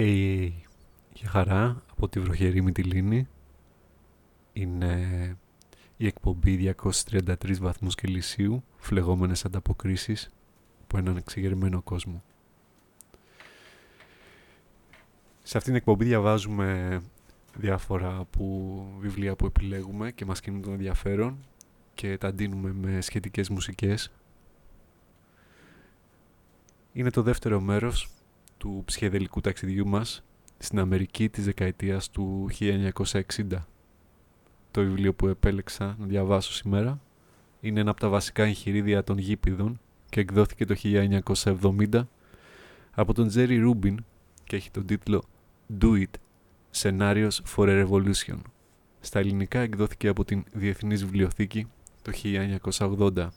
Hey, για χαρά από τη βροχερή Μυτιλίνη. Είναι η εκπομπή 233 βαθμούς Κελσίου, φλεγόμενες ανταποκρίσεις από έναν εξεγερμένο κόσμο. Σε αυτήν την εκπομπή διαβάζουμε διάφορα που, βιβλία που επιλέγουμε και μας κινούν τον ενδιαφέρον και τα ντύνουμε με σχετικές μουσικές. Είναι το δεύτερο μέρος του ψυχεδελικού ταξιδιού μας στην Αμερική της δεκαετίας του 1960. Το βιβλίο που επέλεξα να διαβάσω σήμερα είναι ένα από τα βασικά εγχειρίδια των γήπηδων και εκδόθηκε το 1970 από τον Τζέρι Ρούμπιν και έχει τον τίτλο «Do It – Scenarios for a Revolution». Στα ελληνικά εκδόθηκε από την Διεθνής Βιβλιοθήκη το 1980.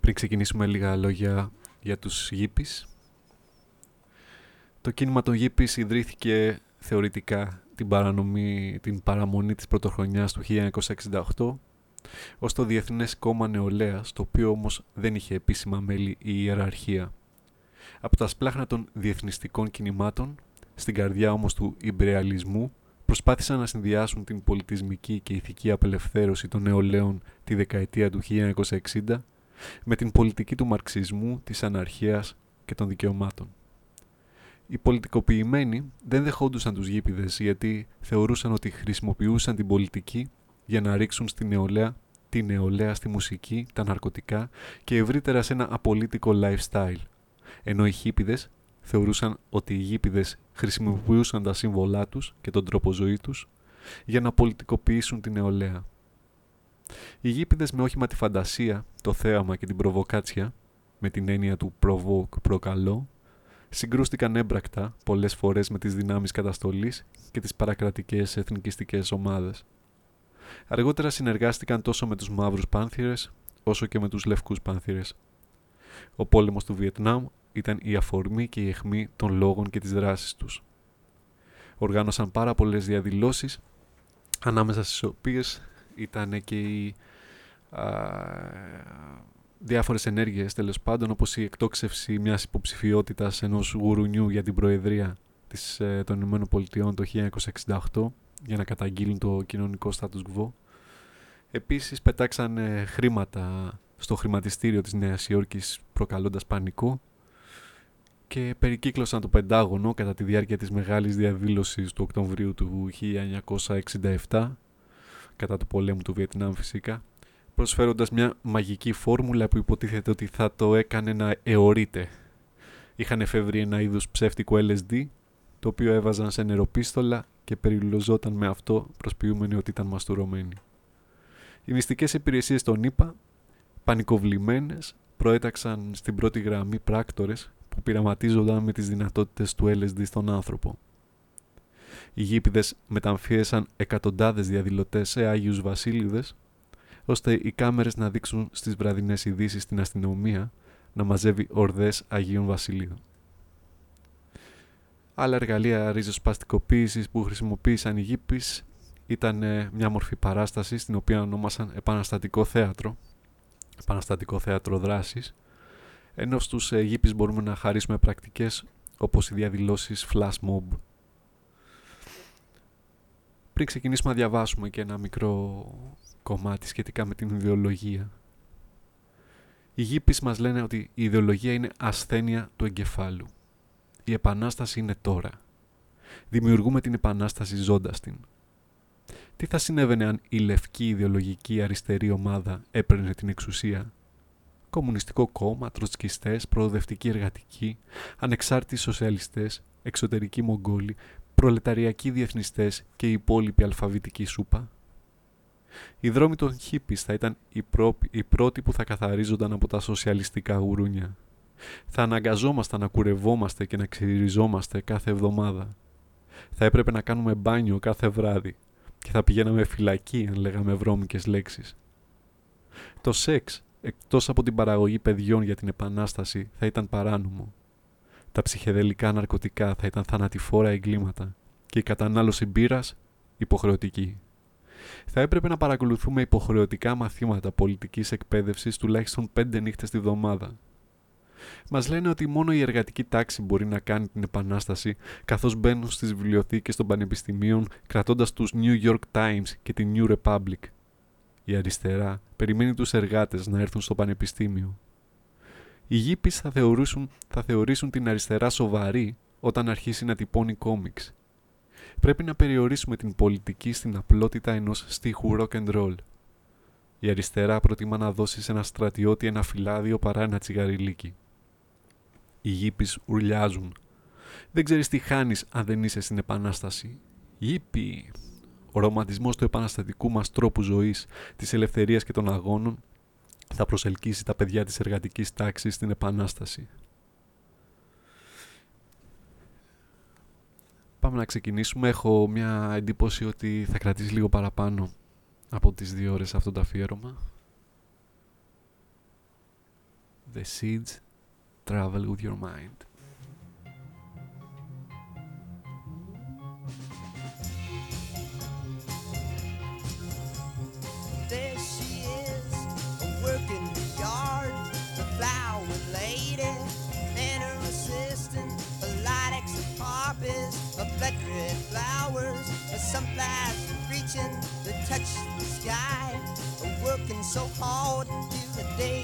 Πριν ξεκινήσουμε λίγα λόγια για τους γήπης, το κίνημα των γήπης ιδρύθηκε θεωρητικά την, παρανομή, την παραμονή της πρωτοχρονιάς του 1968 ως το Διεθνές Κόμμα Νεολαίας, το οποίο όμως δεν είχε επίσημα μέλη η ιεραρχία. Από τα σπλάχνα των διεθνιστικών κινημάτων, στην καρδιά όμως του Ιμπρεαλισμού, προσπάθησαν να συνδυάσουν την πολιτισμική και ηθική απελευθέρωση των νεολαίων τη δεκαετία του 1960 με την πολιτική του μαρξισμού, της αναρχίας και των δικαιωμάτων. Οι πολιτικοποιημένοι δεν δεχόντουσαν τους γήπηδες γιατί θεωρούσαν ότι χρησιμοποιούσαν την πολιτική για να ρίξουν στη νεολαία τη νεολαία στη μουσική, τα ναρκωτικά και ευρύτερα σε ένα απολύτικο lifestyle. Ενώ οι χίπηδες θεωρούσαν ότι οι γήπηδες χρησιμοποιούσαν τα σύμβολά τους και τον τρόπο ζωή τους για να πολιτικοποιήσουν τη νεολαία. Οι γήπηδες με όχημα τη φαντασία, το θέαμα και την προβοκάτσια, με την έννοια του provoke, προκαλώ, συγκρούστηκαν έμπρακτα πολλές φορές με τις δυνάμεις καταστολής και τις παρακρατικές εθνικιστικές ομάδες. Αργότερα συνεργάστηκαν τόσο με τους μαύρους πάνθυρες όσο και με τους λευκούς πάνθυρες. Ο πόλεμος του Βιετνάμ ήταν η αφορμή και η αιχμή των λόγων και της δράσης τους. Οργάνωσαν πάρα πολλές διαδηλώσεις ανάμεσα στις οποίες ήταν και οι Διάφορες ενέργειες τέλος πάντων όπως η εκτόξευση μιας υποψηφιότητας ενός γουρουνιού για την Προεδρία της, ε, των Ηνωμένων Πολιτειών το 1968 για να καταγγείλουν το κοινωνικό status quo. Επίσης πετάξαν χρήματα στο χρηματιστήριο της Νέας Υόρκης προκαλώντας πανικό και περικύκλωσαν το Πεντάγωνο κατά τη διάρκεια της μεγάλης διαδήλωσης του Οκτωβρίου του 1967 κατά του πολέμου του Βιετνάμ φυσικά προσφέροντας μια μαγική φόρμουλα που υποτίθεται ότι θα το έκανε να αιωρείται. Είχαν εφεύρει ένα είδους ψεύτικο LSD, το οποίο έβαζαν σε νεροπίστολα και περιλουζόταν με αυτό προσποιούμενοι ότι ήταν μαστουρωμένοι. Οι μυστικές υπηρεσίες των ΗΠΑ, πανικοβλημένες, προέταξαν στην πρώτη γραμμή πράκτορες που πειραματίζονταν με τις δυνατότητες του LSD στον άνθρωπο. Οι γήπηδες μεταμφίεσαν εκατοντάδες διαδηλωτές σε Άγιους Βασίλειδες ώστε οι κάμερες να δείξουν στις βραδινές ειδήσεις στην αστυνομία να μαζεύει ορδές Αγίων Βασιλείων. Άλλα εργαλεία ριζοσπαστικοποίησης που χρησιμοποίησαν οι γήπεις ήταν ε, μια μορφή παράστασης στην οποία ονόμασαν επαναστατικό θέατρο, επαναστατικό θέατρο δράσης, ενώ στους ε, γήπεις μπορούμε να χαρίσουμε πρακτικές όπως οι διαδηλώσεις flash mob. Πριν ξεκινήσουμε να διαβάσουμε και ένα μικρό κομμάτι σχετικά με την ιδεολογία. Οι γήπεις μας λένε ότι η ιδεολογία είναι ασθένεια του εγκεφάλου. Η επανάσταση είναι τώρα. Δημιουργούμε την επανάσταση ζώντας την. Τι θα συνέβαινε αν η λευκή ιδεολογική αριστερή ομάδα έπαιρνε την εξουσία; Κομμουνιστικό κόμμα, τροτσκιστές, προοδευτικοί εργατικοί, ανεξάρτητοι σοσιαλιστές, εξωτερικοί μογγόλοι, προλεταριακοί διεθνιστές και η υπόλοιπη αλφαβητική σούπα. Οι δρόμοι των χίπης θα ήταν οι, πρό... οι πρώτοι που θα καθαρίζονταν από τα σοσιαλιστικά γουρούνια. Θα αναγκαζόμασταν να κουρευόμαστε και να ξυριζόμαστε κάθε εβδομάδα. Θα έπρεπε να κάνουμε μπάνιο κάθε βράδυ και θα πηγαίναμε φυλακή αν λέγαμε βρώμικες λέξεις. Το σεξ, εκτός από την παραγωγή παιδιών για την επανάσταση, θα ήταν παράνομο. Τα ψυχεδελικά ναρκωτικά θα ήταν θανατηφόρα εγκλήματα και η κατανάλωση μπύρας υποχρεωτική θα έπρεπε να παρακολουθούμε υποχρεωτικά μαθήματα πολιτικής εκπαίδευσης τουλάχιστον πέντε νύχτες τη βδομάδα. Μας λένε ότι μόνο η εργατική τάξη μπορεί να κάνει την επανάσταση καθώς μπαίνουν στις βιβλιοθήκες των πανεπιστημίων κρατώντας τους New York Times και την New Republic. Η αριστερά περιμένει τους εργάτες να έρθουν στο πανεπιστήμιο. Οι γήπεις θα θεωρήσουν, θα θεωρήσουν την αριστερά σοβαρή όταν αρχίσει να τυπώνει κόμιξ. Πρέπει να περιορίσουμε την πολιτική στην απλότητα ενός στίχου rock and roll. Η αριστερά προτιμά να δώσει σε ένα στρατιώτη ένα φυλάδιο παρά ένα τσιγαριλίκι. Οι γήπεις ουρλιάζουν. Δεν ξέρεις τι χάνεις αν δεν είσαι στην επανάσταση. Γήπη! Ο ρομαντισμός του επαναστατικού μας τρόπου ζωής, της ελευθερίας και των αγώνων θα προσελκύσει τα παιδιά της εργατικής τάξης στην επανάσταση. Πάμε να ξεκινήσουμε. Έχω μια εντύπωση ότι θα κρατήσεις λίγο παραπάνω από τις δύο ώρες αυτό το αφιέρωμα. The seeds travel with your mind. So hard till the day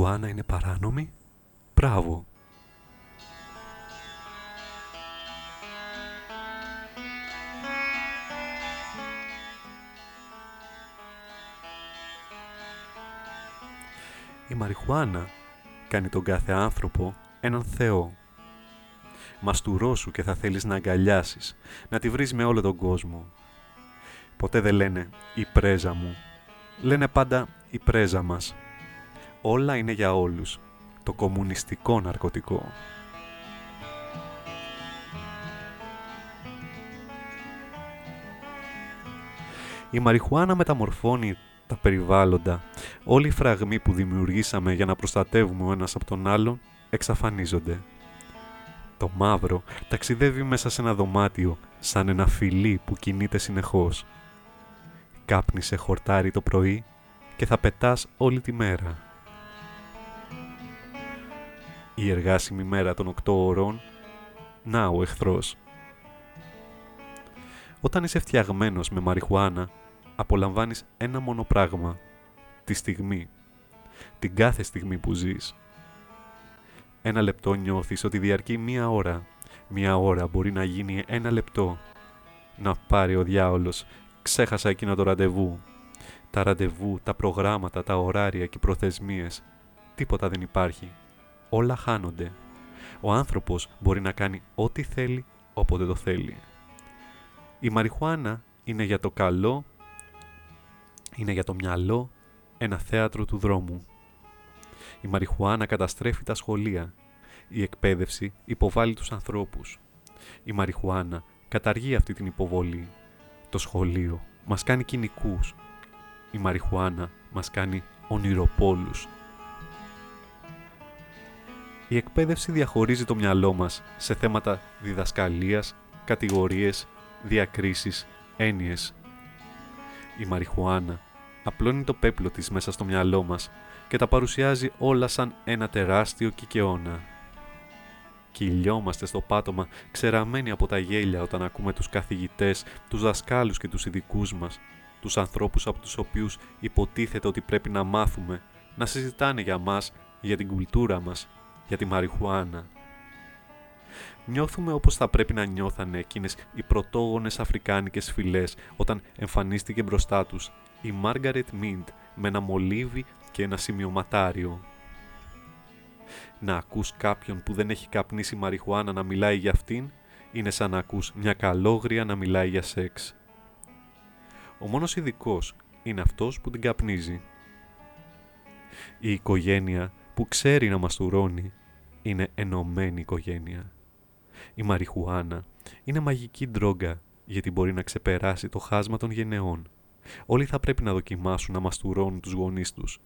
μαριχουάνα είναι παράνομη; Μπράβο. Η μαριχουάνα κάνει τον κάθε άνθρωπο έναν θεό. Μαστουρώσου και θα θέλεις να αγκαλιάσεις, να τη βρεις με όλο τον κόσμο. Ποτέ δεν λένε «η πρέζα μου». Λένε πάντα «η πρέζα μας» όλα είναι για όλους. Το κομμουνιστικό ναρκωτικό. Η μαριχουάνα μεταμορφώνει τα περιβάλλοντα. Όλοι οι φραγμοί που δημιουργήσαμε για να προστατεύουμε ο ένας από τον άλλον εξαφανίζονται. Το μαύρο ταξιδεύει μέσα σε ένα δωμάτιο, σαν ένα φιλί που κινείται συνεχώς. Κάπνισε χορτάρι το πρωί και θα πετάς όλη τη μέρα. Η εργάσιμη μέρα των 8 ώρων, να ο εχθρός. Όταν είσαι φτιαγμένος με μαριχουάνα, απολαμβάνεις ένα μόνο πράγμα. Τη στιγμή. Την κάθε στιγμή που ζεις. Ένα λεπτό νιώθεις ότι διαρκεί μία ώρα. Μία ώρα μπορεί να γίνει ένα λεπτό. Να πάρει ο διάολος. Ξέχασα εκείνο το ραντεβού. Τα ραντεβού, τα προγράμματα, τα ωράρια και οι προθεσμίες. Τίποτα δεν υπάρχει. Όλα χάνονται. Ο άνθρωπος μπορεί να κάνει ό,τι θέλει, όποτε το θέλει. Η μαριχουάνα είναι για το καλό, είναι για το μυαλό ένα θέατρο του δρόμου. Η μαριχουάνα καταστρέφει τα σχολεία. Η εκπαίδευση υποβάλλει τους ανθρώπους. Η μαριχουάνα καταργεί αυτή την υποβολή. Το σχολείο μας κάνει κοινικούς. Η μαριχουάνα μας κάνει ονειροπόλους. Η εκπαίδευση διαχωρίζει το μυαλό μας σε θέματα διδασκαλίας, κατηγορίες, διακρίσεις, έννοιες. Η μαριχουάνα απλώνει το πέπλο της μέσα στο μυαλό μας και τα παρουσιάζει όλα σαν ένα τεράστιο κικαιώνα. Κυλιόμαστε στο πάτωμα, ξεραμένοι από τα γέλια όταν ακούμε τους καθηγητές, τους δασκάλους και τους ειδικούς μας, τους ανθρώπους από τους οποίους υποτίθεται ότι πρέπει να μάθουμε, να συζητάνε για μας, για την κουλτούρα μας, για τη μαριχουάνα. Νιώθουμε όπως θα πρέπει να νιώθανε εκείνες οι πρωτόγονες αφρικάνικες φυλές όταν εμφανίστηκε μπροστά τους η Μάργαρετ Μίντ με ένα μολύβι και ένα σημειωματάριο. Να ακούς κάποιον που δεν έχει καπνίσει μαριχουάνα να μιλάει για αυτήν είναι σαν να ακούς μια καλόγρια να μιλάει για σεξ. Ο μόνος ειδικός είναι αυτός που την καπνίζει. Η οικογένεια που ξέρει να μαστουρώνει είναι ενωμένη οικογένεια. Η μαριχουάνα είναι μαγική ντρόγκα γιατί μπορεί να ξεπεράσει το χάσμα των γενεών. Όλοι θα πρέπει να δοκιμάσουν να μαστουρώνουν τους γονείς τους.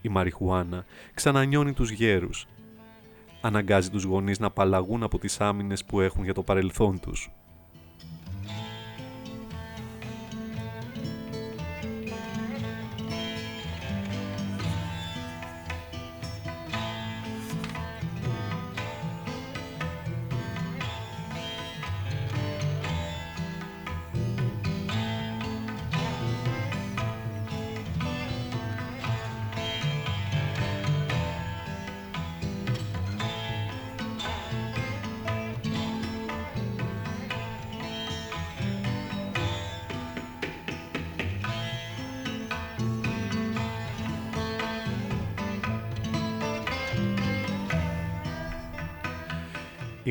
Η μαριχουάνα ξανανιώνει τους γέρους. Αναγκάζει τους γονείς να απαλλαγούν από τις άμυνες που έχουν για το παρελθόν τους.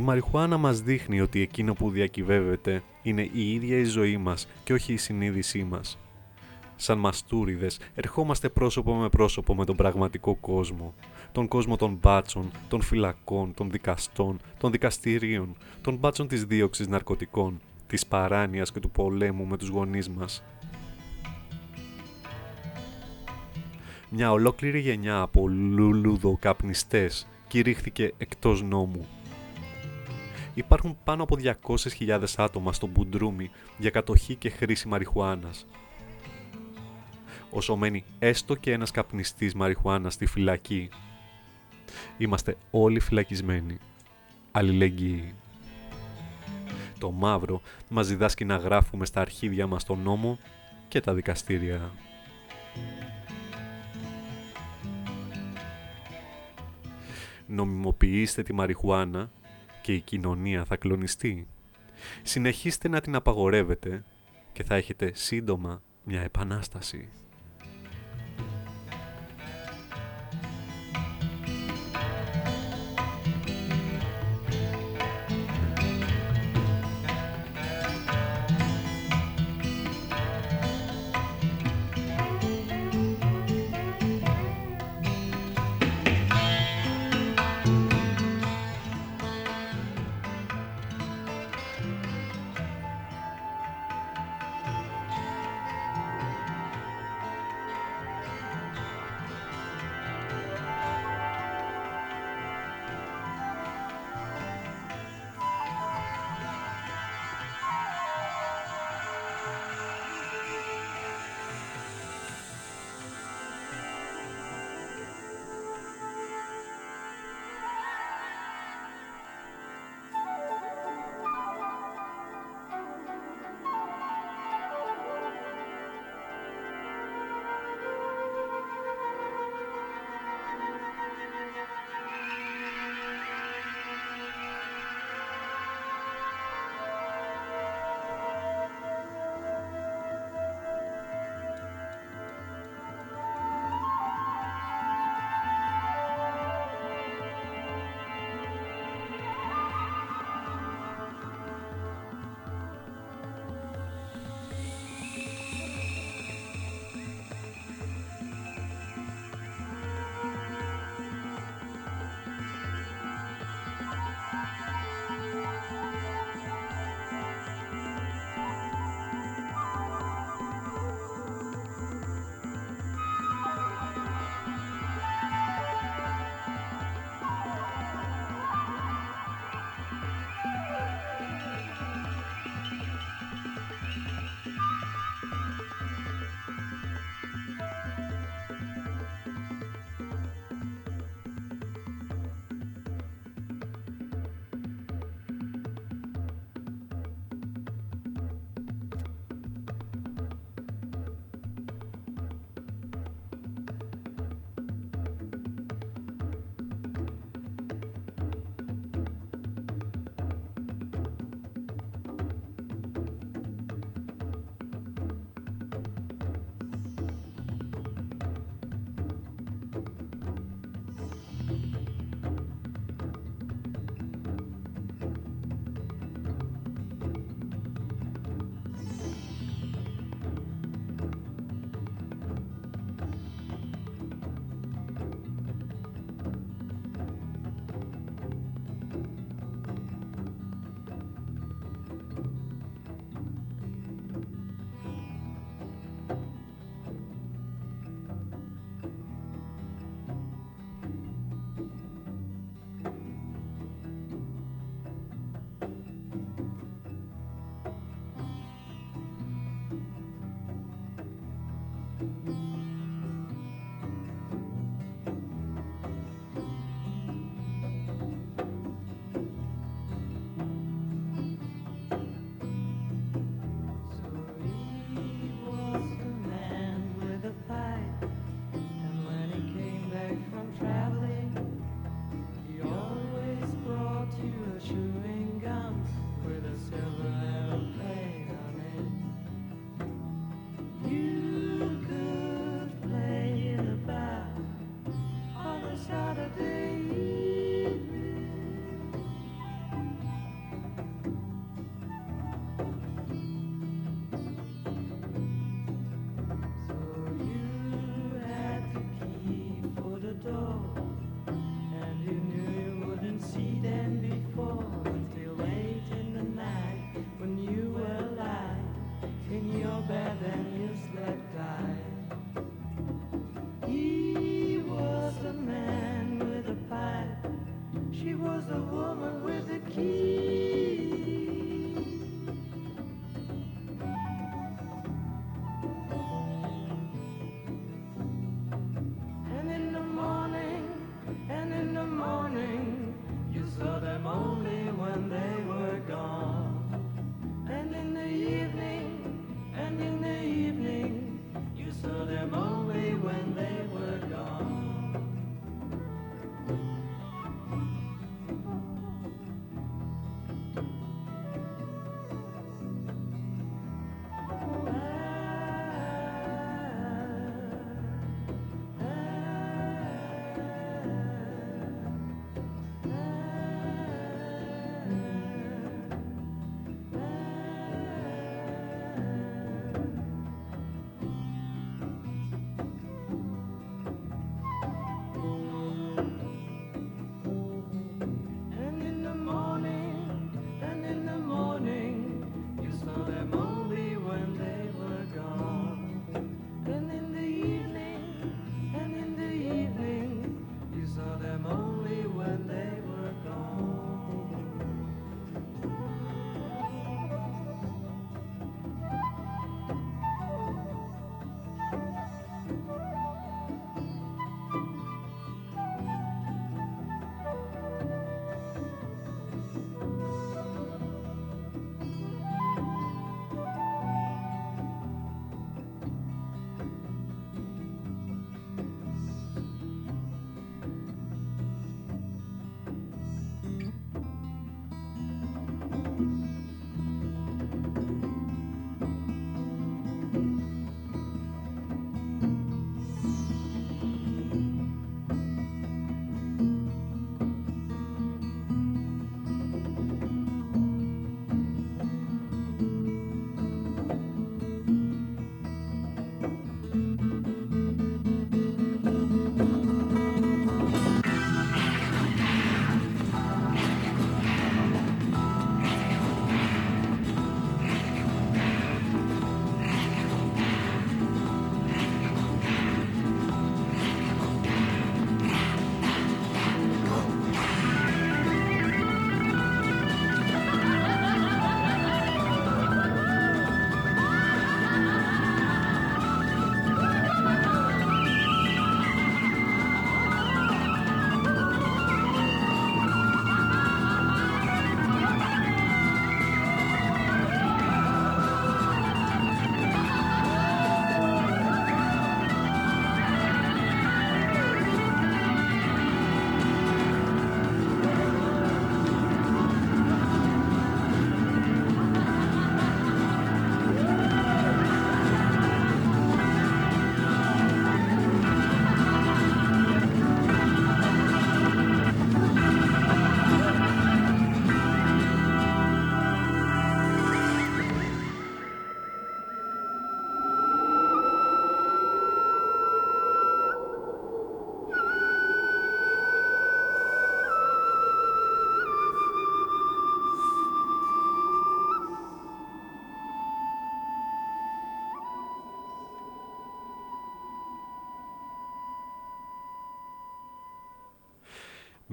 Η μαριχουάνα μας δείχνει ότι εκείνο που διακυβεύεται είναι η ίδια η ζωή μας και όχι η συνείδησή μας. Σαν μαστούριδες ερχόμαστε πρόσωπο με πρόσωπο με τον πραγματικό κόσμο. Τον κόσμο των μπάτσων, των φυλακών, των δικαστών, των δικαστηρίων, των μπάτσων της δίωξης ναρκωτικών, της παράνοιας και του πολέμου με τους γονείς μας. Μια ολόκληρη γενιά από λουλουδοκαπνιστές κηρύχθηκε εκτός νόμου υπάρχουν πάνω από 200.000 άτομα στο Μπουντρούμι για κατοχή και χρήση μαριχουάνας. Όσο μένει έστω και ένας καπνιστής μαριχουάνας στη φυλακή, είμαστε όλοι φυλακισμένοι. Αλληλεγγύη. Το μαύρο μας διδάσκει να γράφουμε στα αρχίδια μας τον νόμο και τα δικαστήρια. Νομιμοποιήστε τη μαριχουάνα και η κοινωνία θα κλονιστεί. Συνεχίστε να την απαγορεύετε και θα έχετε σύντομα μια επανάσταση.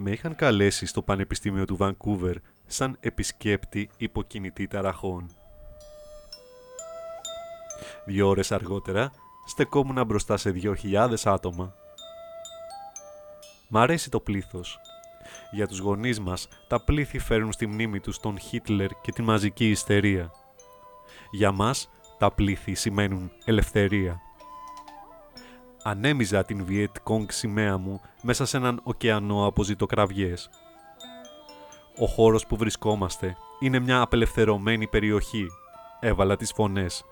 Με είχαν καλέσει στο Πανεπιστήμιο του Βανκούβερ σαν επισκέπτη υποκινητή ταραχών. Δύο ώρες αργότερα στεκόμουν μπροστά σε δυο χιλιάδες άτομα. Μ' αρέσει το πλήθος. Για τους γονείς μας, τα πλήθη φέρνουν στη μνήμη τους τον Χίτλερ και τη μαζική ιστερία. Για μας, τα πλήθη σημαίνουν ελευθερία. Ανέμιζα την Βιετ Κόγκ σημαία μου μέσα σε έναν ωκεανό από ζητοκραυγές. Ο χώρος που βρισκόμαστε είναι μια απελευθερωμένη περιοχή. Έβαλα τις φωνές.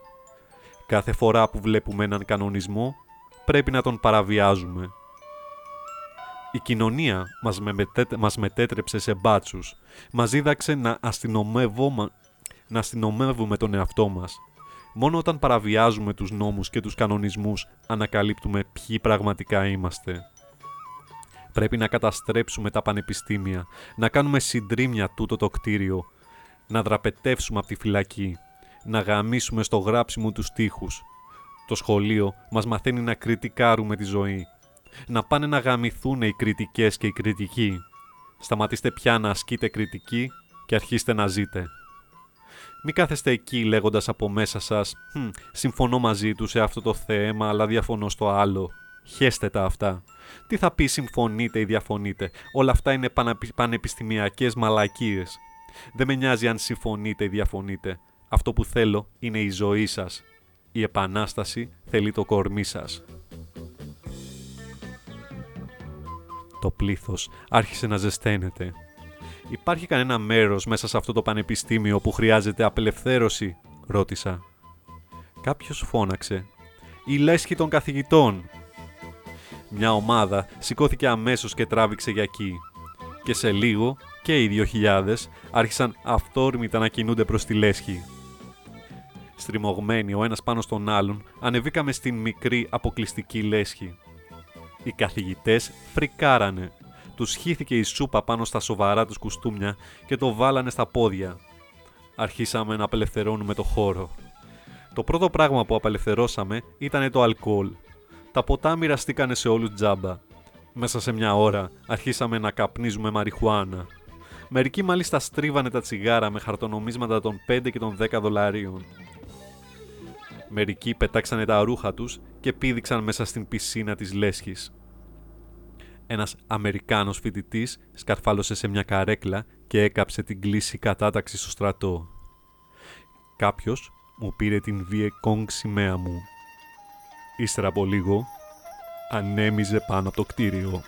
Κάθε φορά που βλέπουμε έναν κανονισμό, πρέπει να τον παραβιάζουμε. Η κοινωνία μας, μας μετέτρεψε σε μπάτσους. Μας δίδαξε να, να αστυνομεύουμε τον εαυτό μας. Μόνο όταν παραβιάζουμε τους νόμους και τους κανονισμούς ανακαλύπτουμε ποιοι πραγματικά είμαστε. Πρέπει να καταστρέψουμε τα πανεπιστήμια, να κάνουμε συντρίμια τούτο το κτίριο, να δραπετεύσουμε από τη φυλακή, να γαμίσουμε στο γράψιμο τους στίχους. Το σχολείο μας μαθαίνει να κριτικάρουμε τη ζωή. Να πάνε να γαμηθούν οι κριτικές και οι κριτικοί. Σταματήστε πια να ασκείτε κριτική και αρχίστε να ζείτε. Μην κάθεστε εκεί λέγοντας από μέσα σας «Συμφωνώ μαζί τους σε αυτό το θέμα, αλλά διαφωνώ στο άλλο». Χέστε τα αυτά. Τι θα πει συμφωνείτε ή διαφωνείτε. Όλα αυτά είναι πανεπιστημιακές μαλακίες. Δεν με νοιάζει αν συμφωνείτε ή διαφωνείτε. Αυτό που θέλω είναι η ζωή σας. Η επανάσταση θέλει το κορμί σας. Το πλήθος άρχισε να ζεσταίνεται. Υπάρχει κανένα μέρος μέσα σε αυτό το πανεπιστήμιο που χρειάζεται απελευθέρωση, ρώτησα. Κάποιος φώναξε. Η λέσχη των καθηγητών. Μια ομάδα σηκώθηκε αμέσως και τράβηξε για εκεί. Και σε λίγο και οι δύο χιλιάδες άρχισαν αυθόρμητα να κινούνται προς τη λέσχη. Στριμωγμένοι ο ένας πάνω στον άλλον, ανεβήκαμε στην μικρή αποκλειστική λέσχη. Οι καθηγητές φρικάρανε. Τους χύθηκε η σούπα πάνω στα σοβαρά τους κουστούμια και το βάλανε στα πόδια. Αρχίσαμε να απελευθερώνουμε το χώρο. Το πρώτο πράγμα που απελευθερώσαμε ήταν το αλκοόλ. Τα ποτά μοιραστήκανε σε όλους τζάμπα. Μέσα σε μια ώρα αρχίσαμε να καπνίζουμε μαριχουάνα. Μερικοί μάλιστα στρίβανε τα τσιγάρα με χαρτονομίσματα των 5 και των 10 δολαρίων. Μερικοί πετάξανε τα ρούχα τους και πήδηξαν μέσα στην πισίνα της λέσχης. Ένας Αμερικάνος φοιτητής σκαρφάλωσε σε μια καρέκλα και έκαψε την κλίση κατάταξη στο στρατό. Κάποιος μου πήρε την Βιεκόγκ σημαία μου. Ύστερα από λίγο, ανέμιζε πάνω από το κτίριο.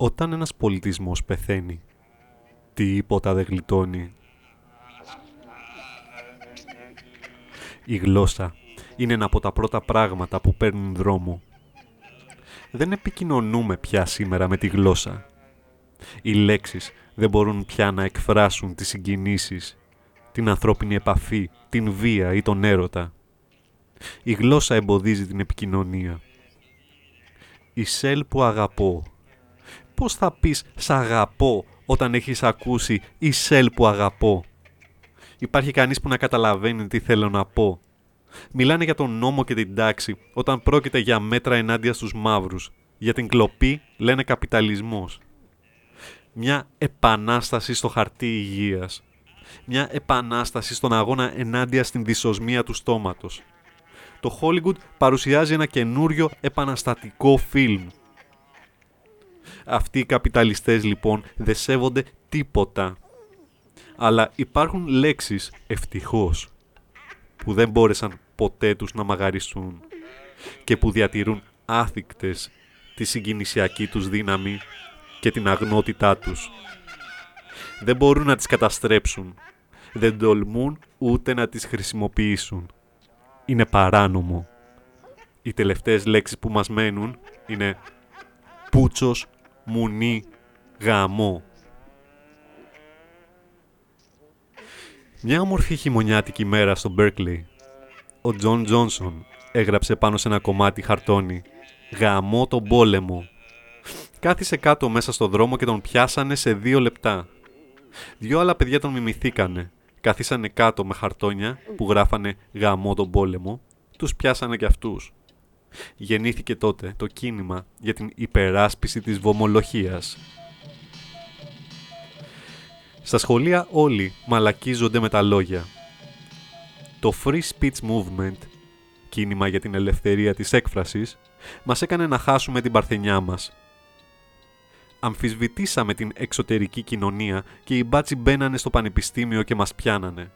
Όταν ένας πολιτισμός πεθαίνει, τίποτα δεν γλιτώνει. Η γλώσσα είναι ένα από τα πρώτα πράγματα που παίρνουν δρόμο. Δεν επικοινωνούμε πια σήμερα με τη γλώσσα. Οι λέξεις δεν μπορούν πια να εκφράσουν τις συγκινήσεις, την ανθρώπινη επαφή, την βία ή τον έρωτα. Η γλώσσα εμποδίζει την επικοινωνία. Η σέλ που αγαπώ. Πώς θα πεις «σ' αγαπώ» όταν έχεις ακούσει «η σέλ που αγαπώ». Υπάρχει κανείς που να καταλαβαίνει τι θέλω να πω; Μιλάνε για τον νόμο και την τάξη όταν πρόκειται για μέτρα ενάντια στους μαύρους. Για την κλοπή λένε καπιταλισμός. Μια επανάσταση στο χαρτί υγείας. Μια επανάσταση στον αγώνα ενάντια στην δυσοσμία του στόματος. Το Hollywood παρουσιάζει ένα καινούριο επαναστατικό φιλμ. Αυτοί οι καπιταλιστές λοιπόν δεν σέβονται τίποτα. Αλλά υπάρχουν λέξεις ευτυχώς που δεν μπόρεσαν ποτέ τους να μαγαριστούν και που διατηρούν άθικτες τη συγκινησιακή τους δύναμη και την αγνότητά τους. Δεν μπορούν να τις καταστρέψουν. Δεν τολμούν ούτε να τις χρησιμοποιήσουν. Είναι παράνομο. Οι τελευταίες λέξεις που μας μένουν είναι πούτσος, μουνί, γαμώ. Μια όμορφη χειμωνιάτικη μέρα στο Berkeley. Ο Τζον Τζόνσον έγραψε πάνω σε ένα κομμάτι χαρτόνι «Γαμώ τον πόλεμο». Κάθισε κάτω μέσα στο δρόμο και τον πιάσανε σε δύο λεπτά. Δυο άλλα παιδιά τον μιμηθήκανε. Καθίσανε κάτω με χαρτόνια που γράφανε «Γαμό τον πόλεμο». Τους πιάσανε κι αυτούς. Γεννήθηκε τότε το κίνημα για την υπεράσπιση της βομολοχίας. Στα σχολεία όλοι μαλακίζονται με τα λόγια. Το Free Speech Movement, κίνημα για την ελευθερία της έκφρασης, μας έκανε να χάσουμε την παρθενιά μας. Αμφισβητήσαμε την εξωτερική κοινωνία και οι μπάτσοι μπαίνανε στο πανεπιστήμιο και μας πιάνανε.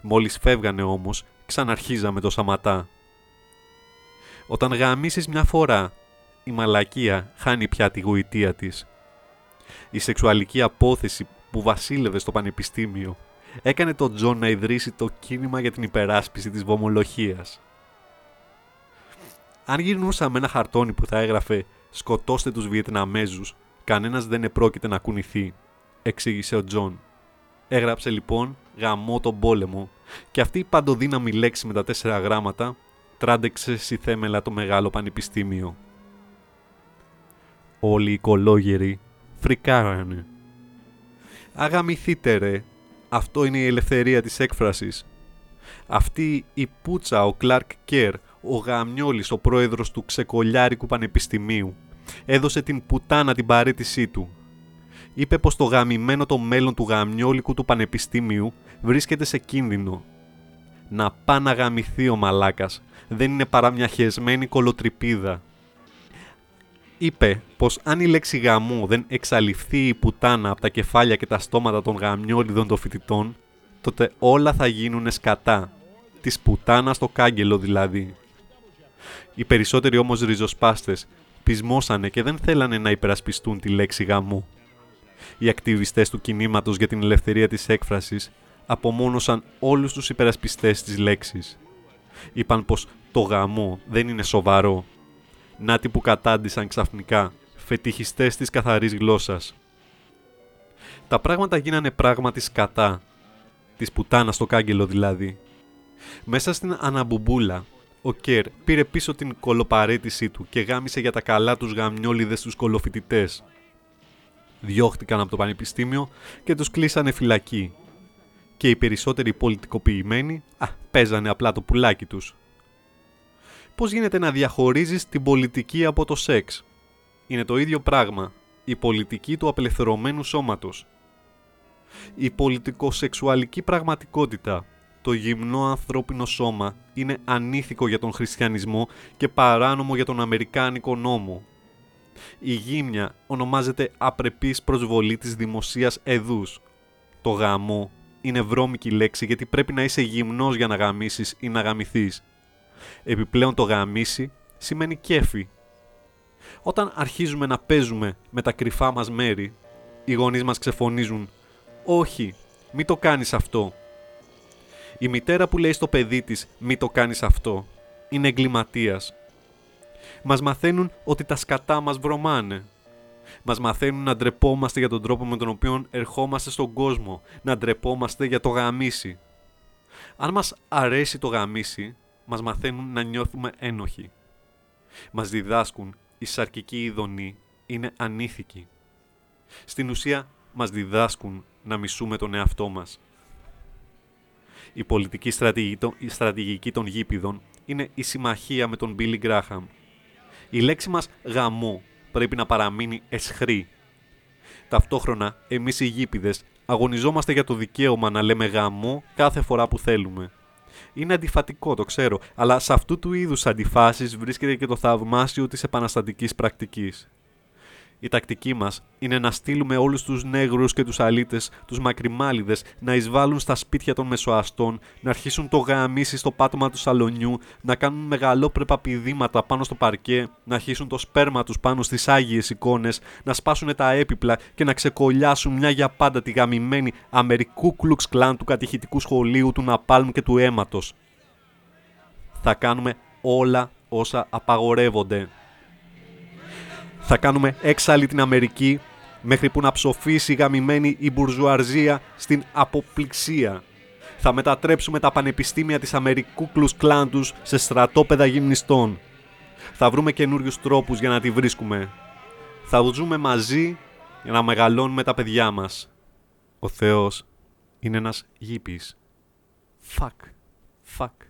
Μόλις φεύγανε όμως, ξαναρχίζαμε το σαματά. Όταν γαμήσεις μια φορά, η μαλακία χάνει πια τη γοητεία της. Η σεξουαλική απώθηση που βασίλευε στο πανεπιστήμιο έκανε τον Τζον να ιδρύσει το κίνημα για την υπεράσπιση της βομολοχίας. Αν γυρνούσα με ένα χαρτόνι που θα έγραφε «Σκοτώστε τους Βιετναμέζους, κανένας δεν επρόκειται να κουνηθεί», εξήγησε ο Τζον. Έγραψε λοιπόν «Γαμώ τον πόλεμο» και αυτή η παντοδύναμη λέξη με τα τέσσερα γράμματα τράνταξε συθέμελα το μεγάλο πανεπιστήμιο. Όλοι οι κωλόγεροι φρικάρανε. Α γαμηθείτε ρε, αυτό είναι η ελευθερία της έκφρασης. Αυτή η πουτσα ο Κλάρκ Κέρ, ο Γαμιόλης, ο πρόεδρος του ξεκολιάρικου πανεπιστημίου, έδωσε την πουτάνα την παρέτησή του. Είπε πως το γαμημένο το μέλλον του γαμιόλικου του πανεπιστήμιου βρίσκεται σε κίνδυνο. Να πά να γαμηθεί ο μαλάκας, δεν είναι παρά μια χεσμένη κολοτρυπίδα. Είπε πως αν η λέξη γαμό δεν εξαλειφθεί η πουτάνα από τα κεφάλια και τα στόματα των γαμιόλιδων των φοιτητών, τότε όλα θα γίνουν σκατά. Της πουτάνας στο κάγκελο δηλαδή. Οι περισσότεροι όμως ριζοσπάστες πεισμόσανε και δεν θέλανε να υπερασπιστούν τη λέξη γαμό. Οι ακτιβιστές του κινήματος για την ελευθερία της έκφρασης απομόνωσαν όλους τους υπερασπιστές της λέξης. Είπαν πως το γαμό δεν είναι σοβαρό. Νάτοι που κατάντησαν ξαφνικά, φετιχιστές της καθαρής γλώσσας. Τα πράγματα γίνανε πράγματι σκατά. Της πουτάνας στο κάγκελο δηλαδή. Μέσα στην αναμπουμπούλα, ο Κέρ πήρε πίσω την κολοπαρέτησή του και γάμισε για τα καλά τους γαμιόλιδες τους κολοφοιτητές. Διώχτηκαν από το πανεπιστήμιο και τους κλείσανε φυλακή. Και οι περισσότεροι πολιτικοποιημένοι α, παίζανε απλά το πουλάκι τους. Πώς γίνεται να διαχωρίζεις την πολιτική από το σεξ; Είναι το ίδιο πράγμα. Η πολιτική του απελευθερωμένου σώματος. Η πολιτικοσεξουαλική πραγματικότητα το γυμνό ανθρώπινο σώμα είναι ανήθικο για τον χριστιανισμό και παράνομο για τον Αμερικάνικο νόμο. Η γύμνια ονομάζεται απρεπής προσβολή της δημοσίας εδούς. Το γαμό είναι βρώμικη λέξη γιατί πρέπει να είσαι γυμνός για να γαμίσεις ή να γαμηθείς. Επιπλέον το γαμίσει σημαίνει κέφι. Όταν αρχίζουμε να παίζουμε με τα κρυφά μας μέρη, οι γονείς μας ξεφωνίζουν «Όχι, μη το κάνεις αυτό, η μητέρα που λέει στο παιδί της «Μη το κάνεις αυτό» είναι εγκληματίας. Μας μαθαίνουν ότι τα σκατά μας βρωμάνε. Μας μαθαίνουν να ντρεπόμαστε για τον τρόπο με τον οποίο ερχόμαστε στον κόσμο, να ντρεπόμαστε για το γαμίσι. Αν μας αρέσει το γαμίσι, μας μαθαίνουν να νιώθουμε ένοχοι. Μας διδάσκουν η σαρκική ειδονή είναι ανήθικη. Στην ουσία μας διδάσκουν να μισούμε τον εαυτό μας η πολιτική στρατηγική των γήπηδων είναι η συμμαχία με τον Μπίλι Γκράχαμ. Η λέξη μας «γαμό» πρέπει να παραμείνει εσχρή. Ταυτόχρονα, εμείς οι γήπηδες αγωνιζόμαστε για το δικαίωμα να λέμε «γαμό» κάθε φορά που θέλουμε. Είναι αντιφατικό, το ξέρω, αλλά σε αυτού του είδους αντιφάσεις βρίσκεται και το θαυμάσιο της επαναστατικής πρακτικής. Η τακτική μας είναι να στείλουμε όλους τους νέγρους και τους αλήτες, τους μακριμάλιδες, να εισβάλλουν στα σπίτια των μεσοαστών, να αρχίσουν το γαμίσι στο πάτωμα του σαλονιού, να κάνουν μεγαλόπρεπα πηδήματα πάνω στο παρκέ, να αρχίσουν το σπέρμα τους πάνω στις άγιες εικόνες, να σπάσουν τα έπιπλα και να ξεκολλιάσουν μια για πάντα τη γαμημένη Αμερικού κλουξ κλάν του κατηχητικού σχολείου του Ναπάλμ και του αίματος. Θα κάνουμε όλα όσα απαγορεύονται. Θα κάνουμε έξαλλη την Αμερική μέχρι που να ψοφήσει γαμημένη η μπουρζουαρζία στην αποπληξία. Θα μετατρέψουμε τα πανεπιστήμια της Αμερικού κλάντους σε στρατόπεδα γυμνιστών. Θα βρούμε καινούριους τρόπους για να τη βρίσκουμε. Θα ζούμε μαζί για να μεγαλώνουμε τα παιδιά μας. Ο Θεός είναι ένας γήπης. Fuck. Fuck. Fuck.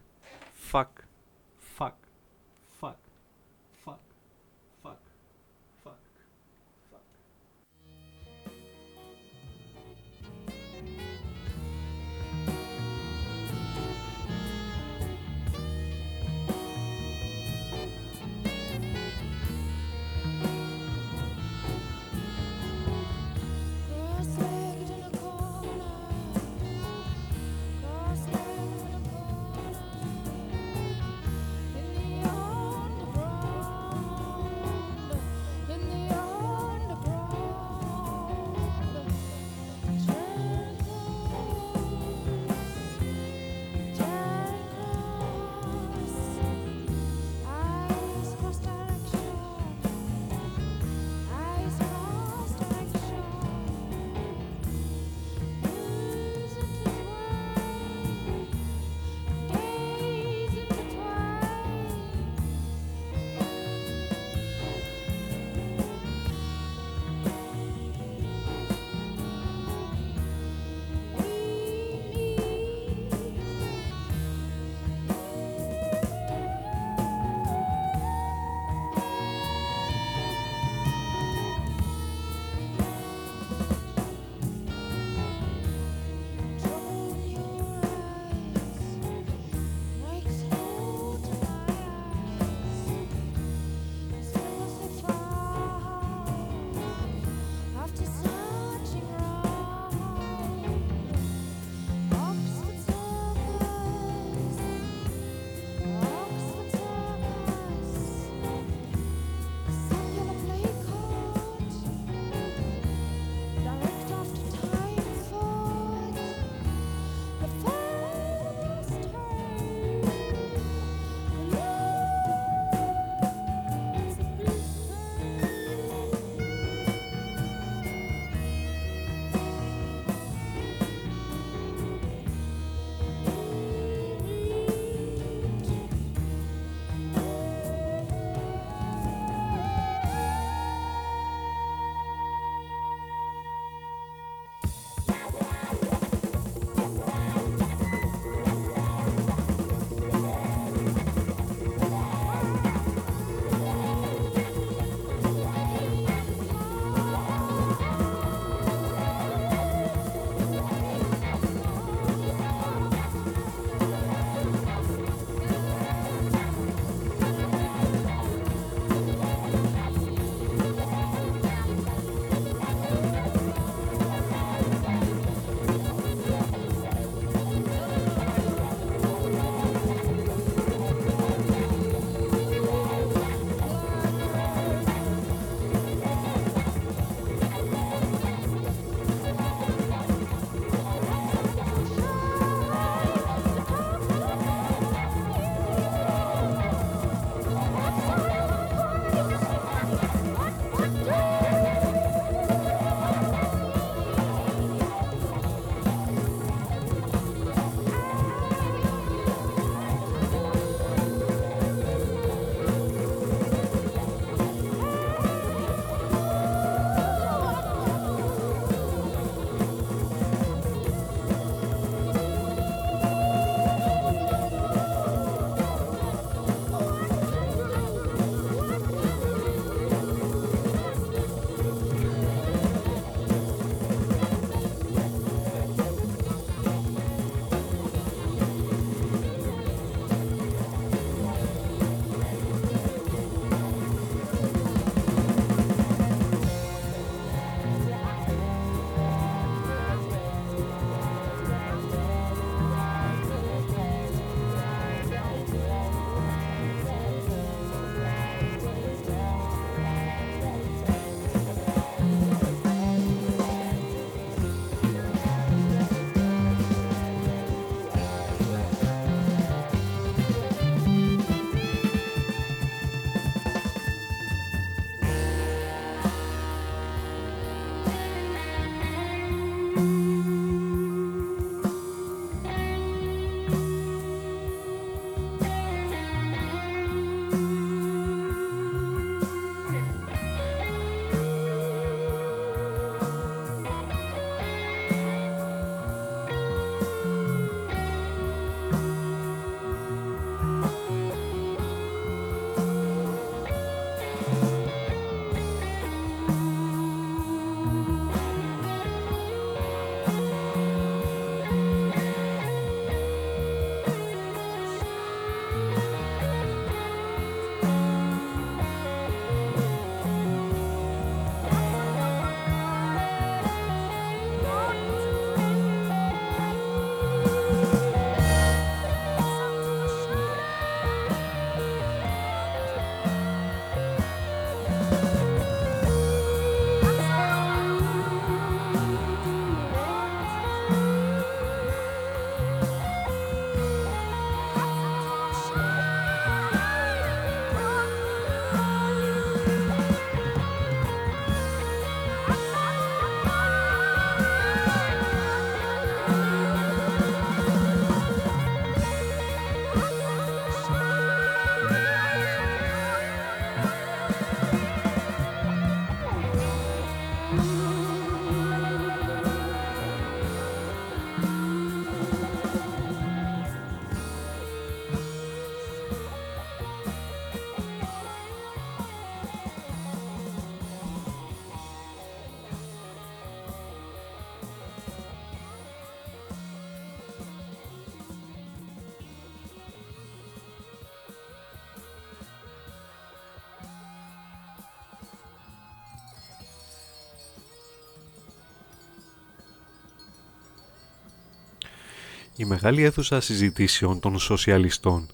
Η μεγάλη αίθουσα συζητήσεων των σοσιαλιστών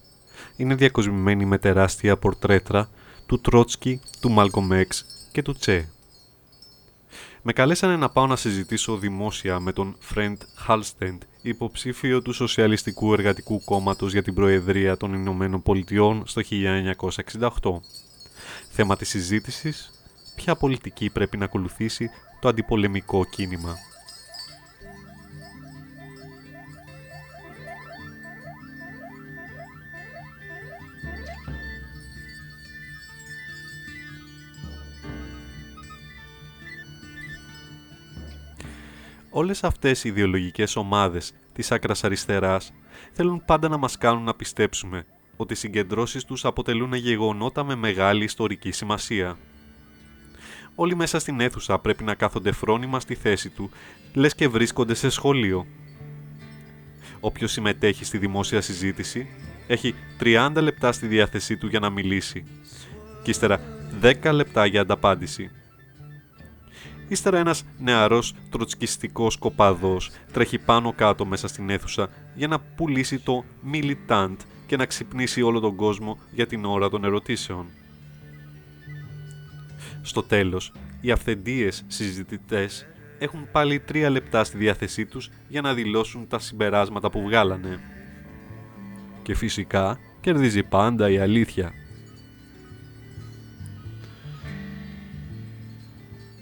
είναι διακοσμημένη με τεράστια πορτρέτρα του Τρότσκι, του Μάλκομ Έξ και του Τσε. Με καλέσανε να πάω να συζητήσω δημόσια με τον Φρέντ Χάλστεντ, υποψήφιο του Σοσιαλιστικού Εργατικού Κόμματος για την Προεδρία των Ηνωμένων Πολιτειών στο 1968. Θέμα της συζήτησης, ποια πολιτική πρέπει να ακολουθήσει το αντιπολεμικό κίνημα. Όλες αυτές οι ιδεολογικές ομάδες της άκρας αριστεράς θέλουν πάντα να μας κάνουν να πιστέψουμε ότι οι συγκεντρώσεις τους αποτελούν γεγονότα με μεγάλη ιστορική σημασία. Όλοι μέσα στην αίθουσα πρέπει να κάθονται φρόνημα στη θέση του, λες και βρίσκονται σε σχολείο. Όποιος συμμετέχει στη δημόσια συζήτηση έχει 30 λεπτά στη διάθεσή του για να μιλήσει και ύστερα 10 λεπτά για ανταπάντηση. Ύστερα ένας νεαρός τροτσκιστικός κοπαδός τρέχει πάνω κάτω μέσα στην αίθουσα για να πουλήσει το «militant» και να ξυπνήσει όλο τον κόσμο για την ώρα των ερωτήσεων. Στο τέλος, οι αυθεντίες συζητητές έχουν πάλι τρία λεπτά στη διάθεσή τους για να δηλώσουν τα συμπεράσματα που βγάλανε. Και φυσικά κερδίζει πάντα η αλήθεια.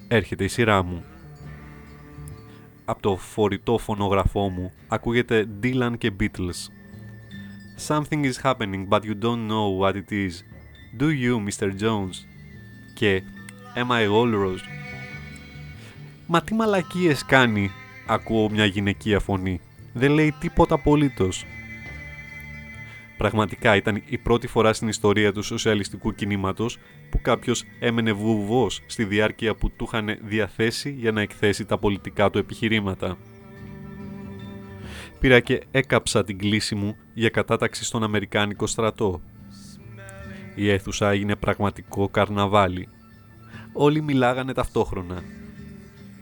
Έρχεται η σειρά μου. Από το φορητό φωνογραφό μου ακούγεται Dylan και Beatles. Something is happening but you don't know what it is. Do you, Mr. Jones? Και Am I Walrus? Μα τι μαλακίες κάνει, ακούω μια γυναικεία φωνή. Δεν λέει τίποτα απολύτως. Πραγματικά ήταν η πρώτη φορά στην ιστορία του σοσιαλιστικού κινήματος που κάποιος έμενε βουβός στη διάρκεια που του είχαν διαθέσει για να εκθέσει τα πολιτικά του επιχειρήματα. Πήρα και έκαψα την κλίση μου για κατάταξη στον Αμερικάνικο στρατό. Η αίθουσα έγινε πραγματικό καρναβάλι. Όλοι μιλάγανε ταυτόχρονα.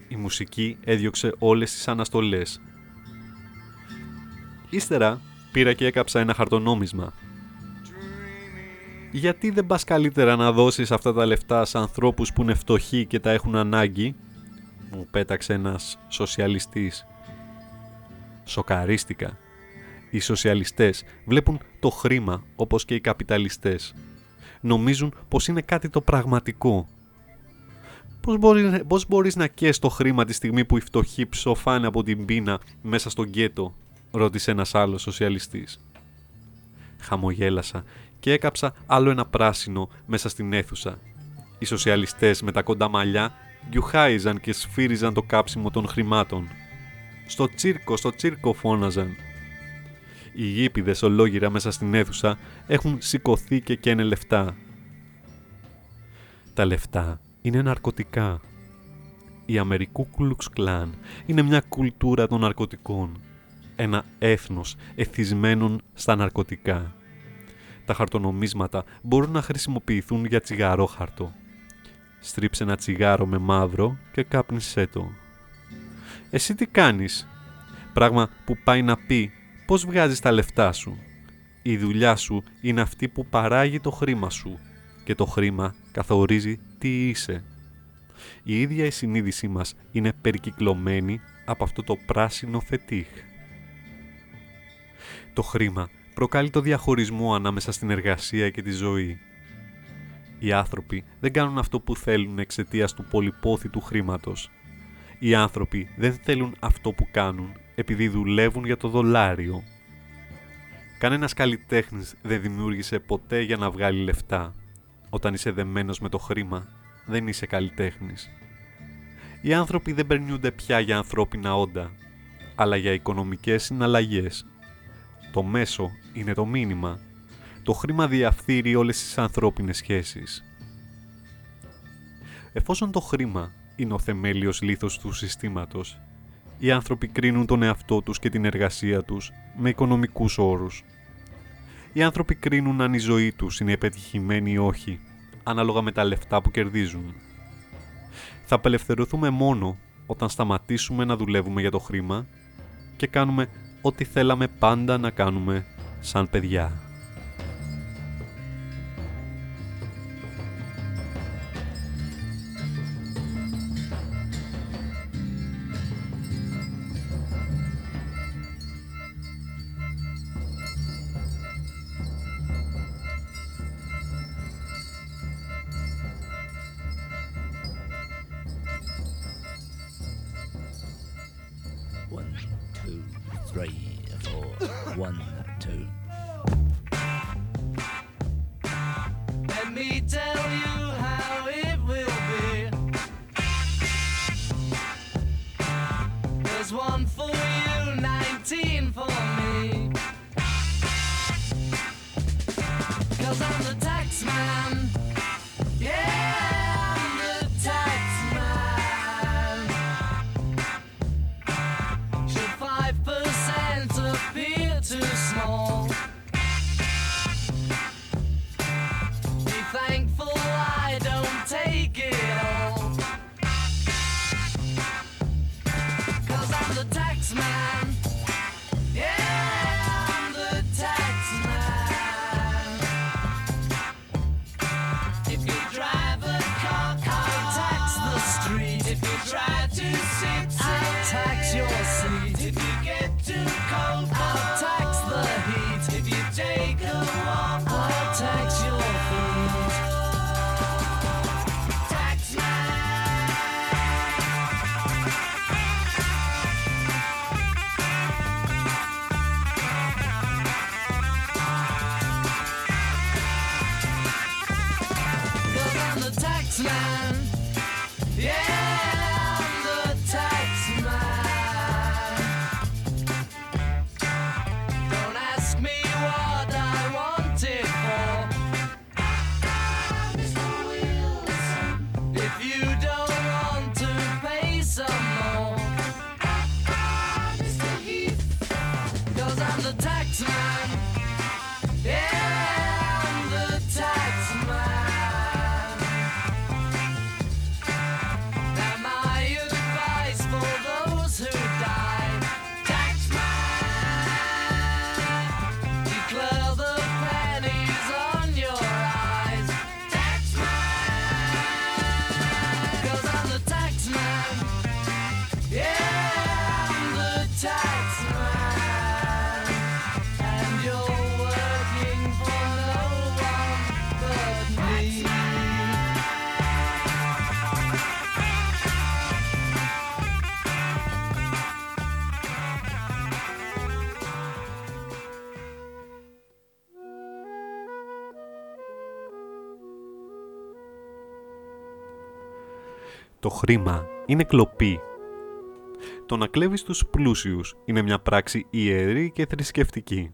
Η μουσική έδιωξε όλες τις αναστολές. Ύστερα πήρα και έκαψα ένα χαρτονόμισμα. Γιατί δεν πας καλύτερα να δώσεις αυτά τα λεφτά σε ανθρώπους που είναι φτωχοί και τα έχουν ανάγκη, μου πέταξε ένας σοσιαλιστής. Σοκαρίστηκα. Οι σοσιαλιστές βλέπουν το χρήμα όπως και οι καπιταλιστές. Νομίζουν πως είναι κάτι το πραγματικό. Πώς μπορείς, πώς μπορείς να καίς το χρήμα τη στιγμή που οι φτωχοί ψοφάνε από την πείνα μέσα στο γκέτο; Ρώτησε ένας άλλος σοσιαλιστής. Χαμογέλασα και έκαψα άλλο ένα πράσινο μέσα στην αίθουσα. Οι σοσιαλιστές με τα κοντά μαλλιά γιουχάιζαν και σφύριζαν το κάψιμο των χρημάτων. «Στο τσίρκο, στο τσίρκο» φώναζαν. Οι γήπηδες ολόγυρα μέσα στην αίθουσα έχουν σηκωθεί και καίνε λεφτά. Τα λεφτά είναι ναρκωτικά. Η Αμερικού Κλουξ Κλάν είναι μια κουλτούρα των ναρκωτικών ένα έθνος εθισμένων στα ναρκωτικά. Τα χαρτονομίσματα μπορούν να χρησιμοποιηθούν για τσιγαρόχαρτο. Στρίψε ένα τσιγάρο με μαύρο και κάπνισέ το. Εσύ τι κάνεις; Πράγμα που πάει να πει πώς βγάζεις τα λεφτά σου; Η δουλειά σου είναι αυτή που παράγει το χρήμα σου και το χρήμα καθορίζει τι είσαι. Η ίδια η συνείδησή μας είναι περικυκλωμένη από αυτό το πράσινο φετίχ. Το χρήμα προκάλει το διαχωρισμό ανάμεσα στην εργασία και τη ζωή. Οι άνθρωποι δεν κάνουν αυτό που θέλουν εξαιτίας του πολυπόθητου χρήματος. Οι άνθρωποι δεν θέλουν αυτό που κάνουν επειδή δουλεύουν για το δολάριο. Κανένας καλλιτέχνης δεν δημιούργησε ποτέ για να βγάλει λεφτά. Όταν είσαι δεμένος με το χρήμα, δεν είσαι καλλιτέχνης. Οι άνθρωποι δεν περνιούνται πια για ανθρώπινα όντα, αλλά για οικονομικές συναλλαγές το μέσο είναι το μήνυμα. Το χρήμα διαφθείρει όλες τις ανθρώπινες σχέσεις. Εφόσον το χρήμα είναι ο θεμέλιος λίθος του συστήματος, οι άνθρωποι κρίνουν τον εαυτό τους και την εργασία τους με οικονομικούς όρους. Οι άνθρωποι κρίνουν αν η ζωή τους είναι επιτυχημένη ή όχι, ανάλογα με τα λεφτά που κερδίζουν. Θα απελευθερωθούμε μόνο όταν σταματήσουμε να δουλεύουμε για το χρήμα και κάνουμε ό,τι θέλαμε πάντα να κάνουμε σαν παιδιά. Χρήμα είναι κλοπή. Το να κλέβεις τους πλούσιους είναι μια πράξη ιερή και θρησκευτική.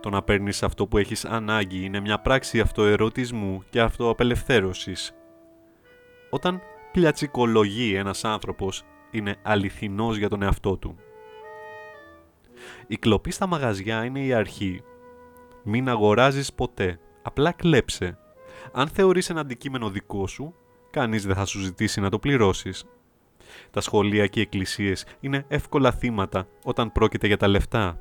Το να παίρνεις αυτό που έχεις ανάγκη είναι μια πράξη αυτοερωτισμού και αυτοαπελευθέρωσης. Όταν πλιατσικολογεί ένας άνθρωπος, είναι αληθινός για τον εαυτό του. Η κλοπή στα μαγαζιά είναι η αρχή. Μην αγοράζεις ποτέ, απλά κλέψε. Αν θεωρείς ένα αντικείμενο δικό σου, κανείς δεν θα σου ζητήσει να το πληρώσεις. Τα σχολεία και οι εκκλησίες είναι εύκολα θύματα όταν πρόκειται για τα λεφτά.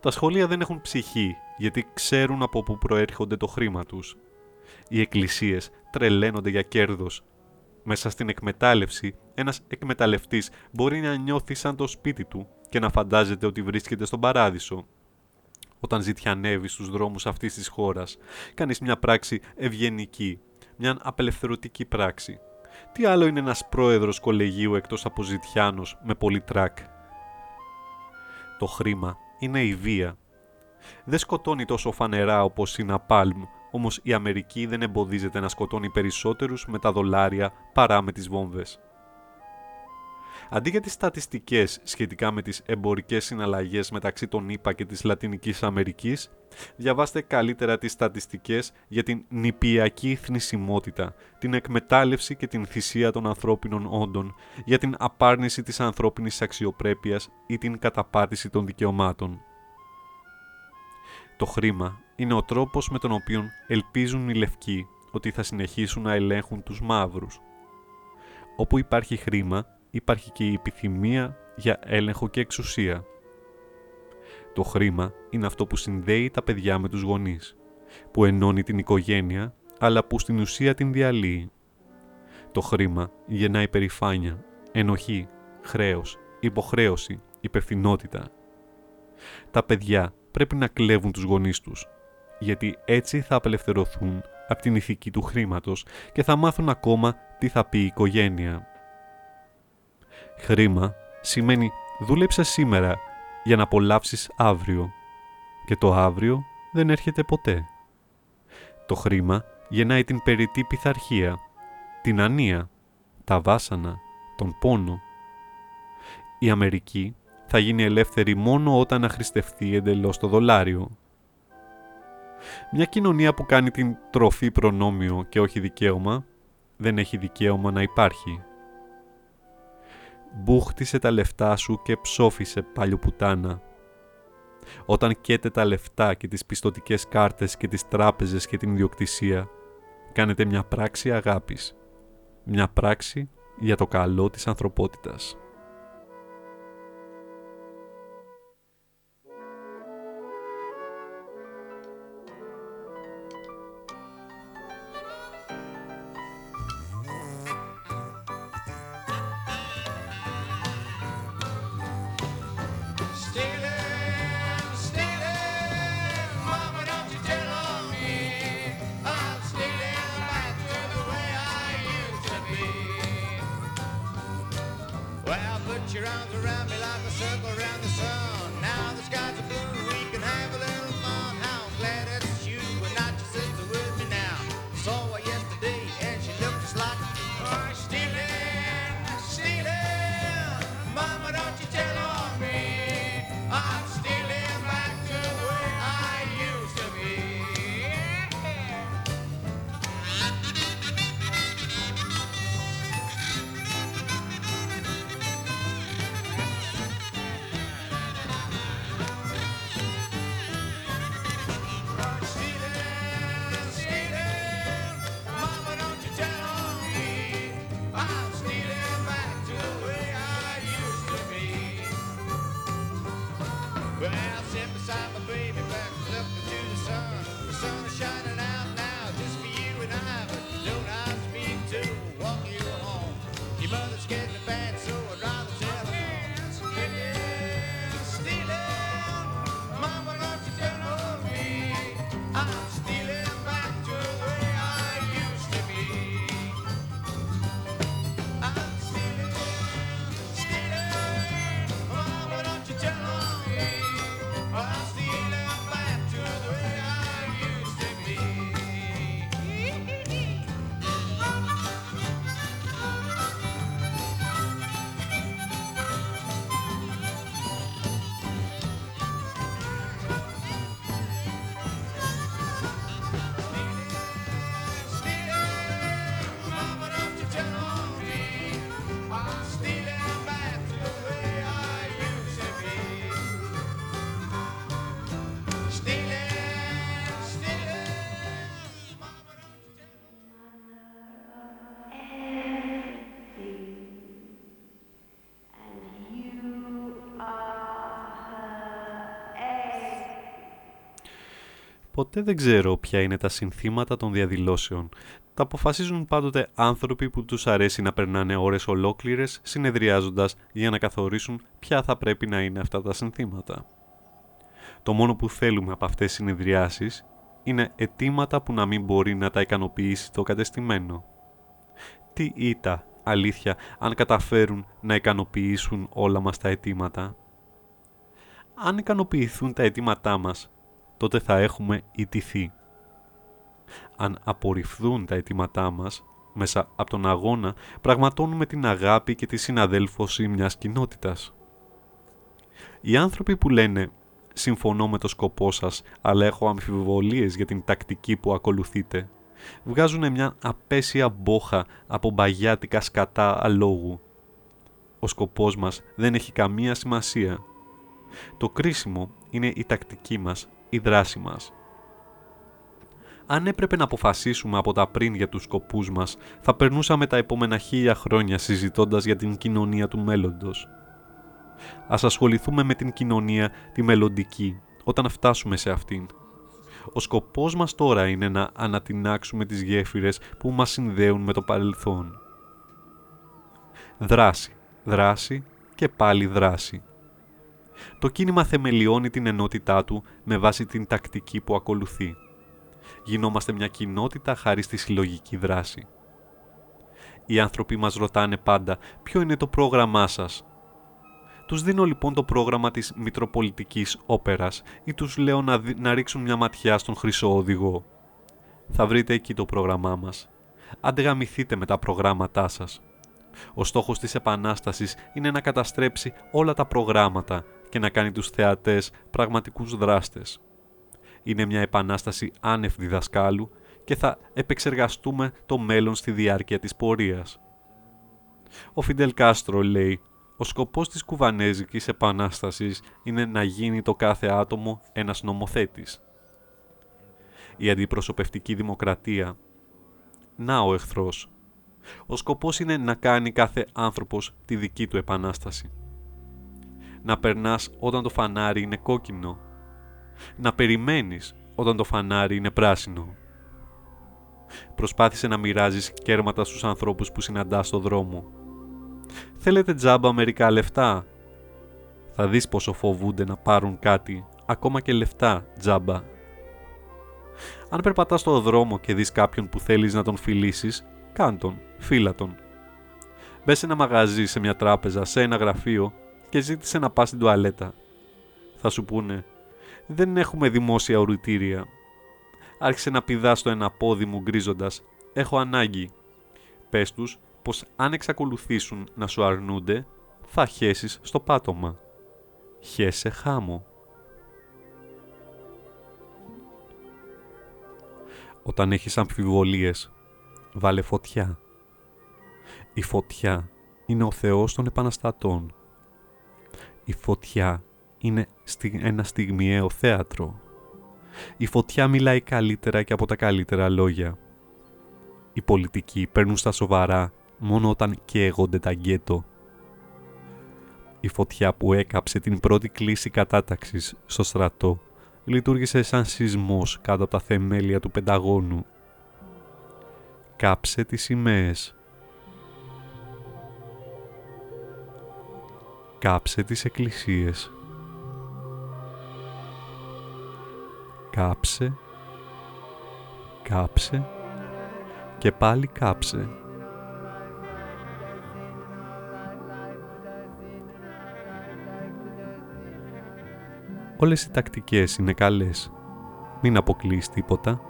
Τα σχολεία δεν έχουν ψυχή γιατί ξέρουν από πού προέρχονται το χρήμα τους. Οι εκκλησίες τρελαίνονται για κέρδος. Μέσα στην εκμετάλλευση, ένας εκμεταλλευτής μπορεί να νιώθει σαν το σπίτι του και να φαντάζεται ότι βρίσκεται στον παράδεισο. Όταν ζητιανεύει στους δρόμους αυτής της χώρας, κάνεις μια πράξη ευγενική, μια απελευθερωτική πράξη. Τι άλλο είναι ένας πρόεδρος κολεγίου εκτός από ζητιάνος με πολύ τρακ; Το χρήμα είναι η βία. Δεν σκοτώνει τόσο φανερά όπως η Ναπάλμ, όμως η Αμερική δεν εμποδίζεται να σκοτώνει περισσότερους με τα δολάρια παρά με τις βόμβες. Αντί για τις στατιστικές σχετικά με τις εμπορικές συναλλαγές μεταξύ των ΗΠΑ και της Λατινικής Αμερικής, διαβάστε καλύτερα τις στατιστικές για την νηπιακή θνησιμότητα, την εκμετάλλευση και την θυσία των ανθρώπινων όντων, για την απάρνηση της ανθρώπινης αξιοπρέπειας ή την καταπάτηση των δικαιωμάτων. Το χρήμα είναι ο τρόπος με τον οποίο ελπίζουν οι λευκοί ότι θα συνεχίσουν να ελέγχουν τους μαύρους. Όπου υπάρχει χρήμα, υπάρχει και η επιθυμία για έλεγχο και εξουσία. Το χρήμα είναι αυτό που συνδέει τα παιδιά με τους γονείς, που ενώνει την οικογένεια, αλλά που στην ουσία την διαλύει. Το χρήμα γεννάει περηφάνεια, ενοχή, χρέος, υποχρέωση, υπευθυνότητα. Τα παιδιά πρέπει να κλέβουν τους γονείς τους, γιατί έτσι θα απελευθερωθούν από την ηθική του χρήματος και θα μάθουν ακόμα τι θα πει η οικογένεια. Χρήμα σημαίνει δούλεψε σήμερα για να απολαύσεις αύριο και το αύριο δεν έρχεται ποτέ. Το χρήμα γεννάει την περιττή πειθαρχία, την ανία, τα βάσανα, τον πόνο. Η Αμερική θα γίνει ελεύθερη μόνο όταν αχρηστευτεί εντελώς το δολάριο. Μια κοινωνία που κάνει την τροφή προνόμιο και όχι δικαίωμα, δεν έχει δικαίωμα να υπάρχει. Μπούχτισε τα λεφτά σου και ψόφισε πουτάνα. Όταν καίτε τα λεφτά και τις πιστοτικές κάρτες και τις τράπεζες και την ιδιοκτησία, κάνετε μια πράξη αγάπης. Μια πράξη για το καλό της ανθρωπότητας. Ποτέ δεν ξέρω ποια είναι τα συνθήματα των διαδηλώσεων. Τα αποφασίζουν πάντοτε άνθρωποι που τους αρέσει να περνάνε ώρες ολόκληρες συνεδριάζοντας για να καθορίσουν ποια θα πρέπει να είναι αυτά τα συνθήματα. Το μόνο που θέλουμε από αυτές τις συνεδριάσεις είναι αιτήματα που να μην μπορεί να τα ικανοποιήσει το κατεστημένο. Τι ήττα, αλήθεια, αν καταφέρουν να ικανοποιήσουν όλα μας τα αιτήματα; Αν ικανοποιηθούν τα αιτήματά μας, τότε θα έχουμε ιτηθεί. Αν απορριφθούν τα αιτήματά μας, μέσα από τον αγώνα πραγματώνουμε την αγάπη και τη συναδέλφωση μιας κοινότητας. Οι άνθρωποι που λένε «Συμφωνώ με το σκοπό σας, αλλά έχω αμφιβολίες για την τακτική που ακολουθείτε», βγάζουν μια απέσια μπόχα από μπαγιάτικα σκατά αλόγου. Ο σκοπός μας δεν έχει καμία σημασία. Το κρίσιμο είναι η τακτική μας, η δράση μας. Αν έπρεπε να αποφασίσουμε από τα πριν για τους σκοπούς μας, θα περνούσαμε τα επόμενα χίλια χρόνια συζητώντας για την κοινωνία του μέλλοντος. Ας ασχοληθούμε με την κοινωνία, τη μελλοντική, όταν φτάσουμε σε αυτήν. Ο σκοπός μας τώρα είναι να ανατινάξουμε τις γέφυρες που μας συνδέουν με το παρελθόν. Δράση, δράση και πάλι δράση. Το κίνημα θεμελιώνει την ενότητά του με βάση την τακτική που ακολουθεί. Γινόμαστε μια κοινότητα χάρη στη συλλογική δράση. Οι άνθρωποι μας ρωτάνε πάντα ποιο είναι το πρόγραμμά σας; Τους δίνω λοιπόν το πρόγραμμα της Μητροπολιτικής Όπερας ή τους λέω να, να ρίξουν μια ματιά στον Χρυσό Οδηγό. Θα βρείτε εκεί το πρόγραμμά μας. Αντεγαμηθείτε με τα προγράμματά σας. Ο στόχος της Επανάστασης είναι να καταστρέψει όλα τα προγράμματα και να κάνει τους θεατές πραγματικούς δράστες. Είναι μια επανάσταση άνευ διδασκάλου και θα επεξεργαστούμε το μέλλον στη διάρκεια της πορείας. Ο Φιντελ Κάστρο λέει «Ο σκοπός της κουβανέζικης επανάστασης είναι να γίνει το κάθε άτομο ένας νομοθέτης». Η αντιπροσωπευτική δημοκρατία. Να ο εχθρός. Ο σκοπός είναι να κάνει κάθε άνθρωπος τη δική του επανάσταση. Να περνάς όταν το φανάρι είναι κόκκινο. Να περιμένεις όταν το φανάρι είναι πράσινο. Προσπάθησε να μοιράζεις κέρματα στους ανθρώπους που συναντάς στο δρόμο. Θέλετε τζάμπα μερικά λεφτά; Θα δεις πόσο φοβούνται να πάρουν κάτι, ακόμα και λεφτά τζάμπα. Αν περπατάς στο δρόμο και δεις κάποιον που θέλεις να τον φιλήσεις, κάν τον, φύλα τον. Μπες σε ένα μαγαζί, σε μια τράπεζα, σε ένα γραφείο και ζήτησε να πας στην τουαλέτα. Θα σου πούνε «Δεν έχουμε δημόσια οριτήρια». Άρχισε να πηδά στο ένα πόδι μου γκρίζοντας «Έχω ανάγκη». Πες τους πως αν εξακολουθήσουν να σου αρνούνται, θα χέσεις στο πάτωμα. Χέσε χάμω. Όταν έχεις αμφιβολίες, βάλε φωτιά. Η φωτιά είναι ο Θεός των επαναστατών. Η φωτιά είναι ένα στιγμιαίο θέατρο. Η φωτιά μιλάει καλύτερα και από τα καλύτερα λόγια. Οι πολιτικοί παίρνουν στα σοβαρά μόνο όταν καίγονται τα γκέτο. Η φωτιά που έκαψε την πρώτη κλίση κατάταξης στο στρατό λειτουργήσε σαν σεισμός κάτω από τα θεμέλια του Πενταγώνου. Κάψε τις σημαίες. Κάψε τις εκκλησίες. Κάψε. Κάψε. Και πάλι κάψε. Όλες οι τακτικές είναι καλές. Μην αποκλείεις τίποτα.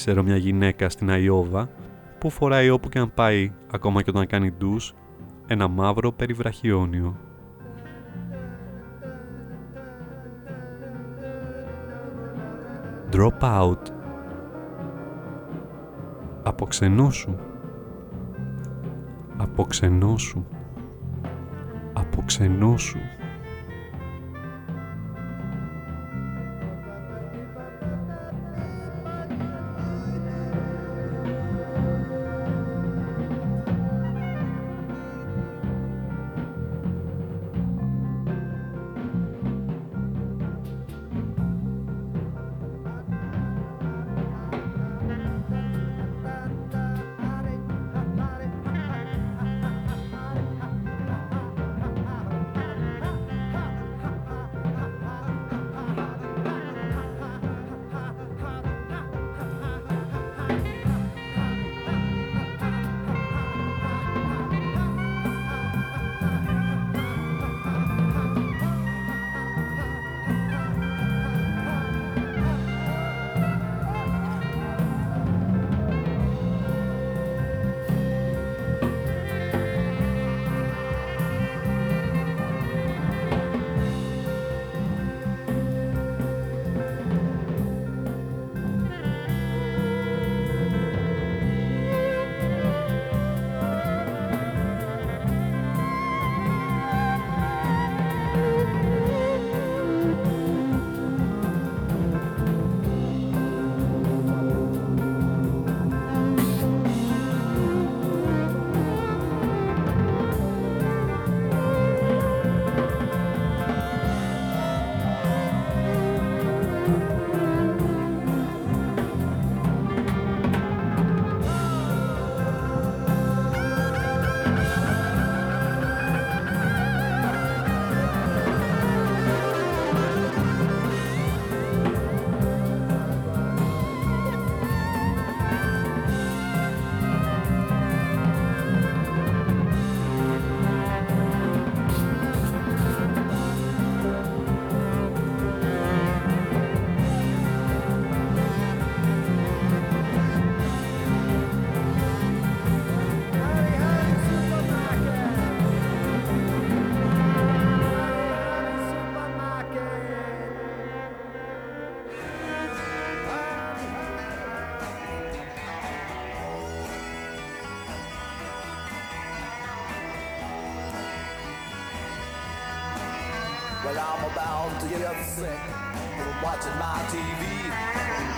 Ξέρω μια γυναίκα στην Αϊόβα που φοράει όπου και αν πάει, ακόμα και όταν κάνει ντους, ένα μαύρο περιβραχιόνιο. Drop out. Αποξενώσου. Αποξενώσου. Αποξενώσου.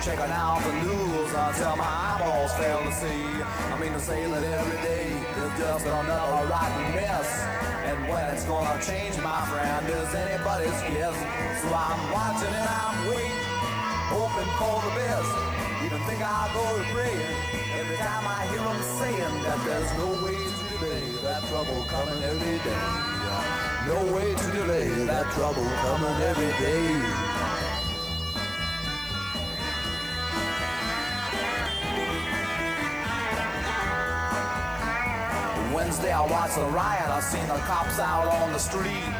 Checking out the news until my eyeballs fail to see. I mean to say that every day is just another rotten mess. And when it's gonna change, my friend, is anybody's guess. So I'm watching and I'm waiting, hoping for the best. Even think I'll go to praying every time I hear them saying that there's no way to delay that trouble coming every day. No way to delay that trouble coming every day. I watched the riot, I seen the cops out on the street.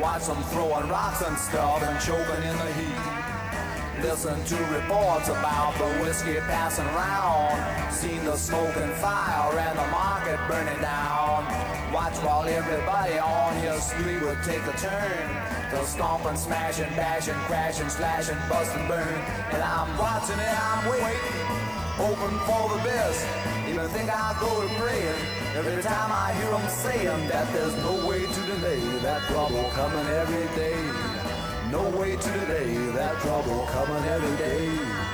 Watch them throwing rocks and stuff and choking in the heat. Listen to reports about the whiskey passing round. Seen the smoke and fire and the market burning down. Watch while everybody on your street would take a turn. They'll stomp and smash and bash and crash and slash and bust and burn. And I'm watching it, I'm waiting, hoping for the best. Even think I'll go to praying every time I hear them saying that there's no way to delay that trouble coming every day. No way to delay that trouble coming every day.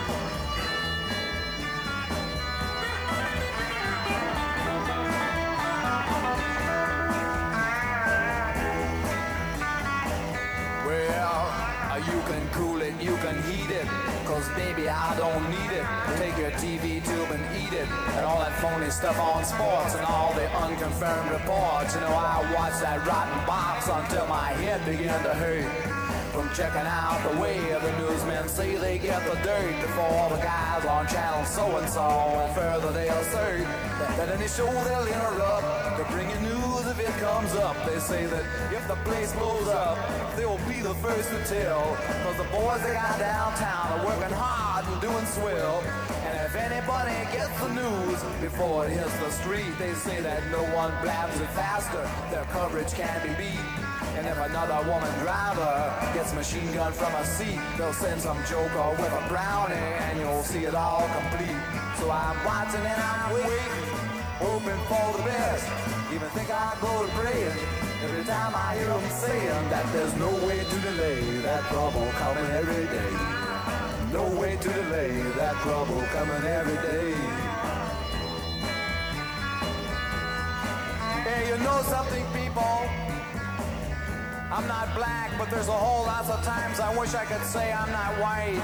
Can heat it. Cause baby, I don't need it. Take your TV tube and eat it. And all that phony stuff on sports and all the unconfirmed reports. You know, I watched that rotten box until my head began to hurt. From checking out the way the newsmen say they get the dirt before the guys on channel so and so. And further they assert that, any show they'll interrupt to bring you news comes up. They say that if the place blows up, they will be the first to tell. Cause the boys they got downtown are working hard and doing swell. And if anybody gets the news before it hits the street, they say that no one blabs it faster. Their coverage can be beat. And if another woman driver gets machine gun from a seat, they'll send some joker with a brownie and you'll see it all complete. So I'm watching and I'm waiting, hoping for the best. Even think I'll go to praying every time I hear them saying that there's no way to delay that trouble coming every day. No way to delay that trouble coming every day. Hey, you know something, people? I'm not black, but there's a whole lot of times I wish I could say I'm not white.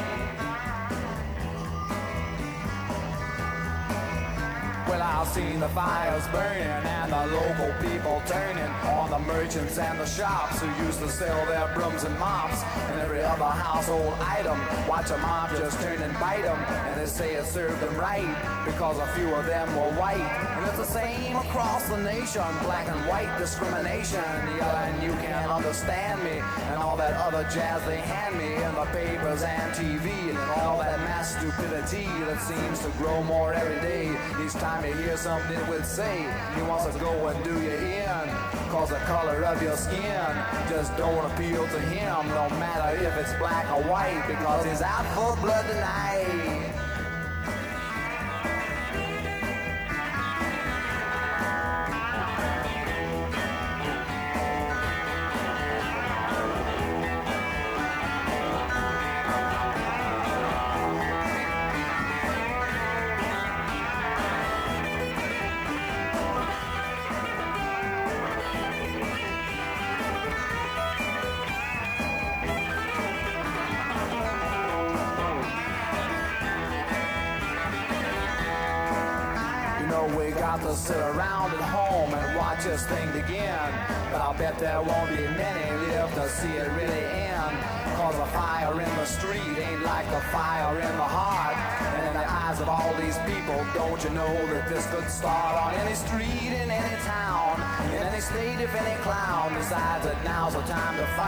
Well, I've seen the fires burning and the local people turning on the merchants and the shops who used to sell their brooms and mops and every other household item. Watch a mob just turn and bite them, and they say it served them right because a few of them were white. And it's the same across the nation, black and white discrimination. Yeah, and you can't understand me and all that other jazz they hand me in the papers and TV and all that stupidity that seems to grow more every day. Each time you hear something would say, he wants to go and do you in. Cause the color of your skin just don't appeal to him, no matter if it's black or white, because he's out for blood tonight.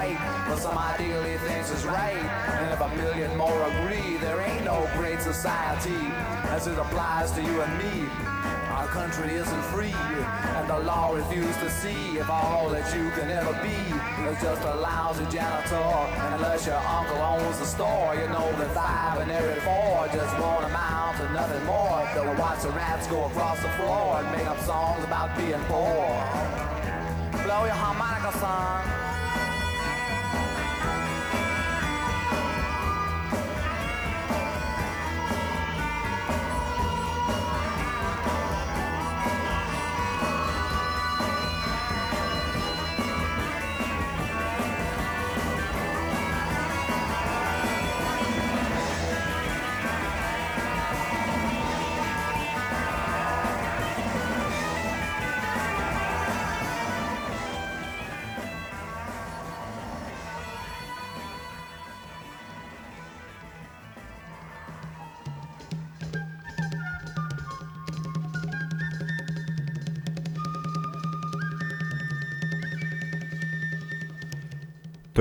Fight for some ideal he thinks is right. And if a million more agree, there ain't no great society as it applies to you and me. Our country isn't free, and the law refuses to see if all that you can ever be is just a lousy janitor. And unless your uncle owns the store, you know that five and every four just won't amount to nothing more. They'll watch the rats go across the floor and make up songs about being poor. Blow your harmonica, son.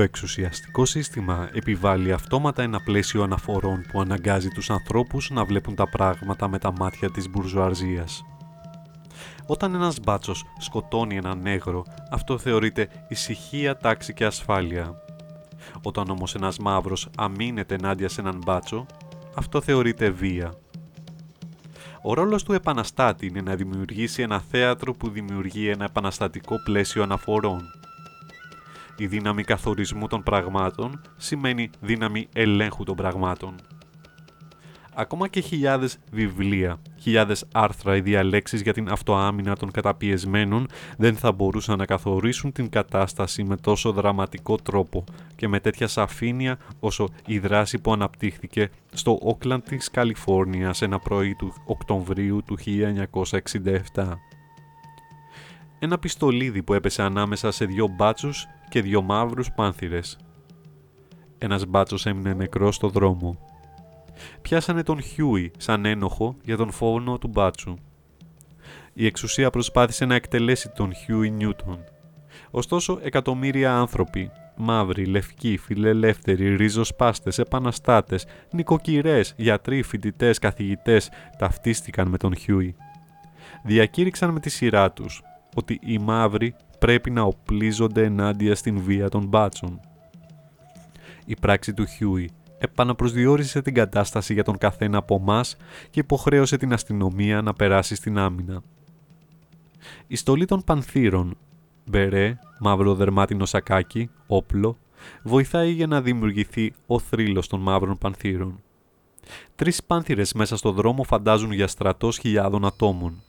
Το εξουσιαστικό σύστημα επιβάλλει αυτόματα ένα πλαίσιο αναφορών που αναγκάζει τους ανθρώπους να βλέπουν τα πράγματα με τα μάτια της μπουρζουαρζίας. Όταν ένας μπάτσος σκοτώνει έναν νέγρο, αυτό θεωρείται ησυχία, τάξη και ασφάλεια. Όταν όμως ένας μαύρος αμήνεται ενάντια σε έναν μπάτσο, αυτό θεωρείται βία. Ο ρόλος του επαναστάτη είναι να δημιουργήσει ένα θέατρο που δημιουργεί ένα επαναστατικό πλαίσιο αναφορών. Η δύναμη καθορισμού των πραγμάτων σημαίνει δύναμη ελέγχου των πραγμάτων. Ακόμα και χιλιάδες βιβλία, χιλιάδες άρθρα ή διαλέξεις για την αυτοάμυνα των καταπιεσμένων δεν θα μπορούσαν να καθορίσουν την κατάσταση με τόσο δραματικό τρόπο και με τέτοια σαφήνεια όσο η δράση που αναπτύχθηκε στο Όκλαντ της Καλιφόρνιας ένα πρωί του Οκτωβρίου του 1967. Ένα πιστολίδι που έπεσε ανάμεσα σε δύο μπάτσους και δύο μαύρους πάνθηρες. Ένας μπάτσος έμεινε νεκρός στο δρόμο πιάσανε τον Χιούι σαν ένοχο για τον φόνο του μπάτσου. Η εξουσία προσπάθησε να εκτελέσει τον Χιούι Νιούτον. Ωστόσο, εκατομμύρια άνθρωποι, μαύροι, λευκοί, φιλελεύθεροι, ριζοσπάστες, επαναστάτες, νοικοκυρές, γιατροί, φοιτητές, καθηγητές ταυτίστηκαν με τον Χιούι. Διακήρυξαν με τη σειρά τους ότι οι μαύροι πρέπει να οπλίζονται ενάντια στην βία των μπάτσων. Η πράξη του Χιούι επαναπροσδιορίσε την κατάσταση για τον καθένα από εμάς και υποχρέωσε την αστυνομία να περάσει στην άμυνα. Η στολή των πανθύρων, μπερέ, μαύρο δερμάτινο σακάκι, όπλο, βοηθάει για να δημιουργηθεί ο θρύλος των μαύρων πανθύρων. Τρεις πάνθυρες μέσα στο δρόμο φαντάζουν για στρατός χιλιάδων ατόμων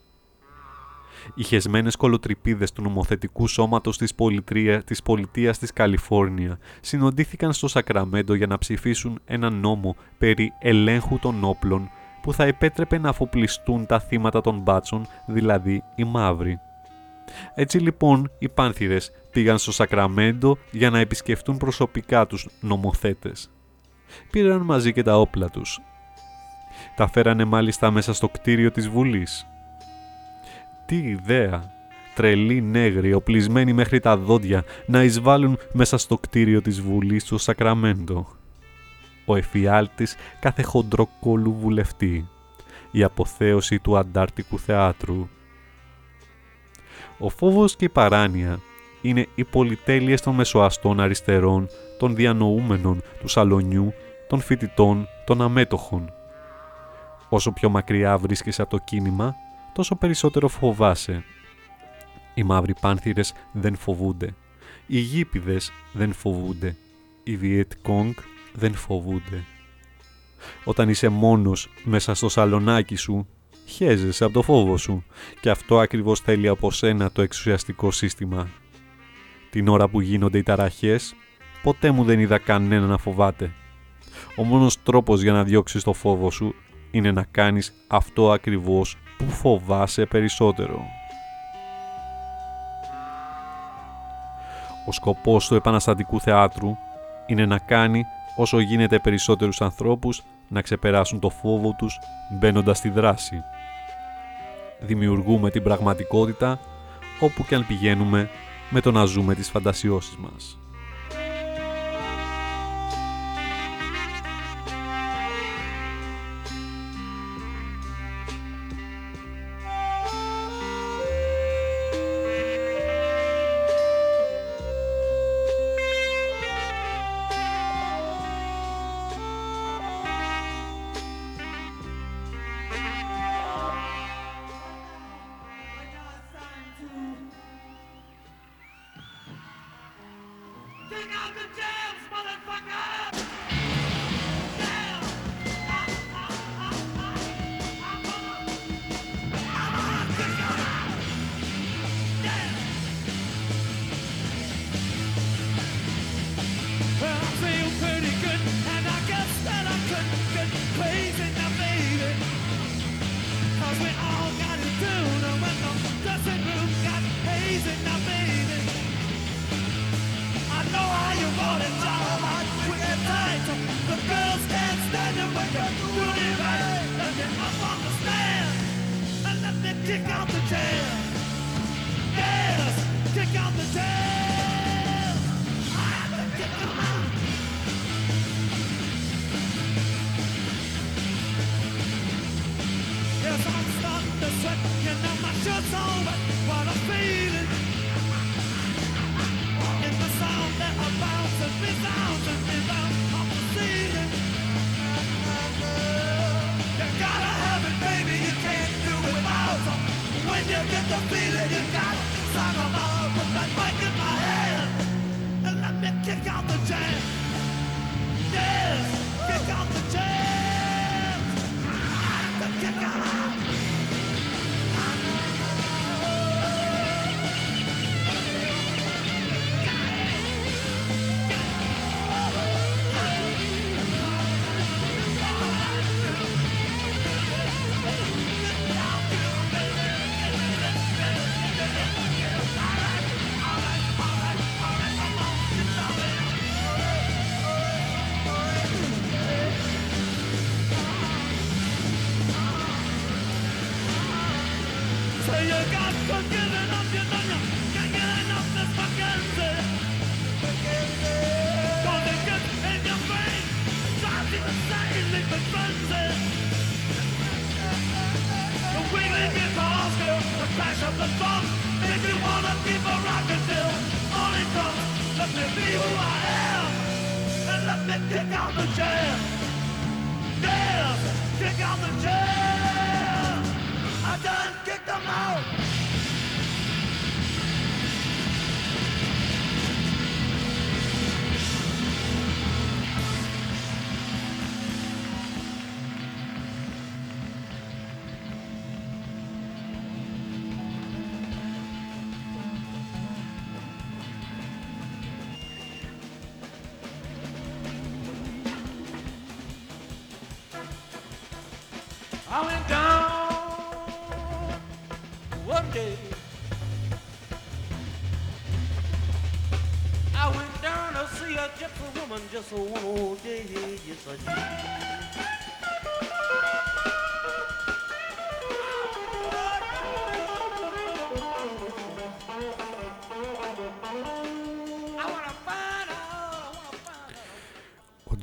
οι χεσμένες κολοτρυπίδες του νομοθετικού σώματος της, πολιτρία, της πολιτείας της Καλιφόρνια συνοντήθηκαν στο Σακραμέντο για να ψηφίσουν ένα νόμο περί ελέγχου των όπλων που θα επέτρεπε να αφοπλιστούν τα θύματα των μπάτσων, δηλαδή οι μαύροι. Έτσι λοιπόν οι πάνθυρες πήγαν στο Σακραμέντο για να επισκεφτούν προσωπικά τους νομοθέτες. Πήραν μαζί και τα όπλα τους. Τα φέρανε μάλιστα μέσα στο κτίριο της Βουλής τι ιδέα. Τρελοί νέγροι, οπλισμένοι μέχρι τα δόντια, να εισβάλλουν μέσα στο κτίριο της Βουλής του Σακραμέντο. Ο εφιάλτης κάθε χοντροκόλου βουλευτή. Η αποθέωση του αντάρτικου θεάτρου. Ο φόβος και η παράνοια είναι οι πολυτέλειες των μεσοαστών αριστερών, των διανοούμενων, του σαλονιού, των φοιτητών, των αμέτωχων. Όσο πιο μακριά βρίσκεσαι από το κίνημα, τόσο περισσότερο φοβάσαι. Οι μαύροι πάνθυρες δεν φοβούνται. Οι γήπηδες δεν φοβούνται. Οι Βιετ Κόγκ δεν φοβούνται. Όταν είσαι μόνος μέσα στο σαλονάκι σου, χέζεσαι από το φόβο σου και αυτό ακριβώς θέλει από σένα το εξουσιαστικό σύστημα. Την ώρα που γίνονται οι ταραχές, ποτέ μου δεν είδα κανένα να φοβάται. Ο μόνος τρόπος για να διώξεις το φόβο σου είναι να κάνεις αυτό ακριβώς που φοβάσαι περισσότερο. Ο σκοπός του επαναστατικού θεάτρου είναι να κάνει όσο γίνεται περισσότερους ανθρώπους να ξεπεράσουν το φόβο τους μπαίνοντας στη δράση. Δημιουργούμε την πραγματικότητα όπου και αν πηγαίνουμε με το να ζούμε τις φαντασιώσεις μας. The girls can't stand it when you're right. And they up on the stand and let me kick the jam. Yes, kick the jam. I to kick I'm to sweat, you know my shirt's. What feeling! The sound that You get the feeling, you gotta song them out with that mic in my hand. And let me kick out the jam. Yes, kick out the jam. I kick out.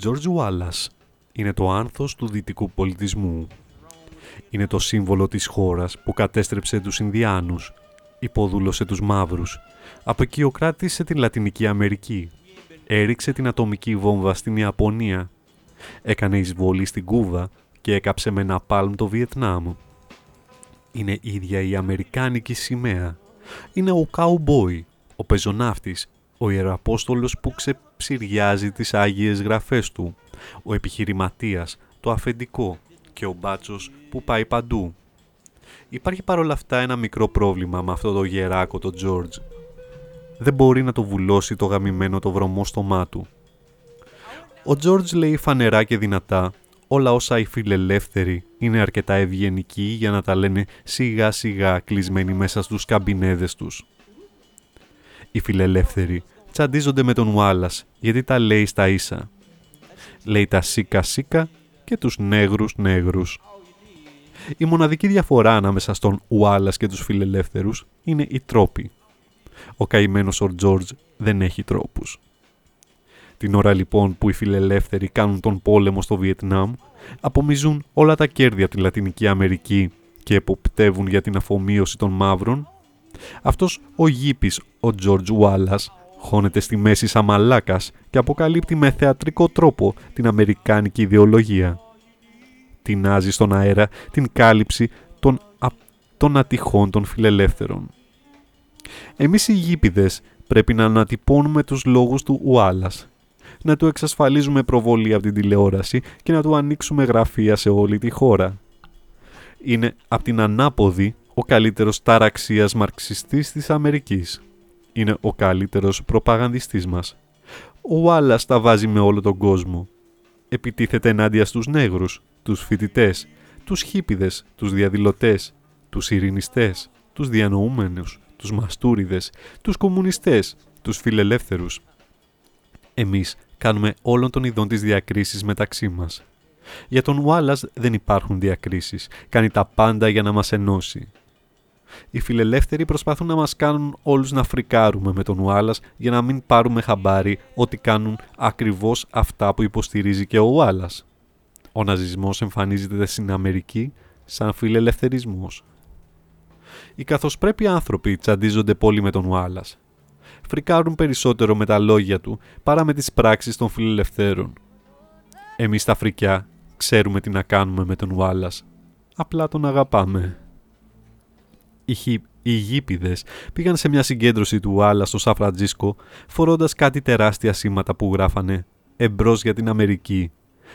George Wallace είναι το άνθος του δυτικού πολιτισμού. Είναι το σύμβολο της χώρας που κατέστρεψε τους Ινδιάνους, υποδούλωσε τους Μαύρους, αποκειοκράτησε την Λατινική Αμερική, έριξε την ατομική βόμβα στην Ιαπωνία, έκανε εισβολή στην Κούβα και έκαψε με ένα πάλμ το Βιετνάμ. Είναι ίδια η Αμερικάνικη σημαία. Είναι ο καουμπόι, ο πεζοναύτης, ο ιεραπόστολος που ξεψυριάζει τις Άγιες Γραφές του, ο επιχειρηματίας, το αφεντικό και ο μπάτσος που πάει παντού. Υπάρχει παρόλα αυτά ένα μικρό πρόβλημα με αυτό το γεράκο το George. Δεν μπορεί να το βουλώσει το γαμημένο το βρωμό στομά του. Ο George λέει φανερά και δυνατά όλα όσα οι φιλελεύθεροι είναι αρκετά ευγενικοί για να τα λένε σιγά σιγά κλεισμένοι μέσα στους καμπινέδες τους. Οι φιλελεύθεροι τσαντίζονται με τον Ουάλλας γιατί τα λέει στα ίσα. Λέει τα σίκα σίκα και τους νέγρους νέγρους. Η μοναδική διαφορά ανάμεσα στον Ουάλλας και τους φιλελεύθερους είναι οι τρόποι. Ο καημένος ο Τζόρτζ δεν έχει τρόπους. Την ώρα λοιπόν που οι φιλελεύθεροι κάνουν τον πόλεμο στο Βιετνάμ, απομίζουν όλα τα κέρδη από τη Λατινική Αμερική και εποπτεύουν για την αφομοίωση των μαύρων, αυτός ο γήπης, ο George Wallace, χώνεται στη μέση σαν μαλάκας και αποκαλύπτει με θεατρικό τρόπο την αμερικάνικη ιδεολογία. Τεινάζει στον αέρα την κάλυψη των, α... των ατυχών των φιλελεύθερων. Εμείς οι γήπηδες πρέπει να ανατυπώνουμε τους λόγους του Ουάλλας, να του εξασφαλίζουμε προβολή από την τηλεόραση και να του ανοίξουμε γραφεία σε όλη τη χώρα. Είναι από την ανάποδη ο καλύτερος ταραξίας μαρξιστής της Αμερικής. Είναι ο καλύτερος προπαγανδιστής μας. Ο Ουάλλας τα βάζει με όλο τον κόσμο. Επιτίθεται ενάντια στους νέγρους, τους φοιτητές, τους χίπιδες, τους διαδηλωτές, τους ειρηνιστές, τους διανοούμενους, τους μαστούριδες, τους κομμουνιστές, τους φιλελεύθερους. Εμείς κάνουμε όλων των ειδών τις διακρίσεις μεταξύ μας. Για τον Ουάλλας δεν υπάρχουν διακρίσεις. Κάνει τα πάντα για να μας ενώσει. Οι φιλελεύθεροι προσπαθούν να μας κάνουν όλους να φρικάρουμε με τον Ουάλλας για να μην πάρουμε χαμπάρι ότι κάνουν ακριβώς αυτά που υποστηρίζει και ο Ουάλλας. Ο ναζισμός εμφανίζεται στην Αμερική σαν φιλελευθερισμός. Οι καθώς πρέπει άνθρωποι τσαντίζονται πολύ με τον Ουάλλας. Φρικάρουν περισσότερο με τα λόγια του παρά με τις πράξεις των φιλελευθέρων. Εμείς τα φρικιά ξέρουμε τι να κάνουμε με τον Ουάλλας. Απλά τον αγαπάμε. Οι, χι... οι γήπηδες πήγαν σε μια συγκέντρωση του Ουάλλα στο Σαν Φραντζίσκο φορώντας κάτι τεράστια σήματα που γράφανε «Εμπρός για την Αμερική»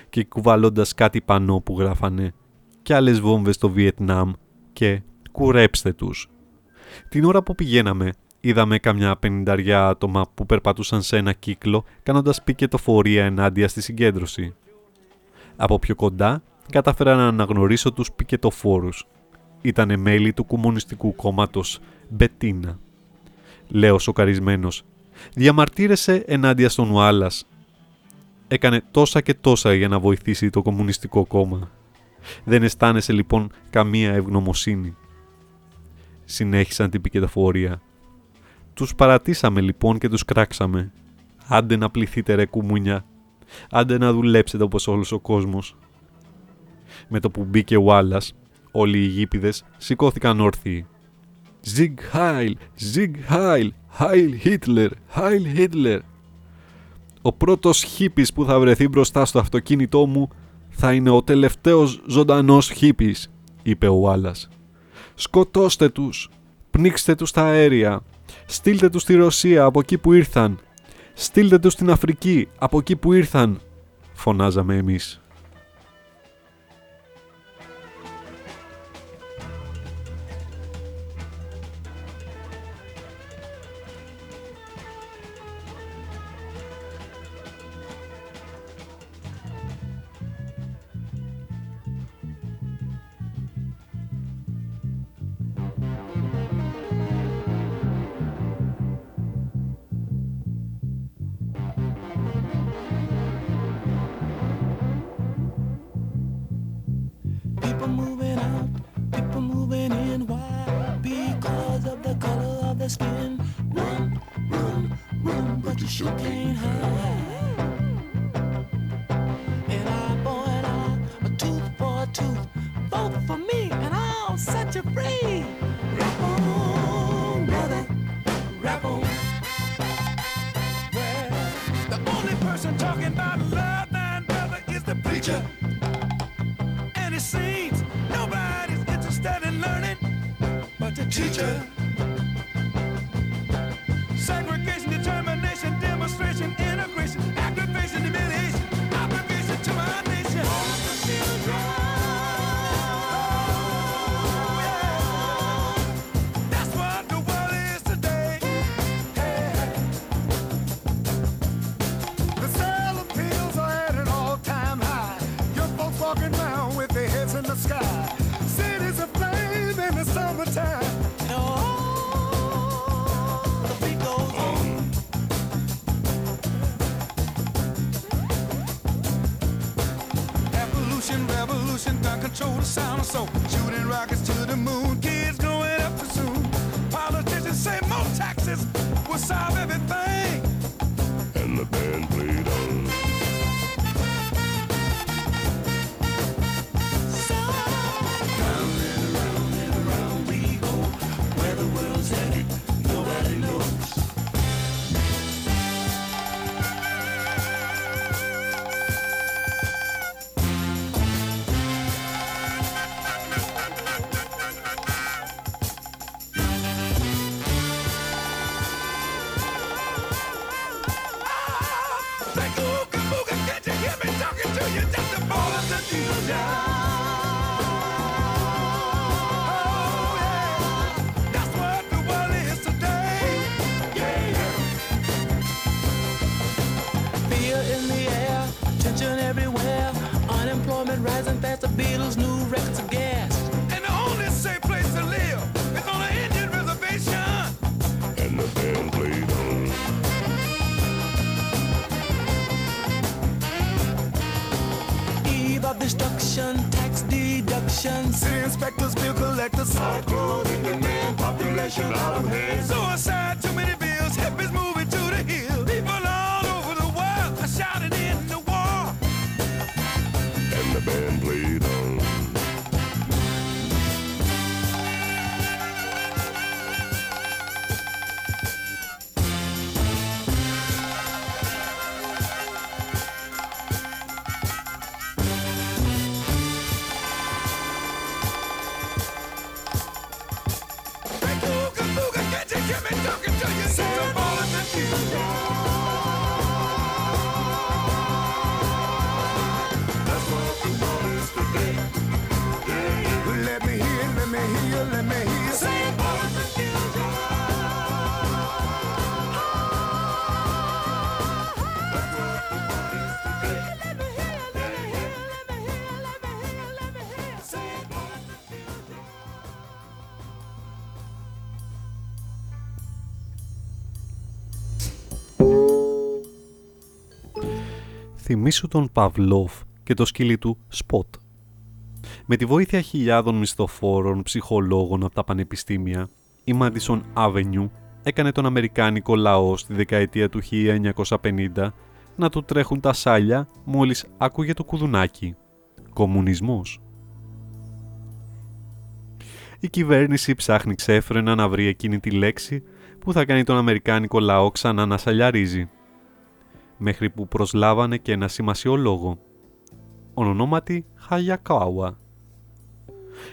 και κουβαλώντας κάτι πανό που γράφανε «Και άλλες βόμβες στο Βιετνάμ» και «Κουρέψτε τους». Την ώρα που πηγαίναμε, είδαμε καμιά πενηνταριά άτομα που περπατούσαν σε ένα κύκλο κάνοντας πικετοφορία ενάντια στη συγκέντρωση. Από πιο κοντά κατάφερα να αναγνωρίσω τους πικετοφόρους. Ήτανε μέλη του Κομμουνιστικού Κόμματος Μπετίνα. Λέω σοκαρισμένος. Διαμαρτύρεσαι ενάντια στον Ουάλλας. Έκανε τόσα και τόσα για να βοηθήσει το Κομμουνιστικό Κόμμα. Δεν αισθάνεσαι λοιπόν καμία ευγνωμοσύνη. Συνέχισαν την πικετοφορία. Τους παρατήσαμε λοιπόν και τους κράξαμε. Άντε να πληθείτε ρε κουμούνια. Άντε να δουλέψετε όπως όλος ο κόσμος. Με το που μπήκε ο Άλλας, όλοι οι γήπηδες σηκώθηκαν όρθιοι. Ζιγ Χάιλ, Ζιγ Χάιλ, Χάιλ Χίτλερ, Χάιλ Χίτλερ. Ο πρώτος χίπης που θα βρεθεί μπροστά στο αυτοκίνητό μου θα είναι ο τελευταίος ζωντανός χίπης, είπε ο Άλλας. Σκοτώστε τους, πνίξτε τους στα αέρια, στείλτε τους στη Ρωσία από εκεί που ήρθαν, στείλτε τους στην Αφρική από εκεί που ήρθαν, φωνάζαμε εμείς. But you sure can't hide. An eye for a tooth for a tooth. Vote for me, and I'll set you free. Rap on, brother, rap on. Well, the only person talking about love, man, brother, is the preacher. And it seems nobody's interested in learning but the teacher. Segregation, control the sound soul. Shooting rockets to the moon, kids growing up too soon. Politicians say more taxes will solve everything. And the band played on. Θυμήσου τον Παυλόφ και το σκύλι του Σποτ. Με τη βοήθεια χιλιάδων μισθοφόρων ψυχολόγων από τα πανεπιστήμια, η Madison Avenue έκανε τον Αμερικάνικο λαό στη δεκαετία του 1950 να του τρέχουν τα σάλια μόλις άκουγε το κουδουνάκι. Κομμουνισμός. Η κυβέρνηση ψάχνει ξέφρενα να βρει εκείνη τη λέξη που θα κάνει τον Αμερικάνικο λαό ξανά να σαλιαρίζει. Μέχρι που προσλάβανε και ένα σημασιολόγο. Ονομάτι Χαγιακάουα.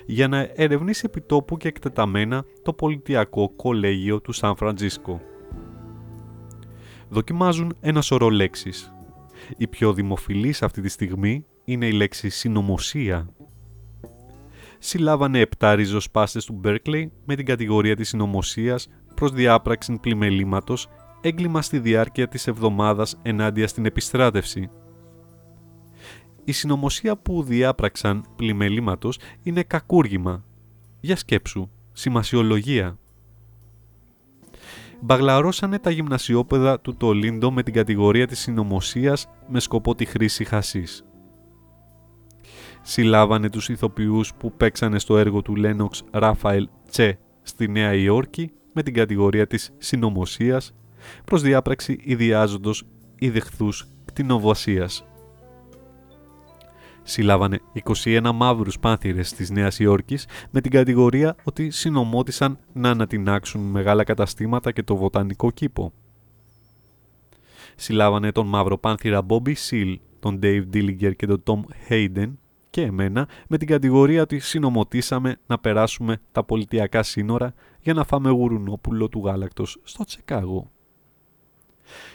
Για να ερευνήσει επιτόπου και εκτεταμένα το πολιτιακό κολέγιο του Σαν Φραντζίσκο. Δοκιμάζουν ένα σωρό λέξεις. Η πιο δημοφιλής αυτή τη στιγμή είναι η λέξη συνωμοσία. Συλλάβανε 7 ριζοσπάστες του Μπέρκλεϊ με την κατηγορία της συνωμοσίας προς διάπραξη πλημελήματος έγκλημα στη διάρκεια της εβδομάδας ενάντια στην επιστράτευση. Η συνωμοσία που διάπραξαν πλημελήματος είναι κακούργημα. Για σκέψου, σημασιολογία. Μπαγλαρώσανε τα γυμνασιόπαιδα του Τολίντο με την κατηγορία της συνωμοσίας με σκοπό τη χρήση χασής. Συλλάβανε τους ηθοποιούς που παίξανε στο έργο του Λένοξ Ράφαελ Τσε στη Νέα Υόρκη με την κατηγορία της συνωμοσίας προς διάπραξη ιδιάζοντος ή δεχθούς κτηνοβασίας. Συλλάβανε 21 μαύρους πάνθυρες της Νέας Υόρκης με την κατηγορία ότι συνομότησαν να ανατινάξουν μεγάλα καταστήματα και το βοτανικό κήπο. Συλλάβανε τον μαύρο πάνθυρα Bobby Seal, τον Dave Dillinger και τον Tom Hayden και εμένα με την κατηγορία ότι συνομωτήσαμε να περάσουμε τα πολιτιακά σύνορα για να φάμε γουρουνόπουλο του γάλακτος στο Τσεκάγο.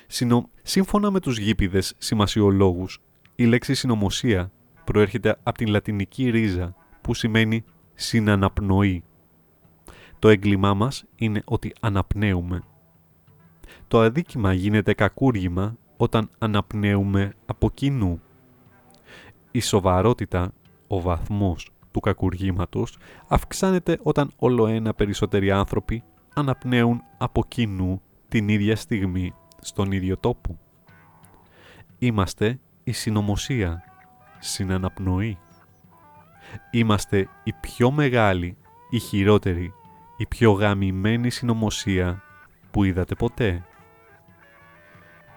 Συνο... Σύμφωνα με τους γήπηδες σημασιολόγους, η λέξη συνωμοσία προέρχεται από την λατινική ρίζα που σημαίνει συναναπνοή. Το έγκλημά μας είναι ότι αναπνέουμε. Το αδίκημα γίνεται κακούργημα όταν αναπνέουμε από κοινού. Η σοβαρότητα, ο βαθμός του κακουργήματος αυξάνεται όταν όλο ένα περισσότεροι άνθρωποι αναπνέουν από κοινού την ίδια στιγμή στον ίδιο τόπο. Είμαστε η συνωμοσία, συναναπνοή. Είμαστε η πιο μεγάλη, η χειρότερη, η πιο γαμημένη συνωμοσία που είδατε ποτέ.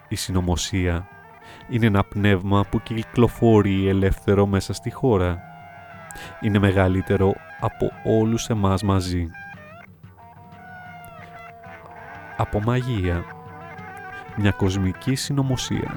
Η συνωμοσία είναι ένα πνεύμα που κυκλοφορεί ελεύθερο μέσα στη χώρα. Είναι μεγαλύτερο από όλους εμάς μαζί. Από μαγεία. Μια κοσμική συνωμοσία.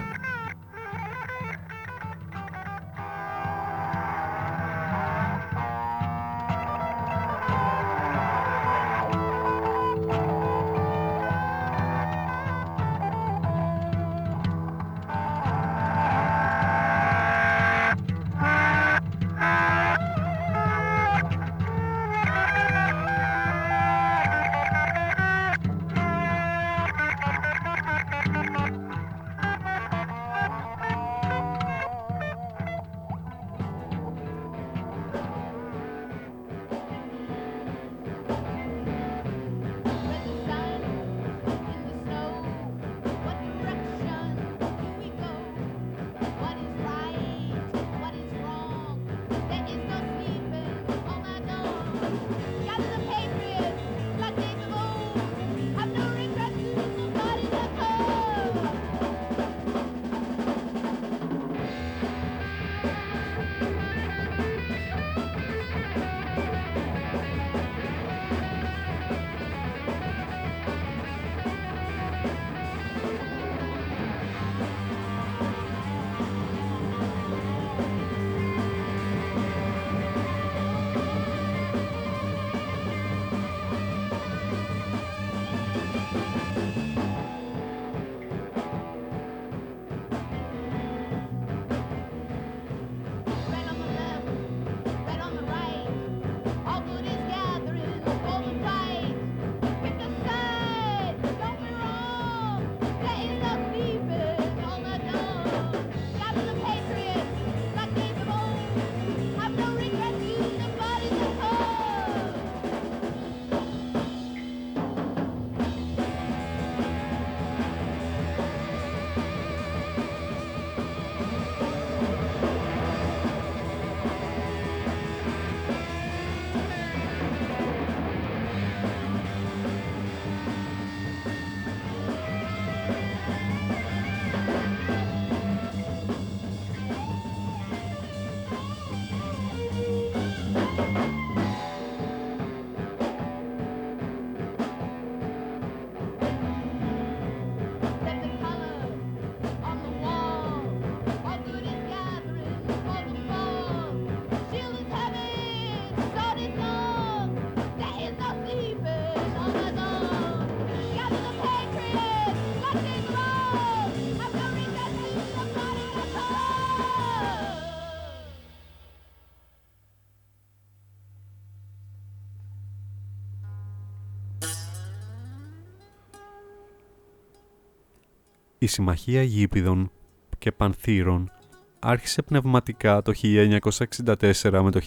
Η Συμμαχία Γήπηδων και Πανθύρων άρχισε πνευματικά το 1964 με το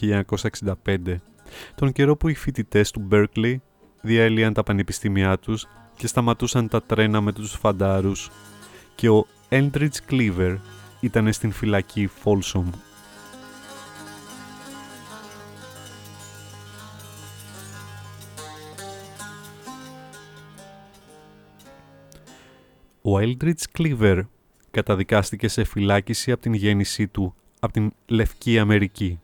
1965, τον καιρό που οι φοιτητές του Berkeley διέλυαν τα πανεπιστήμια τους και σταματούσαν τα τρένα με τους φαντάρους και ο Eldridge Cleaver ήταν στην φυλακή Folsom. Ο Eldridge Cleaver καταδικάστηκε σε φυλάκιση από την γέννησή του από την Λευκή Αμερική.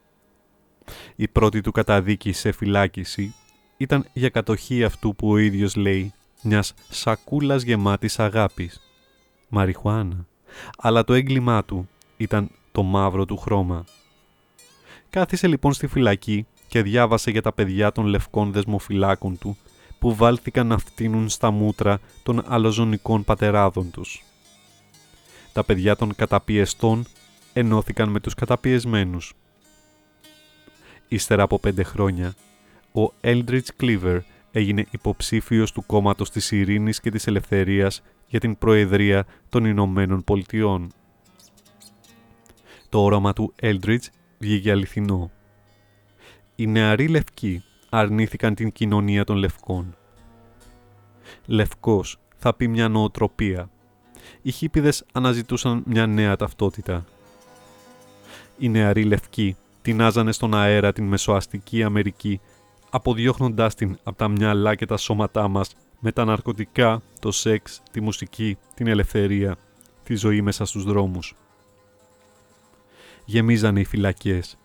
Η πρώτη του καταδίκη σε φυλάκιση ήταν για κατοχή αυτού που ο ίδιος λέει μιας σακούλας γεμάτης αγάπης. Μαριχουάνα. Αλλά το έγκλημά του ήταν το μαύρο του χρώμα. Κάθισε λοιπόν στη φυλακή και διάβασε για τα παιδιά των λευκών δεσμοφυλάκων του που βάλθηκαν να φτύνουν στα μούτρα των αλοζωνικών πατεράδων τους. Τα παιδιά των καταπιεστών ενώθηκαν με τους καταπιεσμένους. Ύστερα από πέντε χρόνια, ο Eldridge Cleaver έγινε υποψήφιος του κόμματος της Ειρήνης και της Ελευθερίας για την Προεδρία των Ηνωμένων Πολιτειών. Το όραμα του Eldridge βγήκε αληθινό. Οι νεαροί λευκοί αρνήθηκαν την κοινωνία των λευκών. Λευκός θα πει μια νοοτροπία. Οι χίπιδες αναζητούσαν μια νέα ταυτότητα. Οι νεαροί λευκοί τεινάζανε στον αέρα την μεσοαστική Αμερική αποδιώχνοντάς την από τα μυαλά και τα σώματά μας με τα ναρκωτικά, το σεξ, τη μουσική, την ελευθερία, τη ζωή μέσα στους δρόμους. Γεμίζανε οι φυλακές.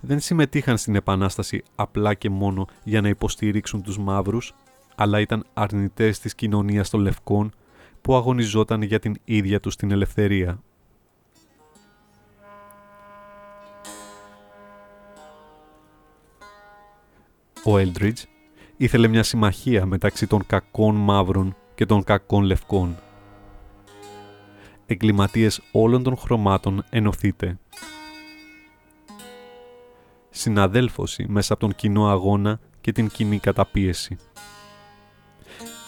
Δεν συμμετείχαν στην Επανάσταση απλά και μόνο για να υποστηρίξουν τους μαύρους, αλλά ήταν αρνητές της κοινωνίας των λευκών που αγωνιζόταν για την ίδια τους την ελευθερία. Ο Έλτριτζ ήθελε μια συμμαχία μεταξύ των κακών μαύρων και των κακών λευκών. Εγκληματίες όλων των χρωμάτων ενωθείτε. Συναδέλφωση μέσα από τον κοινό αγώνα και την κοινή καταπίεση.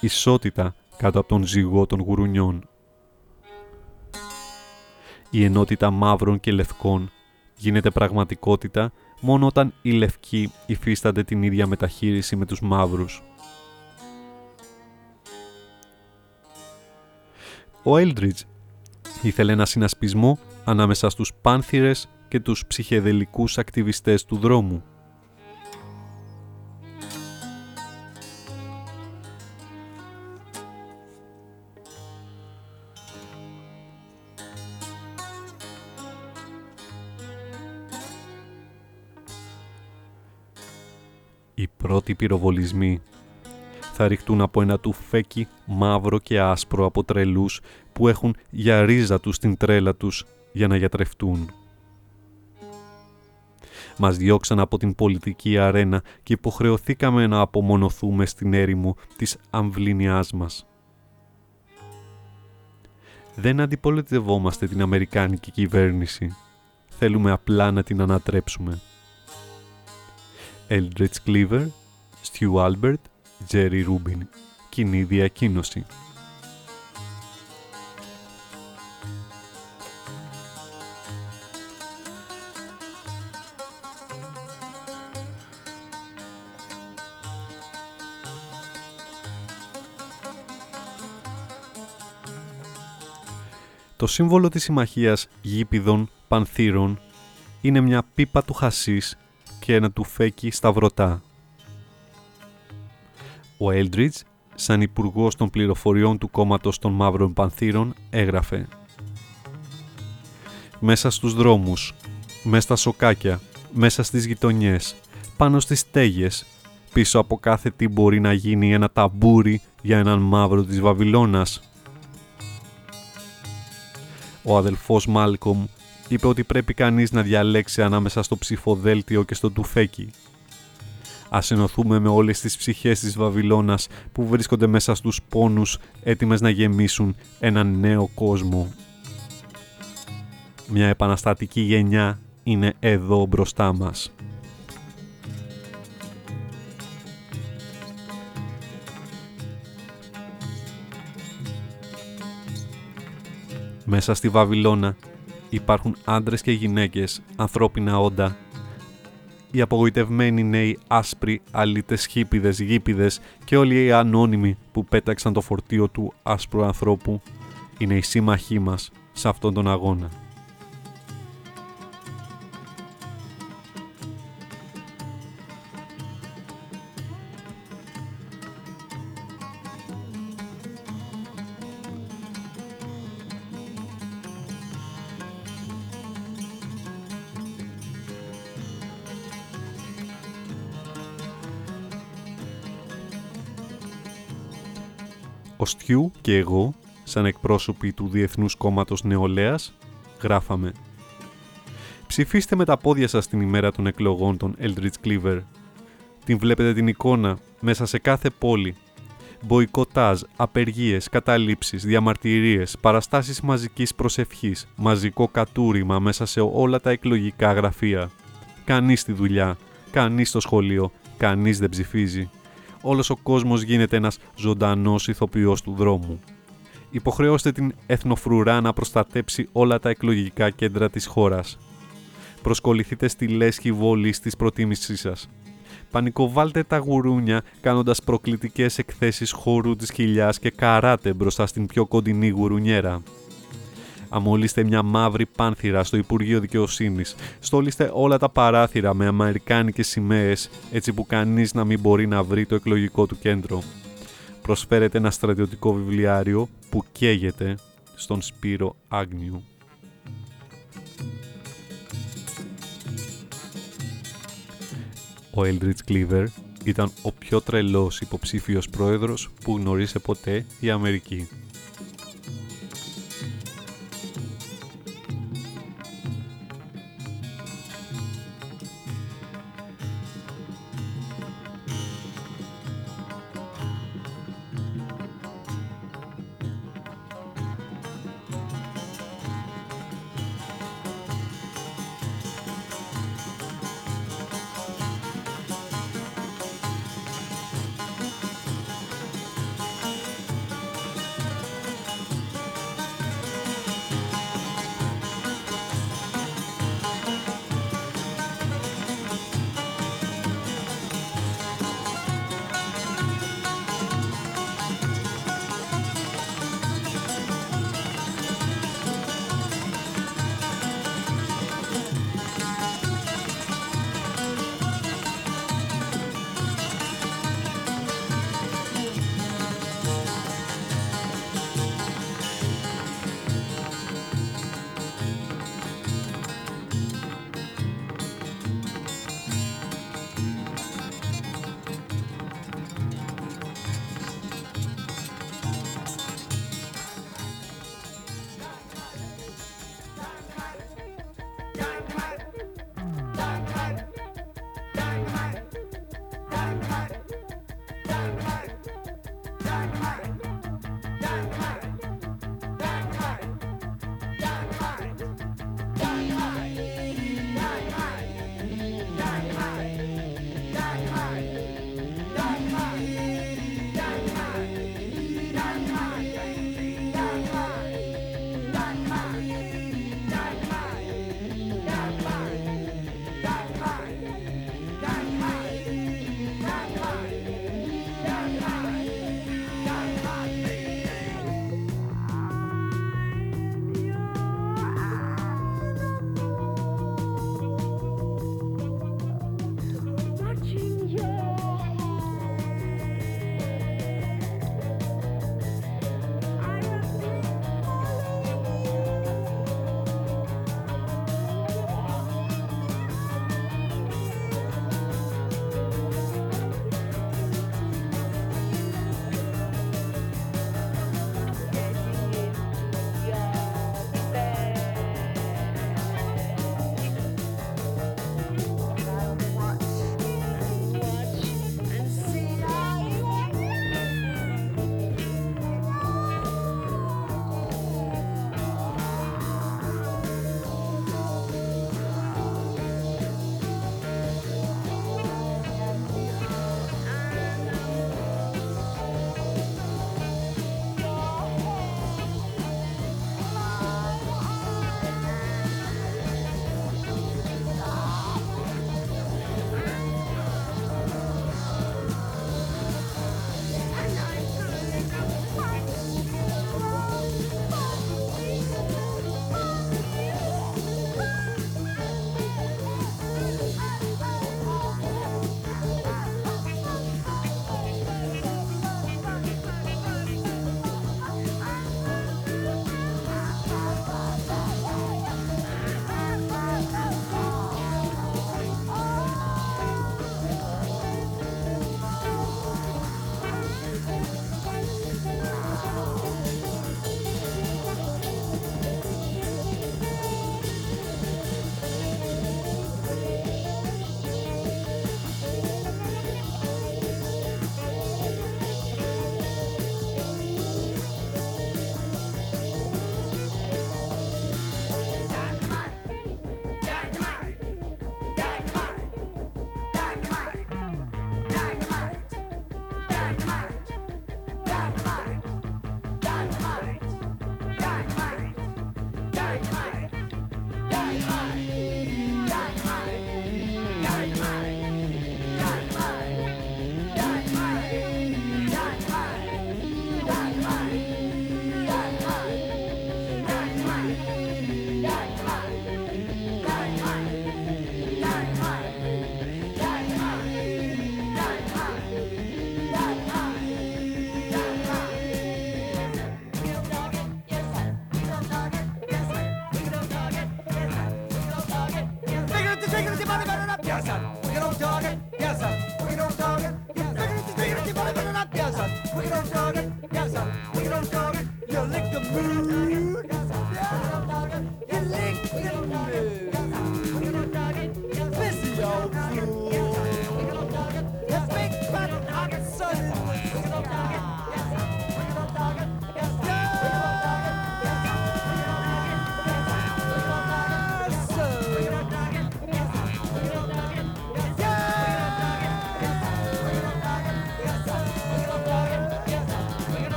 Ισότητα κάτω από τον ζυγό των γουρουνιών. Η ενότητα μαύρων και λευκών γίνεται πραγματικότητα μόνο όταν οι λευκοί υφίστανται την ίδια μεταχείριση με τους μαύρους. Ο Έλντριτζ ήθελε ένα συνασπισμό ανάμεσα στους πάνθυρες και τους ψυχεδελικούς ακτιβιστές του δρόμου. Οι πρώτοι πυροβολισμοί θα ρηχτούν από ένα τουφέκι μαύρο και άσπρο από τρελούς που έχουν για ρίζα τους την τρέλα τους για να γιατρευτούν. Μας διώξαν από την πολιτική αρένα και υποχρεωθήκαμε να απομονωθούμε στην έρημο της αμβληνιάς μας. Δεν αντιπολιτευόμαστε την Αμερικάνικη κυβέρνηση. Θέλουμε απλά να την ανατρέψουμε. Eldridge Cleaver, Stu Albert, Jerry Rubin. Κοινή διακοίνωση. Το σύμβολο της συμμαχίας γήπηδων πανθύρων είναι μια πίπα του χασίς και ένα τουφέκι σταυρωτά. Ο Έλντριτζ, σαν υπουργός των πληροφοριών του κόμματος των Μαύρων Πανθύρων, έγραφε «Μέσα στους δρόμους, μέσα στα σοκάκια, μέσα στις γειτονιές, πάνω στις στέγες, πίσω από κάθε τι μπορεί να γίνει ένα ταμπούρι για έναν μαύρο της Βαβυλώνας». Ο αδελφός Μάλκομ είπε ότι πρέπει κανείς να διαλέξει ανάμεσα στο ψηφοδέλτιο και στο τουφέκι. Ας ενωθούμε με όλες τις ψυχές της Βαβυλώνας που βρίσκονται μέσα στους πόνους έτοιμες να γεμίσουν έναν νέο κόσμο. Μια επαναστατική γενιά είναι εδώ μπροστά μας. Μέσα στη Βαβυλώνα υπάρχουν άντρες και γυναίκες, ανθρώπινα όντα. Οι απογοητευμένοι νέοι άσπροι, αλήτες, χίπιδες, γήπιδες και όλοι οι ανώνυμοι που πέταξαν το φορτίο του άσπρου ανθρώπου είναι οι σύμμαχοί μας σε αυτόν τον αγώνα. Ο Στιού και εγώ, σαν εκπρόσωποι του Διεθνούς Κόμματος Νεολαίας, γράφαμε Ψηφίστε με τα πόδια σας την ημέρα των εκλογών των Eldridge Cleaver. Την βλέπετε την εικόνα μέσα σε κάθε πόλη. Μποϊκοτάζ, απεργίες, καταλήψεις, διαμαρτυρίες, παραστάσεις μαζικής προσευχής, μαζικό κατούριμα μέσα σε όλα τα εκλογικά γραφεία. Κανείς στη δουλειά, κανείς στο σχολείο, κανείς δεν ψηφίζει όλος ο κόσμος γίνεται ένας ζωντανός ηθοποιός του δρόμου. Υποχρεώστε την εθνοφρουρά να προστατέψει όλα τα εκλογικά κέντρα της χώρας. Προσκοληθείτε στη λέσχη βόλης της προτίμησής σας. Πανικοβάλτε τα γουρούνια κάνοντας προκλητικές εκθέσεις χορού της χιλιάς και καράτε μπροστά στην πιο κοντινή γουρουνιέρα. Αμολύστε μια μαύρη πάνθυρα στο Υπουργείο Δικαιοσύνης. Στόλιστε όλα τα παράθυρα με αμερικάνικες σημαίες, έτσι που κανείς να μην μπορεί να βρει το εκλογικό του κέντρο. Προσφέρετε ένα στρατιωτικό βιβλιάριο που καίγεται στον Σπύρο Άγνιου. Ο Eldridge Cleaver ήταν ο πιο τρελός υποψήφιος πρόεδρος που γνωρίσε ποτέ η Αμερική.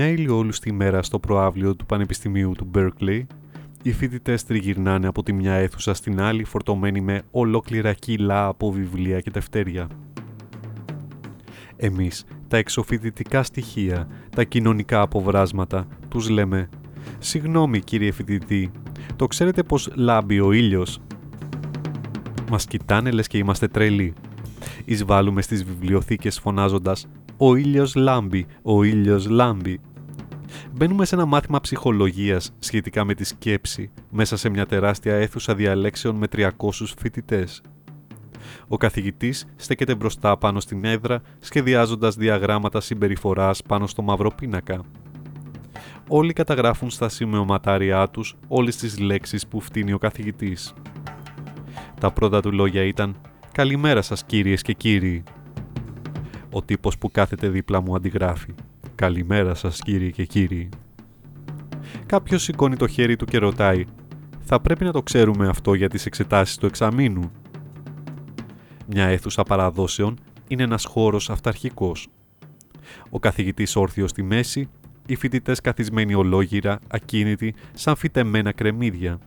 Μια ηλιόλουστη μέρα στο προάβλιο του Πανεπιστημίου του Berkeley, οι φοιτητές τριγυρνάνε από τη μια αίθουσα στην άλλη φορτωμένοι με ολόκληρα κιλά από βιβλία και τευτέρια. Εμείς, τα εξοφοιτητικά στοιχεία, τα κοινωνικά αποβράσματα, τους λέμε «Συγγνώμη κύριε φοιτητή, το ξέρετε πως λάμπει ο ήλιος» Μας κοιτάνε λες και είμαστε τρελοί. Εισβάλλουμε στις βιβλιοθήκες φωνάζοντας «Ο ήλιος λάμπει, ο ήλιος λάμπει». Μπαίνουμε σε ένα μάθημα ψυχολογίας σχετικά με τη σκέψη μέσα σε μια τεράστια αίθουσα διαλέξεων με 300 φοιτητές. Ο καθηγητής στέκεται μπροστά πάνω στην έδρα σχεδιάζοντας διαγράμματα συμπεριφοράς πάνω στο μαύρο πίνακα. Όλοι καταγράφουν στα σημειωματάριά τους όλες τις λέξεις που φτύνει ο καθηγητής. Τα πρώτα του λόγια ήταν «Καλημέρα σας κύριες και κύριοι». Ο τύπος που κάθεται δίπλα μου αντιγράφει «Καλημέρα σας κύριοι και κύριοι». Κάποιος σηκώνει το χέρι του και ρωτάει «Θα πρέπει να το ξέρουμε αυτό για τις εξετάσεις του εξαμήνου». Μια αίθουσα παραδόσεων είναι ένας χώρος αυταρχικός. Ο καθηγητής όρθιος στη μέση, οι φοιτητές καθισμένοι ολόγυρα, ακίνητοι, σαν φυτεμένα κρεμμύδια.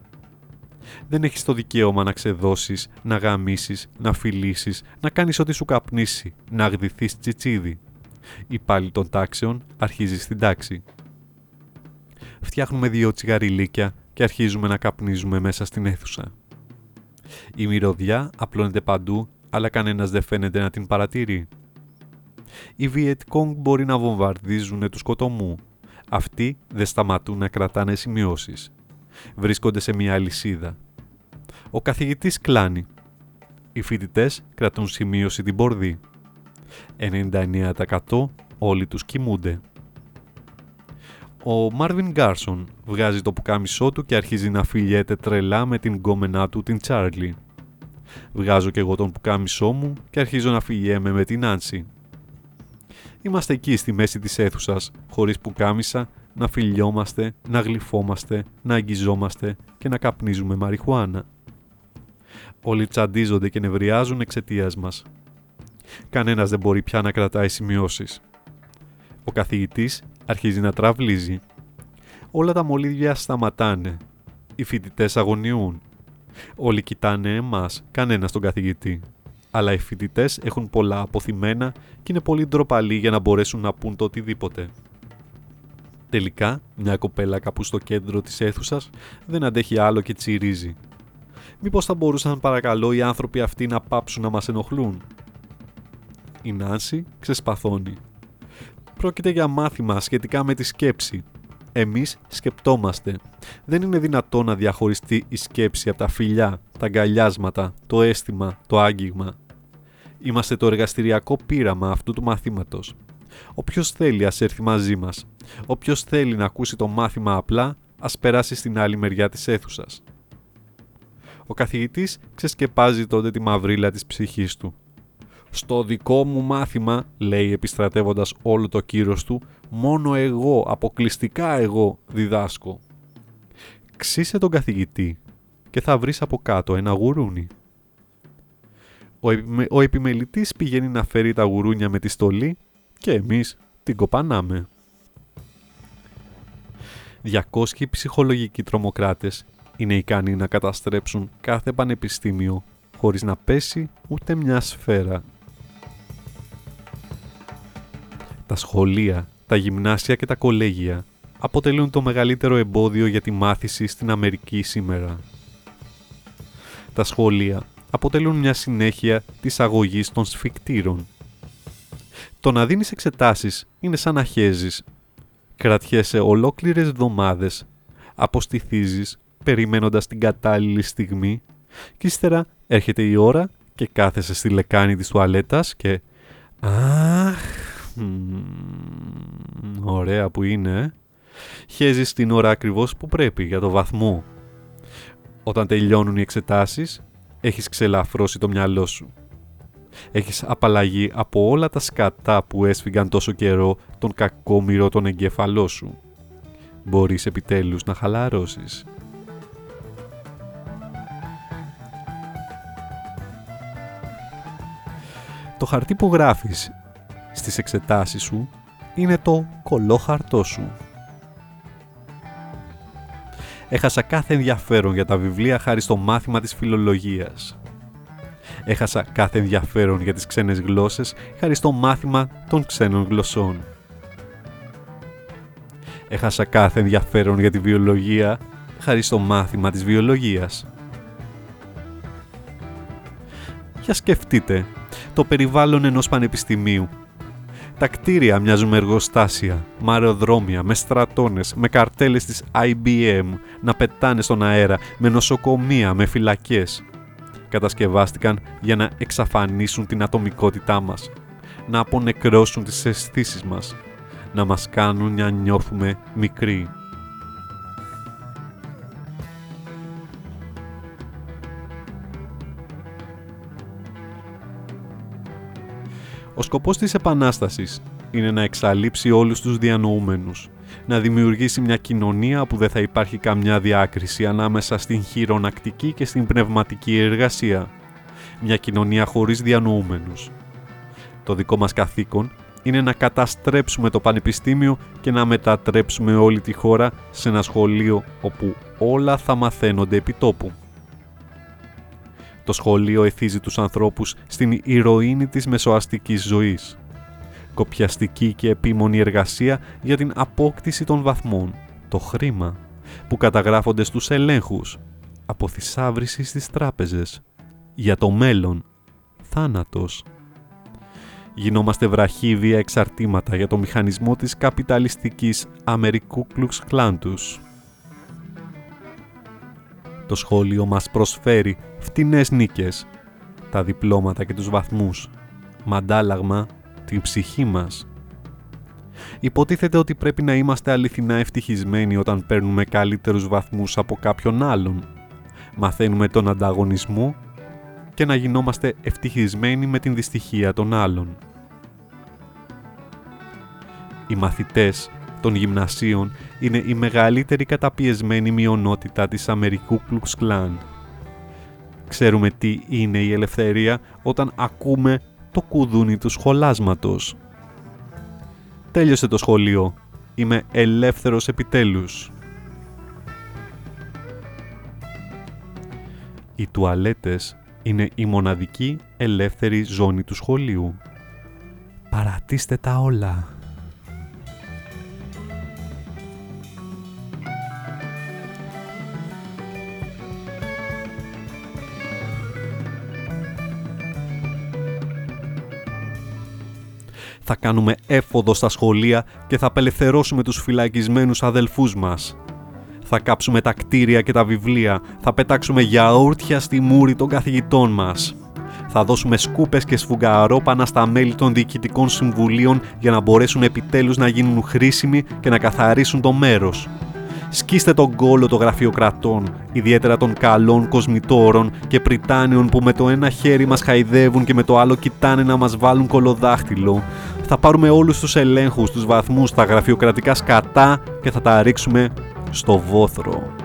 Δεν έχεις το δικαίωμα να ξεδώσεις, να γαμίσεις, να φιλήσεις, να κάνεις ό,τι σου καπνίσει, να αγδυθείς τσιτσίδι. Η πάλι των τάξεων αρχίζει στην τάξη. Φτιάχνουμε δύο τσιγαριλίκια και αρχίζουμε να καπνίζουμε μέσα στην αίθουσα. Η μυρωδιά απλώνεται παντού, αλλά κανένας δεν φαίνεται να την παρατηρεί. Οι Βιετκόγκ μπορεί να βομβαρδίζουν τους σκοτωμού. Αυτοί δεν σταματούν να κρατάνε σημειώσεις. Βρίσκονται σε μια αλυσίδα. Ο καθηγητής κλάνει. Οι φοιτητές κρατούν σημείωση την πορδί. 99% όλοι τους κοιμούνται. Ο Μάρβιν Γκάρσον βγάζει το πουκάμισό του και αρχίζει να φιλιέται τρελά με την γκόμενά του την Τσάρλι. Βγάζω και εγώ τον πουκάμισό μου και αρχίζω να φιλιέμαι με την Άνση. Είμαστε εκεί στη μέση της αίθουσας, χωρίς πουκάμισα, να φιλιόμαστε, να γλυφόμαστε, να αγγιζόμαστε και να καπνίζουμε μαριχουάνα. Όλοι τσαντίζονται και νευριάζουν εξαιτίας μας. Κανένας δεν μπορεί πια να κρατάει σημειώσεις. Ο καθηγητής αρχίζει να τραβλίζει. Όλα τα μολύβια σταματάνε. Οι φοιτητές αγωνιούν. Όλοι κοιτάνε εμάς, κανένα τον καθηγητή. Αλλά οι φοιτητές έχουν πολλά αποθυμένα και είναι πολύ ντροπαλοί για να μπορέσουν να πούν το οτιδήποτε. Τελικά, μια κοπέλα κάπου στο κέντρο της αίθουσας δεν αντέχει άλλο και τσιρίζει. Μήπως θα μπορούσαν παρακαλώ οι άνθρωποι αυτοί να πάψουν να μας ενοχλούν; Η Νάνση ξεσπαθώνει. Πρόκειται για μάθημα σχετικά με τη σκέψη. Εμείς σκεπτόμαστε. Δεν είναι δυνατό να διαχωριστεί η σκέψη από τα φιλιά, τα αγκαλιάσματα, το αίσθημα, το άγγιγμα. Είμαστε το εργαστηριακό πείραμα αυτού του μαθήματος. Όποιος θέλει ας έρθει μαζί μας. Όποιος θέλει να ακούσει το μάθημα απλά, ας περάσει στην άλλη μεριά της αίθουσας. Ο καθηγητής ξεσκεπάζει τότε τη μαυρίλα της ψυχής του. «Στο δικό μου μάθημα», λέει επιστρατεύοντας όλο το κύρος του, «μόνο εγώ, αποκλειστικά εγώ, διδάσκω». Ξύσε τον καθηγητή και θα βρεις από κάτω ένα γουρούνι. Ο, επιμε... ο επιμελητής πηγαίνει να φέρει τα γουρούνια με τη στολή και εμείς την κοπανάμε. 200 ψυχολογικοί τρομοκράτες είναι ικανοί να καταστρέψουν κάθε πανεπιστήμιο χωρίς να πέσει ούτε μια σφαίρα. Τα σχολεία, τα γυμνάσια και τα κολέγια αποτελούν το μεγαλύτερο εμπόδιο για τη μάθηση στην Αμερική σήμερα. Τα σχολεία αποτελούν μια συνέχεια της αγωγής των σφικτήρων. Το να δίνεις εξετάσεις είναι σαν να χέζεις. Κρατιέσαι ολόκληρες εβδομάδες, αποστηθίζεις περιμένοντας την κατάλληλη στιγμή και ύστερα έρχεται η ώρα και κάθεσαι στη λεκάνη της τουαλέτας και «Αχ, ωραία που είναι, ε. Χέζεις την ώρα ακριβώς που πρέπει για το βαθμό. Όταν τελειώνουν οι εξετάσεις, έχεις ξελαφρώσει το μυαλό σου. Έχεις απαλλαγεί από όλα τα σκατά που έσφυγαν τόσο καιρό τον κακόμοιρο τον εγκέφαλό σου. Μπορείς επιτέλους να χαλαρώσεις. Το χαρτί που γράφεις στις εξετάσεις σου είναι το κολό χαρτό σου. Έχασα κάθε ενδιαφέρον για τα βιβλία χάρη στο μάθημα της φιλολογίας. Έχασα κάθε ενδιαφέρον για τις ξένες γλώσσες χάρη στο μάθημα των ξένων γλωσσών. Έχασα κάθε ενδιαφέρον για τη βιολογία χάρη στο μάθημα της βιολογίας. Για σκεφτείτε το περιβάλλον ενός πανεπιστημίου τα κτίρια μοιάζουν με εργοστάσια, με αεροδρόμια, με στρατώνες, με καρτέλες της IBM να πετάνε στον αέρα, με νοσοκομεία, με φυλακές. Κατασκευάστηκαν για να εξαφανίσουν την ατομικότητά μας, να απονεκρώσουν τις αισθήσεις μας, να μας κάνουν να νιώθουμε μικροί. Ο σκοπός της Επανάστασης είναι να εξαλείψει όλους τους διανοούμενους, να δημιουργήσει μια κοινωνία που δεν θα υπάρχει καμιά διάκριση ανάμεσα στην χειρονακτική και στην πνευματική εργασία. Μια κοινωνία χωρίς διανοούμενους. Το δικό μας καθήκον είναι να καταστρέψουμε το πανεπιστήμιο και να μετατρέψουμε όλη τη χώρα σε ένα σχολείο όπου όλα θα μαθαίνονται επί τόπου. Το σχολείο εθίζει τους ανθρώπους στην ηρωίνη της μεσοαστικής ζωής. Κοπιαστική και επίμονη εργασία για την απόκτηση των βαθμών, το χρήμα, που καταγράφονται στους ελέγχους, από θησάβριση στις τράπεζες, για το μέλλον, θάνατος. Γινόμαστε βραχύβια εξαρτήματα για το μηχανισμό της καπιταλιστικής Αμερικού κλουξ κλάντους. Το σχόλιο μας προσφέρει φτηνές νίκες, τα διπλώματα και τους βαθμούς, μαντάλαγμα την ψυχή μας. Υποτίθεται ότι πρέπει να είμαστε αληθινά ευτυχισμένοι όταν παίρνουμε καλύτερους βαθμούς από κάποιον άλλον. Μαθαίνουμε τον ανταγωνισμό και να γινόμαστε ευτυχισμένοι με την δυστυχία των άλλων. Οι μαθητές των γυμνασίων είναι η μεγαλύτερη καταπιεσμένη μειονότητα της Αμερικού Κλουξ Κλάν. Ξέρουμε τι είναι η ελευθερία όταν ακούμε το κουδούνι του σχολάσματος. Τέλειωσε το σχολείο. Είμαι ελεύθερος επιτέλους. Οι τουαλέτες είναι η μοναδική ελεύθερη ζώνη του σχολείου. Παρατήστε τα όλα. Θα κάνουμε έφοδο στα σχολεία και θα απελευθερώσουμε τους φυλακισμένους αδελφούς μας. Θα κάψουμε τα κτίρια και τα βιβλία, θα πετάξουμε γιαούρτια στη μούρη των καθηγητών μας. Θα δώσουμε σκούπες και σφουγγαρόπανα στα μέλη των διοικητικών συμβουλίων για να μπορέσουν επιτέλους να γίνουν χρήσιμοι και να καθαρίσουν το μέρος. Σκίστε τον κόλο των γραφειοκρατών, ιδιαίτερα των καλών κοσμητόρων και πριτάνιων που με το ένα χέρι μας χαϊδεύουν και με το άλλο κοιτάνε να μας βάλουν κολοδάχτυλο. Θα πάρουμε όλους τους ελέγχους, τους βαθμούς, τα γραφειοκρατικά σκατά και θα τα ρίξουμε στο βόθρο.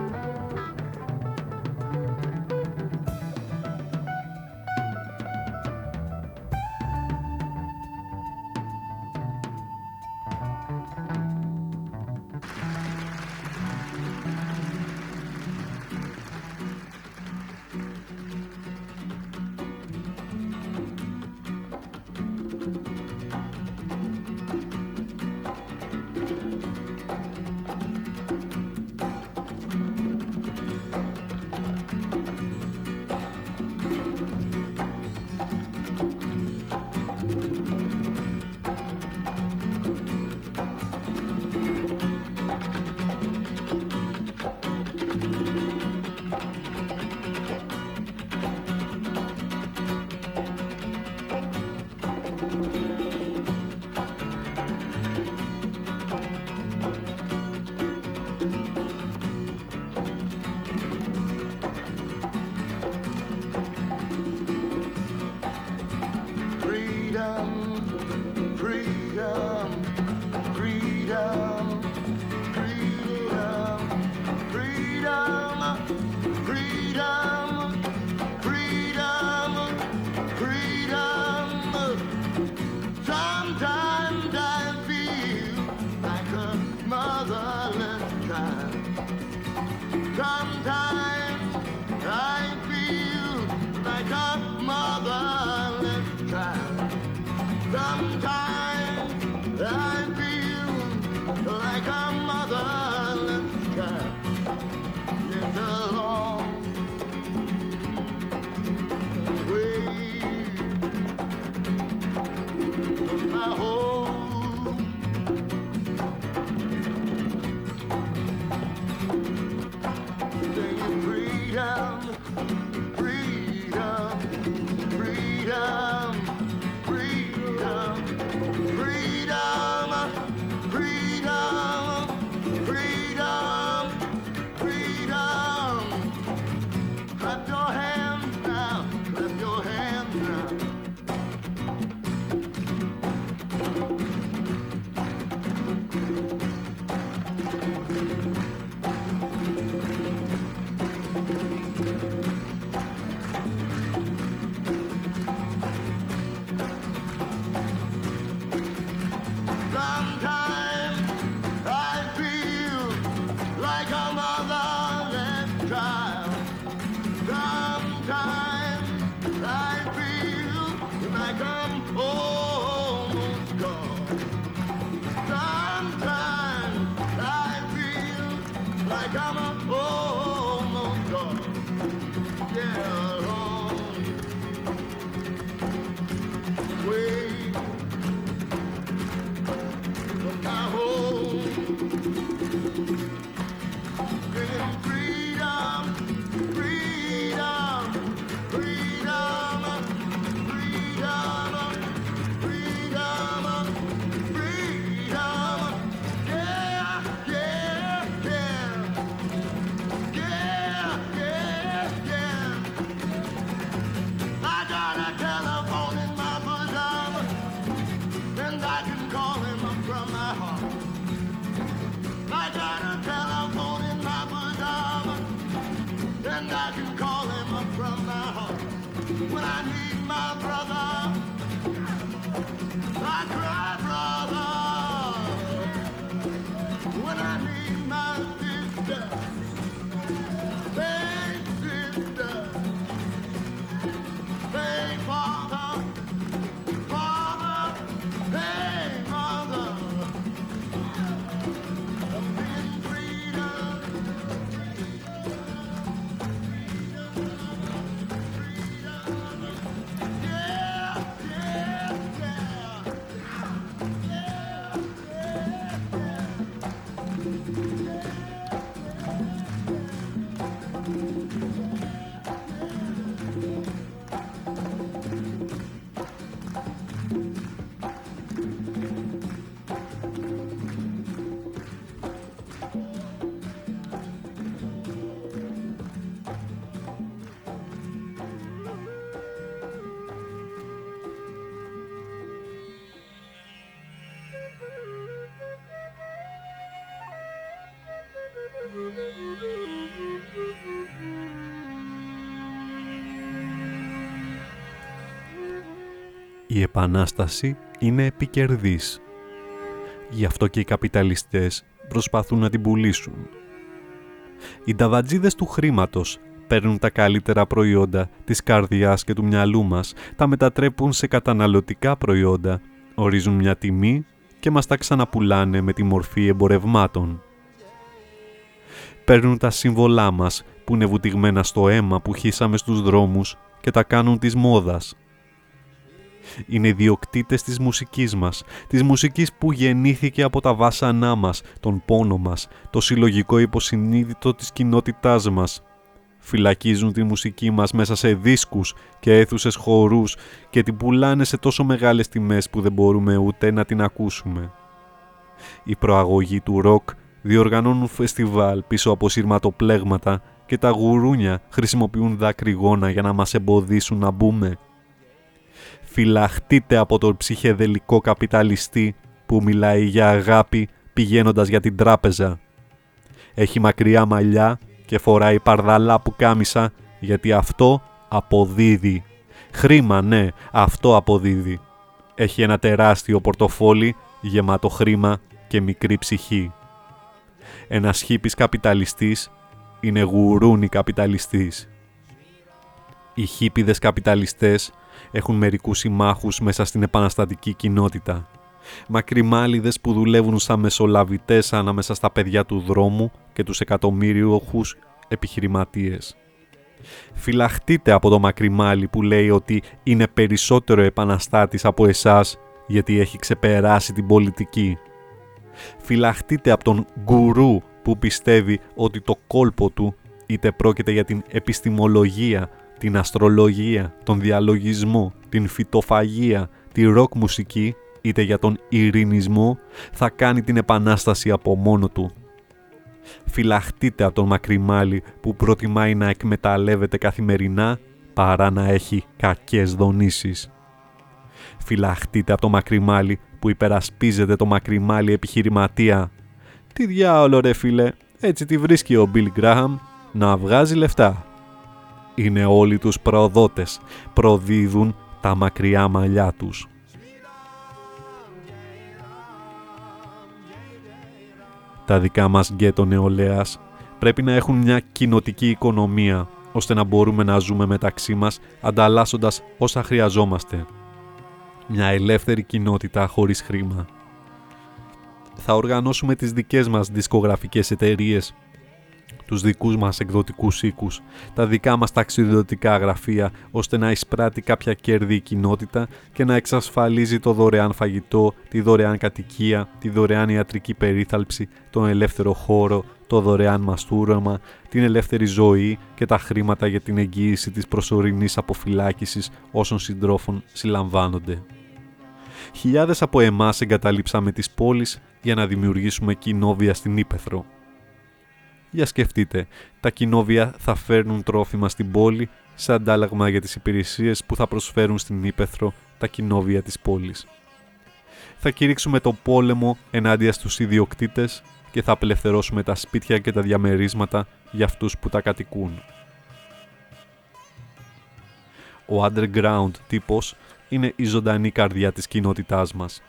Επανάσταση είναι επικερδής. Γι' αυτό και οι καπιταλιστές προσπαθούν να την πουλήσουν. Οι νταβατζίδες του χρήματος παίρνουν τα καλύτερα προϊόντα της καρδιάς και του μυαλού μας, τα μετατρέπουν σε καταναλωτικά προϊόντα, ορίζουν μια τιμή και μας τα ξαναπουλάνε με τη μορφή εμπορευμάτων. Παίρνουν τα σύμβολά μας που είναι βουτυγμένα στο αίμα που χύσαμε στους δρόμους και τα κάνουν της μόδας. Είναι ιδιοκτήτες της μουσικής μας, της μουσικής που γεννήθηκε από τα βάσανά μας, τον πόνο μας, το συλλογικό υποσυνείδητο της κοινότητάς μας. Φυλακίζουν τη μουσική μας μέσα σε δίσκους και αίθουσες χορούς και την πουλάνε σε τόσο μεγάλες τιμές που δεν μπορούμε ούτε να την ακούσουμε. Η προαγωγή του ροκ διοργανώνουν φεστιβάλ πίσω από σειρματοπλέγματα και τα γουρούνια χρησιμοποιούν δακρυγόνα για να μας εμποδίσουν να μπούμε. Φυλαχτείτε από τον ψυχεδελικό καπιταλιστή που μιλάει για αγάπη πηγαίνοντας για την τράπεζα. Έχει μακριά μαλλιά και φοράει παρδαλά που κάμισα γιατί αυτό αποδίδει. Χρήμα ναι, αυτό αποδίδει. Έχει ένα τεράστιο πορτοφόλι γεμάτο χρήμα και μικρή ψυχή. Ένας χίπης καπιταλιστής είναι γουρούνι καπιταλιστής. Οι χίπιδες καπιταλιστές έχουν μερικούς συμμάχους μέσα στην επαναστατική κοινότητα. Μακριμάλιδες που δουλεύουν σαν μεσολαβητές ανάμεσα στα παιδιά του δρόμου και τους εκατομμύριοχους επιχειρηματίες. Φυλαχτείτε από το μακριμάλι που λέει ότι είναι περισσότερο επαναστάτης από εσάς γιατί έχει ξεπεράσει την πολιτική. Φυλαχτείτε από τον γκουρού που πιστεύει ότι το κόλπο του είτε πρόκειται για την επιστημολογία, την αστρολογία, τον διαλογισμό, την φυτοφαγία, τη ροκ μουσική είτε για τον ειρηνισμό θα κάνει την επανάσταση από μόνο του. Φυλαχτείτε από τον μακριμάλι που προτιμάει να εκμεταλλεύεται καθημερινά παρά να έχει κακές δονήσεις. Φυλαχτείτε από το μακριμάλι που υπερασπίζεται το μακριμάλι επιχειρηματία. Τι διάολο ρε φίλε, έτσι τη βρίσκει ο Μπιλ Γκράχαμ να βγάζει λεφτά. Είναι όλοι τους προδότες, προδίδουν τα μακριά μαλλιά τους. Τα δικά μας γκέτο νεολαίας πρέπει να έχουν μια κοινοτική οικονομία ώστε να μπορούμε να ζούμε μεταξύ μας ανταλλάσσοντας όσα χρειαζόμαστε. Μια ελεύθερη κοινότητα χωρίς χρήμα. Θα οργανώσουμε τις δικές μας δισκογραφικές εταιρείες τους δικούς μας εκδοτικούς οίκους, τα δικά μας ταξιδιωτικά γραφεία, ώστε να εισπράττει κάποια κέρδη η κοινότητα και να εξασφαλίζει το δωρεάν φαγητό, τη δωρεάν κατοικία, τη δωρεάν ιατρική περίθαλψη, τον ελεύθερο χώρο, το δωρεάν μαστούρωμα, την ελεύθερη ζωή και τα χρήματα για την εγγύηση της προσωρινής αποφυλάκησης όσων συντρόφων συλλαμβάνονται. Χιλιάδες από εμάς εγκαταλείψαμε τις πόλεις για να δημιουργήσουμε κοινόβια στην Ήπεθρο. Για σκεφτείτε, τα κοινόβια θα φέρνουν τρόφιμα στην πόλη σε αντάλλαγμα για τις υπηρεσίες που θα προσφέρουν στην Ήπεθρο τα κοινόβια της πόλης. Θα κηρύξουμε το πόλεμο ενάντια στους ιδιοκτήτες και θα απελευθερώσουμε τα σπίτια και τα διαμερίσματα για αυτούς που τα κατοικούν. Ο underground τύπος είναι η ζωντανή καρδιά της κοινότητάς μας.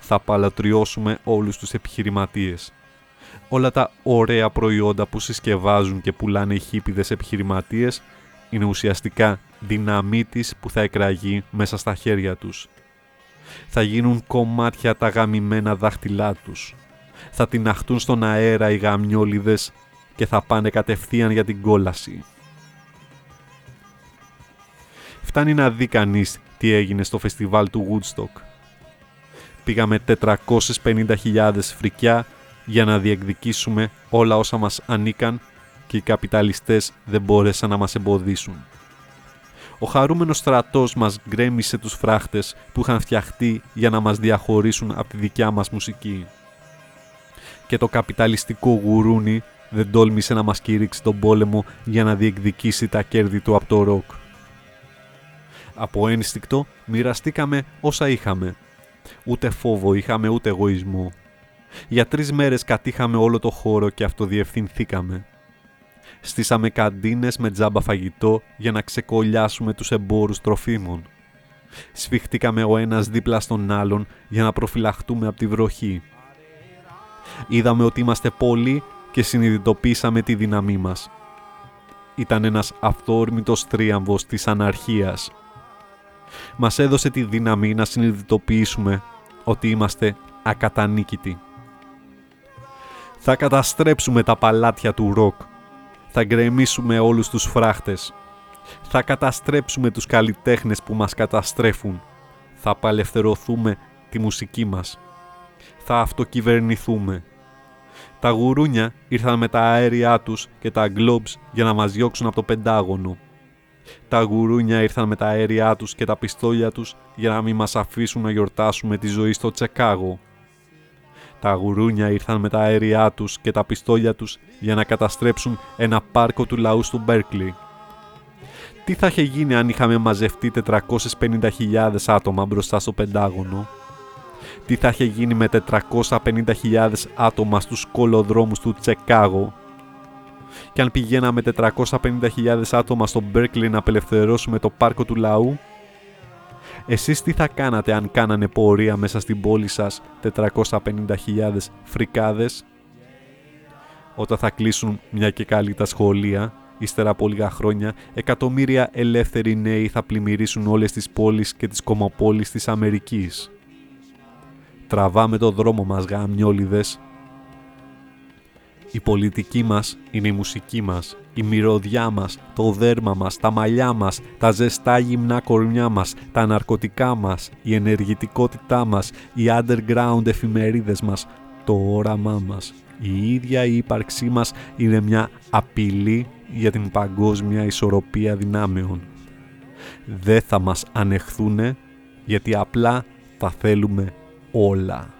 Θα παλατριώσουμε όλους τους επιχειρηματίες. Όλα τα ωραία προϊόντα που συσκευάζουν και πουλάνε οι χίπιδες επιχειρηματίες είναι ουσιαστικά δυναμίτης που θα εκραγεί μέσα στα χέρια τους. Θα γίνουν κομμάτια τα γαμημένα δάχτυλά τους. Θα τυναχτούν στον αέρα οι γαμιόλιδες και θα πάνε κατευθείαν για την κόλαση. Φτάνει να δει κανείς τι έγινε στο φεστιβάλ του Woodstock. Πήγαμε 450.000 φρικιά για να διεκδικήσουμε όλα όσα μας ανήκαν και οι καπιταλιστές δεν μπόρεσαν να μας εμποδίσουν. Ο χαρούμενος στρατός μας γκρέμισε τους φράχτες που είχαν φτιαχτεί για να μας διαχωρίσουν από τη δικιά μας μουσική. Και το καπιταλιστικό γουρούνι δεν τόλμησε να μας κηρύξει τον πόλεμο για να διεκδικήσει τα κέρδη του από το ροκ. Από ένστικτο μοιραστήκαμε όσα είχαμε. Ούτε φόβο είχαμε ούτε εγωισμό. Για τρεις μέρες κατήχαμε όλο το χώρο και αυτοδιευθυνθήκαμε. Στήσαμε καντίνες με τζάμπα φαγητό για να ξεκολλιάσουμε τους εμπόρους τροφίμων. Σφιχτήκαμε ο ένας δίπλα στον άλλον για να προφυλαχτούμε από τη βροχή. Είδαμε ότι είμαστε πολλοί και συνειδητοποίησαμε τη δύναμή μας. Ήταν ένας αυθόρμητος τρίαμβος της αναρχίας. Μας έδωσε τη δύναμη να συνειδητοποιήσουμε ότι είμαστε ακατανίκητοι. Θα καταστρέψουμε τα παλάτια του ροκ. Θα γκρεμίσουμε όλους τους φράχτες. Θα καταστρέψουμε τους καλλιτέχνες που μας καταστρέφουν. Θα απελευθερωθούμε τη μουσική μας. Θα αυτοκυβερνηθούμε. Τα γουρούνια ήρθαν με τα αέρια τους και τα γκλόμπς για να μας διώξουν από το πεντάγωνο. Τα γουρούνια ήρθαν με τα αέρια τους και τα πιστόλια τους για να μην μας αφήσουν να γιορτάσουμε τη ζωή στο Τσεκάγο. Τα γουρούνια ήρθαν με τα αέρια τους και τα πιστόλια τους για να καταστρέψουν ένα πάρκο του λαού του Μπέρκλι. Τι θα είχε γίνει αν είχαμε μαζευτεί 450.000 άτομα μπροστά στο Πεντάγωνο; Τι θα είχε γίνει με 450.000 άτομα στους κολοδρόμους του Τσεκάγο; Και αν πηγαίναμε 450.000 άτομα στο Μπέρκλι να απελευθερώσουμε το πάρκο του λαού. Εσείς τι θα κάνατε αν κάνανε πορεία μέσα στην πόλη σας 450.000 φρικάδες; Όταν θα κλείσουν μια και καλή τα σχολεία, ύστερα από λίγα χρόνια, εκατομμύρια ελεύθεροι νέοι θα πλημμυρίσουν όλες τις πόλεις και τις κομμοπόλεις της Αμερικής. Τραβάμε το δρόμο μας γαμιόλιδες. Η πολιτική μας είναι η μουσική μας, η μυρωδιά μας, το δέρμα μας, τα μαλλιά μας, τα ζεστά γυμνά κορμιά μας, τα ναρκωτικά μας, η ενεργητικότητά μας, οι underground εφημερίδες μας, το όραμά μας. Η ίδια η ύπαρξή μας είναι μια απειλή για την παγκόσμια ισορροπία δυνάμεων. Δεν θα μας ανεχθούνε γιατί απλά τα θέλουμε όλα.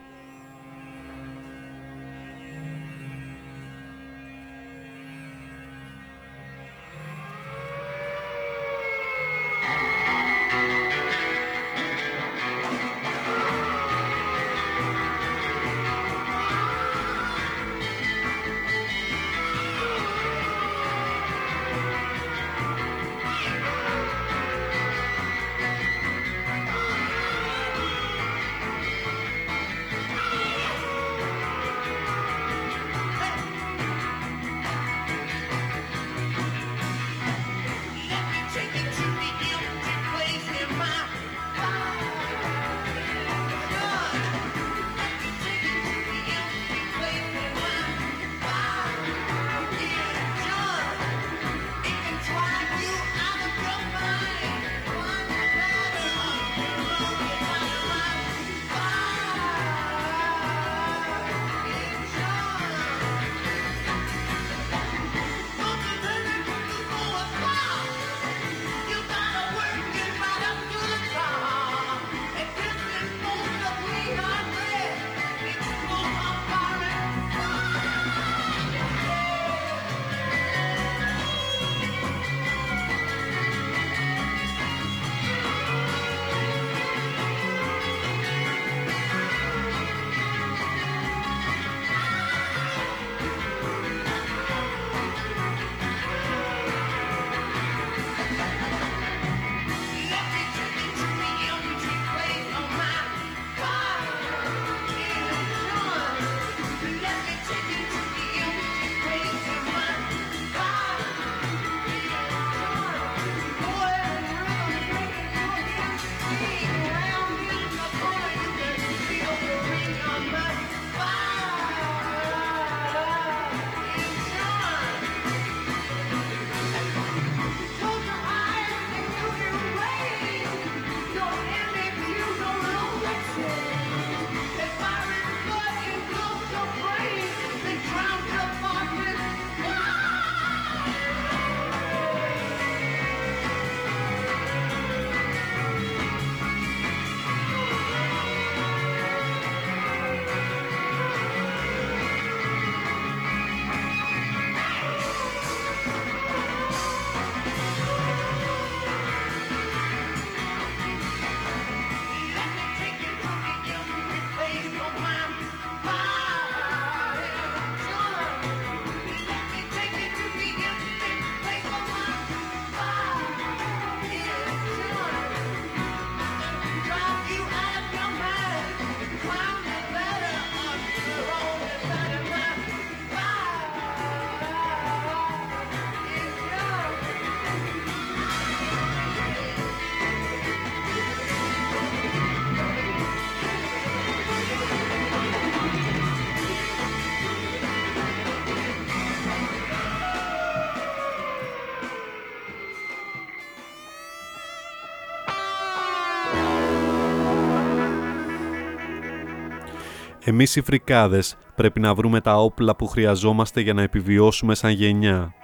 Εμείς οι φρικάδες πρέπει να βρούμε τα όπλα που χρειαζόμαστε για να επιβιώσουμε σαν γενιά.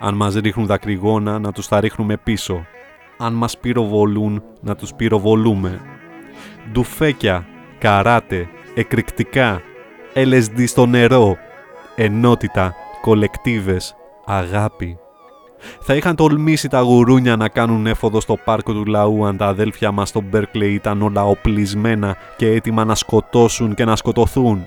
Αν μας ρίχνουν δακρυγόνα, να τους τα ρίχνουμε πίσω. Αν μας πυροβολούν, να τους πυροβολούμε. Ντουφέκια, καράτε, εκρηκτικά, LSD στο νερό, ενότητα, κολεκτίβες, αγάπη. Θα είχαν τολμήσει τα γουρούνια να κάνουν έφοδο στο πάρκο του λαού αν τα αδέλφια μας στο Μπέρκλεϊ ήταν όλα οπλισμένα και έτοιμα να σκοτώσουν και να σκοτωθούν.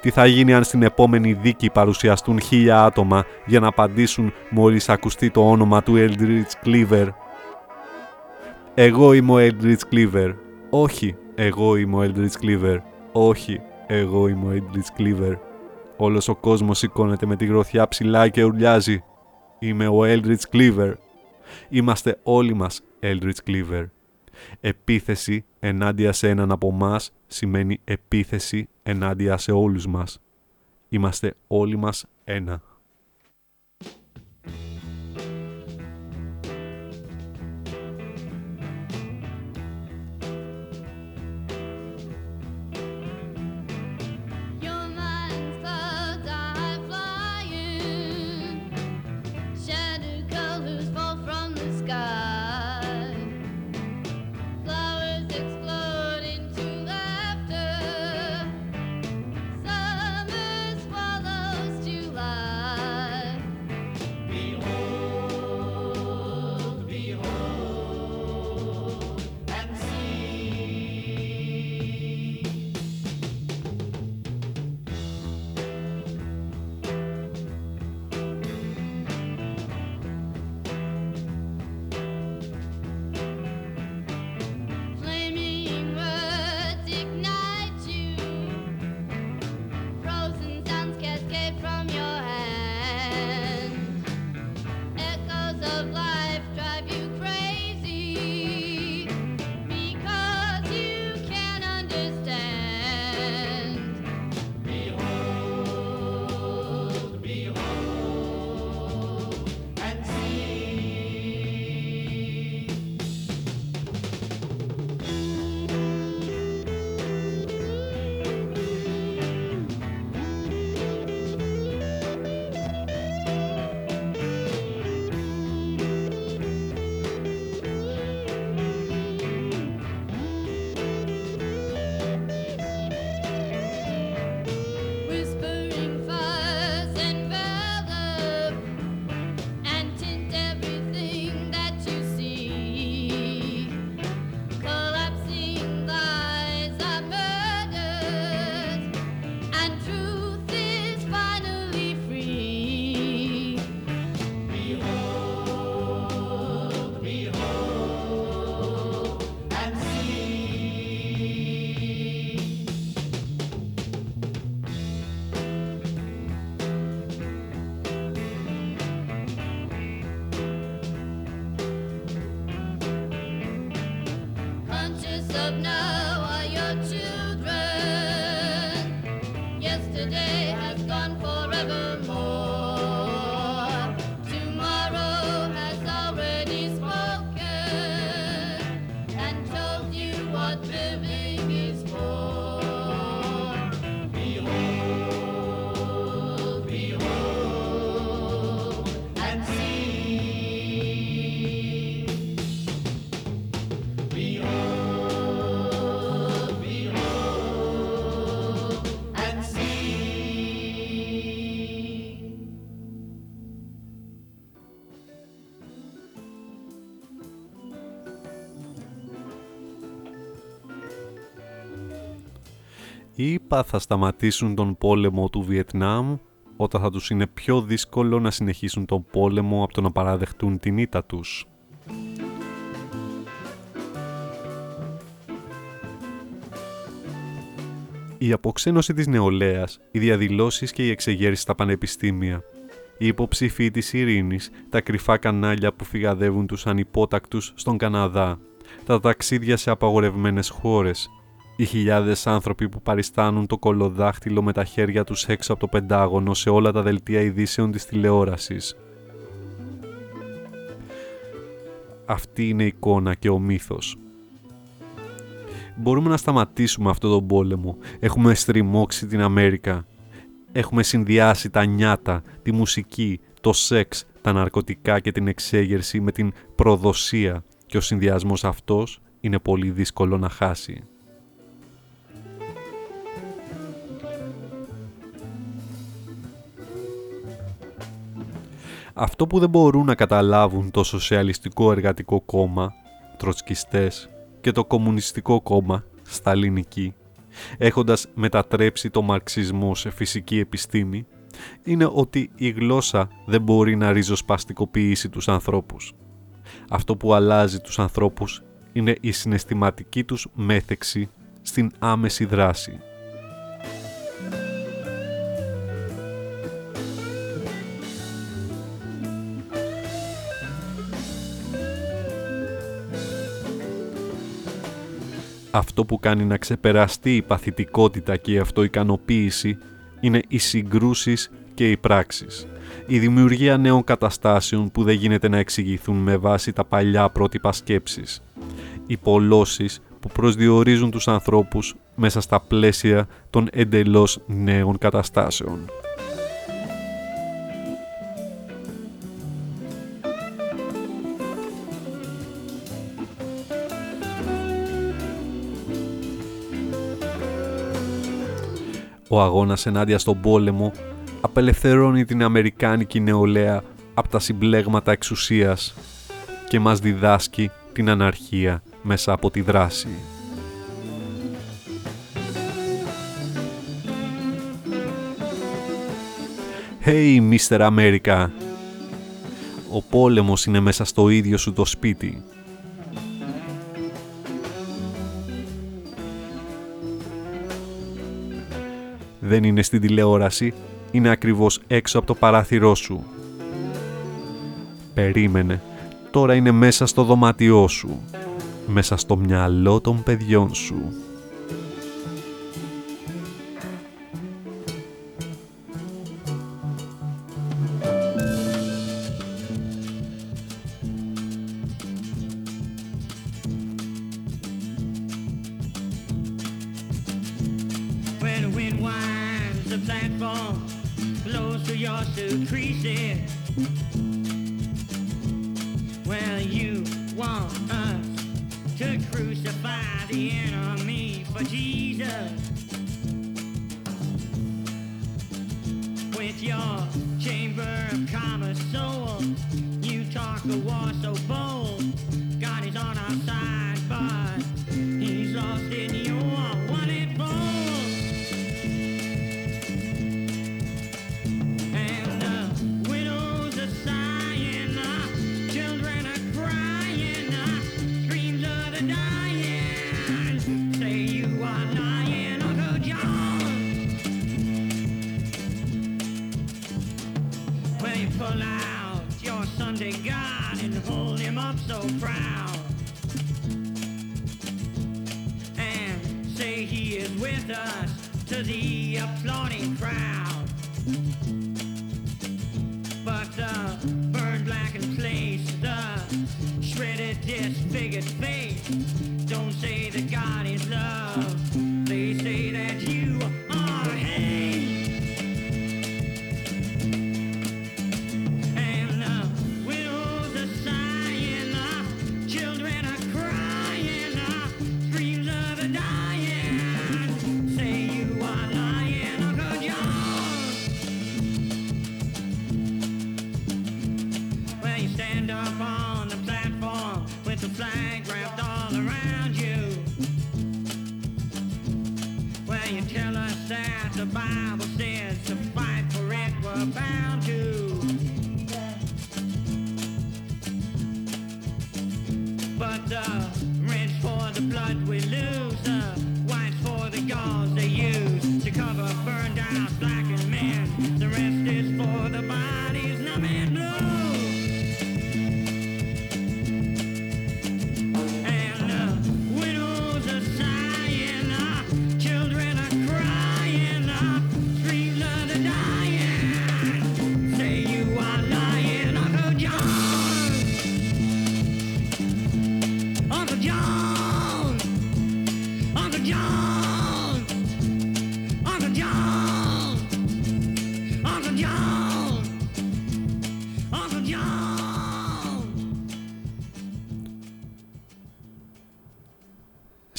Τι θα γίνει αν στην επόμενη δίκη παρουσιαστούν χίλια άτομα για να απαντήσουν μόλις ακουστεί το όνομα του Eldridge Cleaver; Εγώ είμαι ο Eldridge Cleaver. Όχι, εγώ είμαι ο Eldridge Cleaver. Όχι, εγώ είμαι ο Eldridge Cleaver. Όλος ο κόσμος σηκώνεται με τη γροθιά ψηλά και ουρλιάζει. Είμαι ο Eldridge Cleaver. Είμαστε όλοι μας Eldridge Cleaver. Επίθεση ενάντια σε έναν από εμά σημαίνει επίθεση ενάντια σε όλους μας. Είμαστε όλοι μας ένα. Οι ΙΠΑ θα σταματήσουν τον πόλεμο του Βιετνάμ όταν θα τους είναι πιο δύσκολο να συνεχίσουν τον πόλεμο από το να παραδεχτούν την ήττα τους. Η αποξένωση της νεολαίας, οι διαδηλώσεις και οι εξεγέρσεις στα πανεπιστήμια, οι υποψήφοι της ειρήνης, τα κρυφά κανάλια που φυγαδεύουν τους ανυπότακτους στον Καναδά, τα ταξίδια σε απαγορευμένες χώρες, οι χιλιάδες άνθρωποι που παριστάνουν το κολοδάχτυλο με τα χέρια τους έξω από το πεντάγωνο σε όλα τα δελτία ειδήσεων της τηλεόρασης. Αυτή είναι η εικόνα και ο μύθος. Μπορούμε να σταματήσουμε αυτό τον πόλεμο. Έχουμε στριμώξει την Αμέρικα. Έχουμε συνδυάσει τα νιάτα, τη μουσική, το σεξ, τα ναρκωτικά και την εξέγερση με την προδοσία και ο συνδυασμός αυτός είναι πολύ δύσκολο να χάσει. Αυτό που δεν μπορούν να καταλάβουν το Σοσιαλιστικό Εργατικό Κόμμα, τροτσκιστές και το Κομμουνιστικό Κόμμα, σταλινική, έχοντας μετατρέψει το μαρξισμό σε φυσική επιστήμη, είναι ότι η γλώσσα δεν μπορεί να ριζοσπαστικοποιήσει τους ανθρώπους. Αυτό που αλλάζει τους ανθρώπους είναι η συναισθηματική τους μέθεξη στην άμεση δράση. Αυτό που κάνει να ξεπεραστεί η παθητικότητα και η αυτοικανοποίηση είναι οι συγκρούσεις και οι πράξεις. Η δημιουργία νέων καταστάσεων που δεν γίνεται να εξηγηθούν με βάση τα παλιά πρότυπα σκέψης. Οι πολλώσεις που προσδιορίζουν τους ανθρώπους μέσα στα πλαίσια των εντελώς νέων καταστάσεων. Ο αγώνας ενάντια στον πόλεμο απελευθερώνει την Αμερικάνικη νεολαία από τα συμπλέγματα εξουσίας και μας διδάσκει την αναρχία μέσα από τη δράση. Hey, Mr. America! Ο πόλεμος είναι μέσα στο ίδιο σου το σπίτι. Δεν είναι στην τηλεόραση, είναι ακριβώς έξω από το παράθυρό σου. Περίμενε, τώρα είναι μέσα στο δωμάτιό σου, μέσα στο μυαλό των παιδιών σου.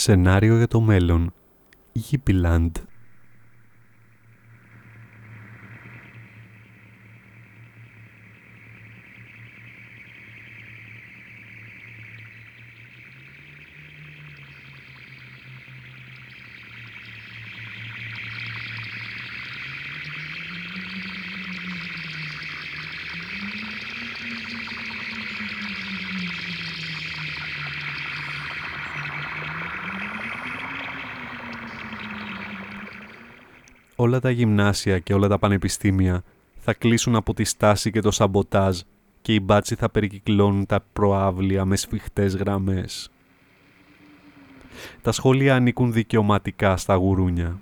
Σενάριο για το μέλλον. Yippieland. Όλα τα γυμνάσια και όλα τα πανεπιστήμια θα κλείσουν από τη στάση και το σαμποτάζ και οι μπάτσοι θα περικυκλώνουν τα προάβλια με σφιχτές γραμμές. Τα σχόλια ανήκουν δικαιωματικά στα γουρούνια.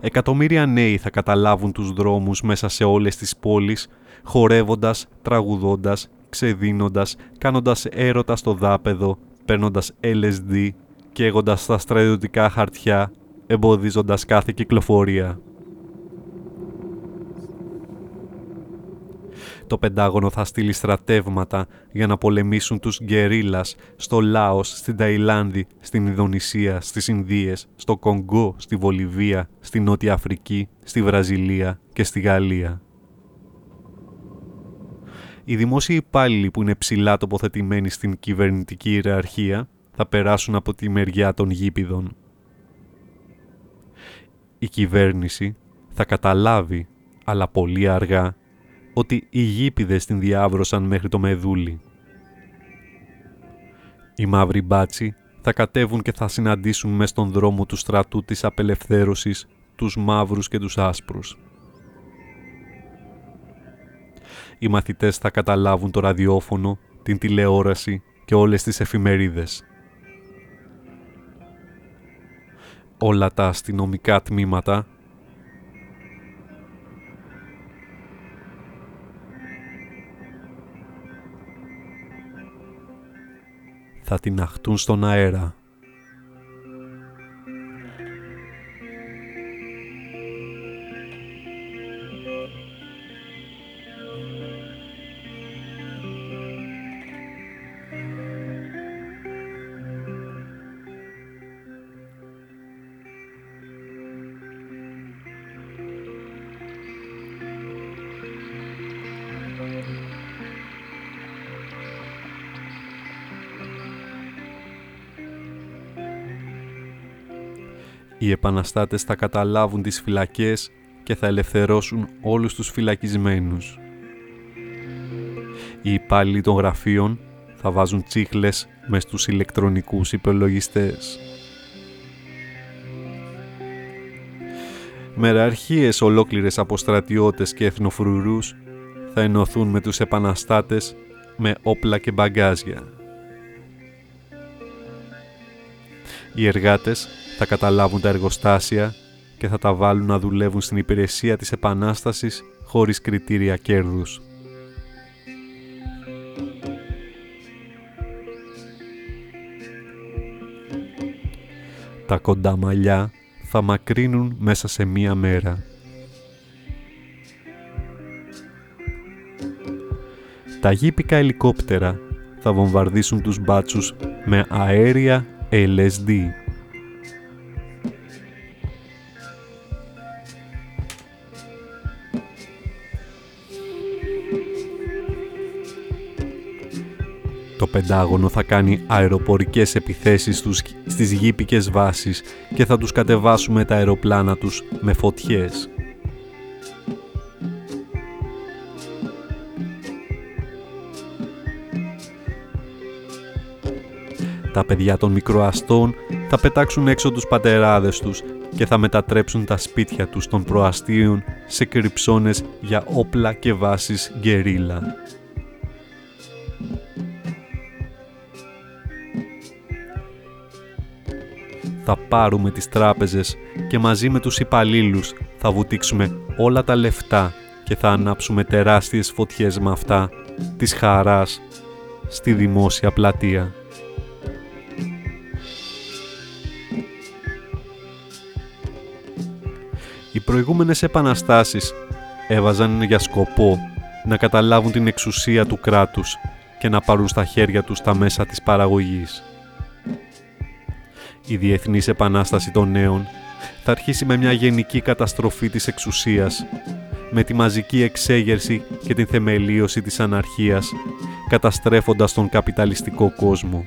Εκατομμύρια νέοι θα καταλάβουν τους δρόμους μέσα σε όλες τις πόλεις, χορεύοντας, τραγουδώντας, ξεδίνοντας, κάνοντας έρωτα στο δάπεδο, παίρνοντας LSD, καίγοντας τα στρατιωτικά χαρτιά, εμποδίζοντας κάθε κυκλοφορία. Το Πεντάγωνο θα στείλει στρατεύματα για να πολεμήσουν τους γκερίλας στο Λάος, στην Ταϊλάνδη, στην Ινδονησία, στις Ινδίες, στο Κονγκό, στη Βολιβία, στη Νότια Αφρική, στη Βραζιλία και στη Γαλλία. Οι δημόσιοι υπάλληλοι που είναι ψηλά τοποθετημένοι στην κυβερνητική ιεραρχία θα περάσουν από τη μεριά των γήπηδων. Η κυβέρνηση θα καταλάβει, αλλά πολύ αργά, ότι οι γήπηδες την διάβρωσαν μέχρι το μεδούλι. Οι μαύροι μπάτσι θα κατέβουν και θα συναντήσουν μες στον δρόμο τους στρατού της απελευθέρωσης τους μαύρους και τους άσπρους. Οι μαθητές θα καταλάβουν το ραδιόφωνο, την τηλεόραση και όλες τις εφημερίδες. Όλα τα αστυνομικά τμήματα θα την αχτούν στον αέρα. Οι επαναστάτες θα καταλάβουν τις φυλακές και θα ελευθερώσουν όλους τους φυλακισμένους. Οι υπάλληλοι των γραφείων θα βάζουν τσίχλες μες στους ηλεκτρονικούς υπολογιστές. Μεραρχίες ολόκληρες από στρατιώτες και εθνοφρουρούς θα ενωθούν με τους επαναστάτες με όπλα και μπαγκάζια. Οι εργάτες θα καταλάβουν τα εργοστάσια και θα τα βάλουν να δουλεύουν στην υπηρεσία της Επανάστασης χωρίς κριτήρια κέρδους. Τα κοντά μαλλιά θα μακρύνουν μέσα σε μία μέρα. Τα γήπικα ελικόπτερα θα βομβαρδίσουν τους μπάτσους με αέρια LSD. Το Πεντάγωνο θα κάνει αεροπορικές επιθέσεις στους, στις γήπικες βάσεις και θα τους κατεβάσουμε τα αεροπλάνα τους με φωτιές. Τα παιδιά των μικροαστών θα πετάξουν έξω τους πατεράδες τους και θα μετατρέψουν τα σπίτια τους των προαστίων σε κρυψώνες για όπλα και βάσεις γκερίλα. θα πάρουμε τις τράπεζες και μαζί με τους υπαλλήλους θα βουτήξουμε όλα τα λεφτά και θα ανάψουμε τεράστιες φωτιές με αυτά της χαράς στη δημόσια πλατεία. Οι προηγούμενες επαναστάσεις έβαζαν για σκοπό να καταλάβουν την εξουσία του κράτους και να πάρουν στα χέρια τους τα μέσα της παραγωγής. Η Διεθνής Επανάσταση των Νέων θα αρχίσει με μια γενική καταστροφή της εξουσίας, με τη μαζική εξέγερση και την θεμελίωση της αναρχίας, καταστρέφοντας τον καπιταλιστικό κόσμο.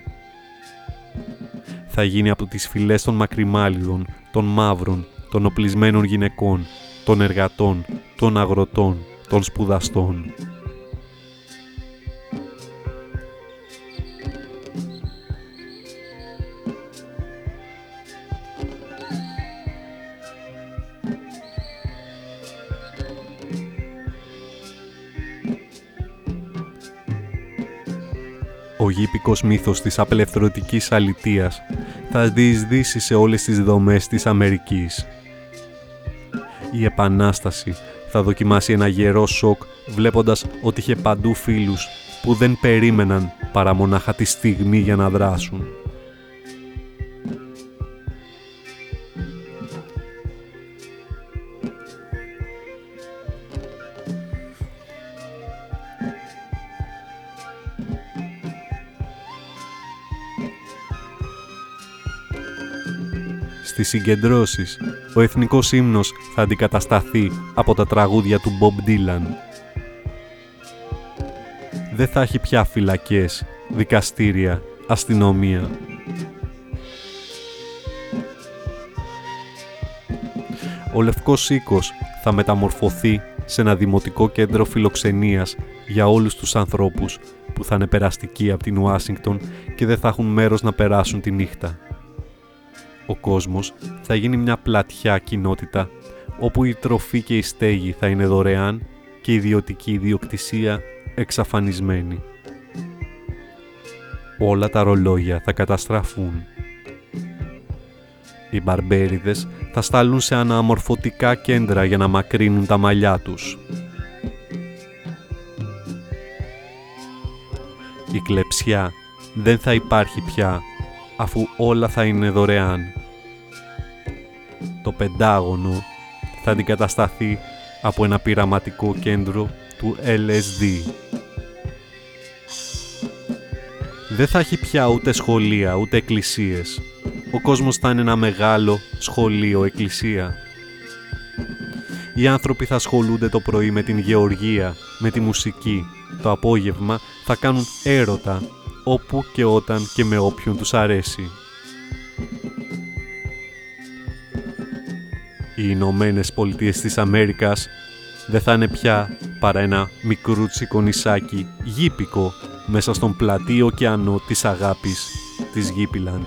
Θα γίνει από τις φυλές των μακριμάλιδων, των μαύρων, των οπλισμένων γυναικών, των εργατών, των αγροτών, των σπουδαστών. Ο γήπικος μύθος της απελευθερωτικής αλητείας θα διεισδύσει σε όλες τις δομές της Αμερικής. Η Επανάσταση θα δοκιμάσει ένα γερό σοκ βλέποντας ότι είχε παντού φίλους που δεν περίμεναν παρά μονάχα τη στιγμή για να δράσουν. Στις συγκεντρώσεις, ο εθνικός ύμνος θα αντικατασταθεί από τα τραγούδια του Bob Dylan. Δεν θα έχει πια φυλακές, δικαστήρια, αστυνομία. Ο Λευκός Οίκος θα μεταμορφωθεί σε ένα δημοτικό κέντρο φιλοξενίας για όλους τους ανθρώπους που θα είναι περαστικοί από την Ουάσιγκτον και δεν θα έχουν μέρος να περάσουν τη νύχτα ο κόσμος θα γίνει μια πλατιά κοινότητα όπου η τροφή και η στέγη θα είναι δωρεάν και η ιδιωτική ιδιοκτησία εξαφανισμένη. Όλα τα ρολόγια θα καταστραφούν. Οι μπαρμπέριδες θα σταλούν σε αναμορφωτικά κέντρα για να μακρύνουν τα μαλλιά τους. Η κλεψιά δεν θα υπάρχει πια αφού όλα θα είναι δωρεάν το Πεντάγωνο θα αντικατασταθεί από ένα πειραματικό κέντρο του LSD. Δεν θα έχει πια ούτε σχολεία, ούτε εκκλησίες. Ο κόσμος θα είναι ένα μεγάλο σχολείο εκκλησία. Οι άνθρωποι θα ασχολούνται το πρωί με την γεωργία, με τη μουσική. Το απόγευμα θα κάνουν έρωτα, όπου και όταν και με όποιον τους αρέσει. Οι Ηνωμένες Πολιτείες της Αμέρικας δεν θα είναι πια παρά ένα μικρούτσικο νησάκι γήπικο μέσα στον πλατή ωκεανό της αγάπης της Γίπιλαντ.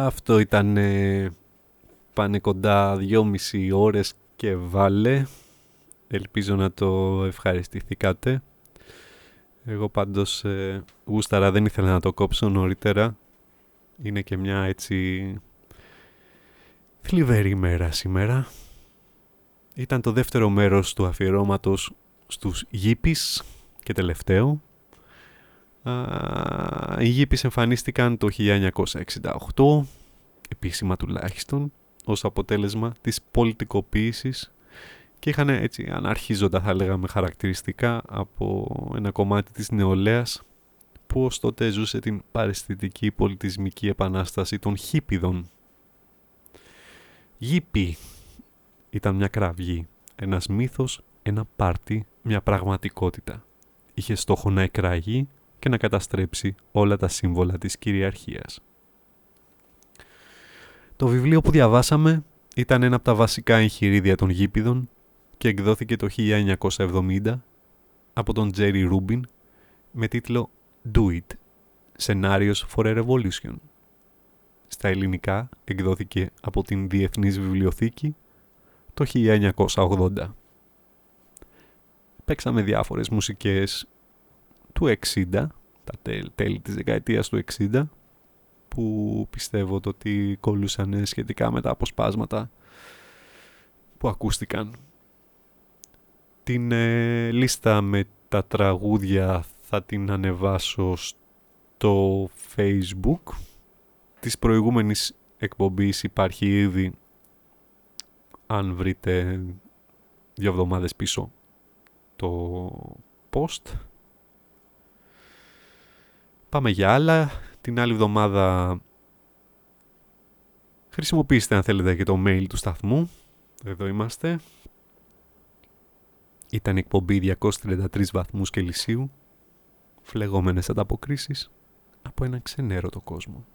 Αυτό ήταν ε, πάνε κοντά δυόμιση ώρες και βάλε. Ελπίζω να το ευχαριστηθήκατε. Εγώ πάντως ε, γούσταρα δεν ήθελα να το κόψω νωρίτερα. Είναι και μια έτσι θλιβερή μέρα σήμερα. Ήταν το δεύτερο μέρος του αφιερώματος στους γήπης και τελευταίο. Α, οι γήπης εμφανίστηκαν το 1968, επίσημα τουλάχιστον, ως αποτέλεσμα της πολιτικοποίησης και είχαν έτσι αναρχίζοντα θα λέγαμε χαρακτηριστικά από ένα κομμάτι της νεολαίας που ως τότε ζούσε την παραισθητική πολιτισμική επανάσταση των χίπιδων. Γήπη ήταν μια κραυγή, ένας μύθος, ένα πάρτι, μια πραγματικότητα. Είχε στόχο να εκραγεί και να καταστρέψει όλα τα σύμβολα της κυριαρχίας. Το βιβλίο που διαβάσαμε ήταν ένα από τα βασικά εγχειρίδια των γήπηδων και εκδόθηκε το 1970 από τον Jerry Rubin με τίτλο Do It, Scenarios for a Revolution. Στα ελληνικά εκδόθηκε από την Διεθνής Βιβλιοθήκη το 1980. Παίξαμε διάφορες μουσικές του 60, τα τέλη της δεκαετίας του 60, που πιστεύω το ότι κολούσαν σχετικά με τα αποσπάσματα που ακούστηκαν. Την ε, λίστα με τα τραγούδια θα την ανεβάσω στο facebook. Της προηγούμενης εκπομπής υπάρχει ήδη, αν βρείτε δύο εβδομάδες πίσω, το post. Πάμε για άλλα. Την άλλη εβδομάδα χρησιμοποιήστε αν θέλετε και το mail του σταθμού. Εδώ είμαστε. Ήταν η εκπομπή 233 βαθμούς Κελσίου, φλεγόμενες ανταποκρίσεις από ένα ξενέρωτο κόσμο.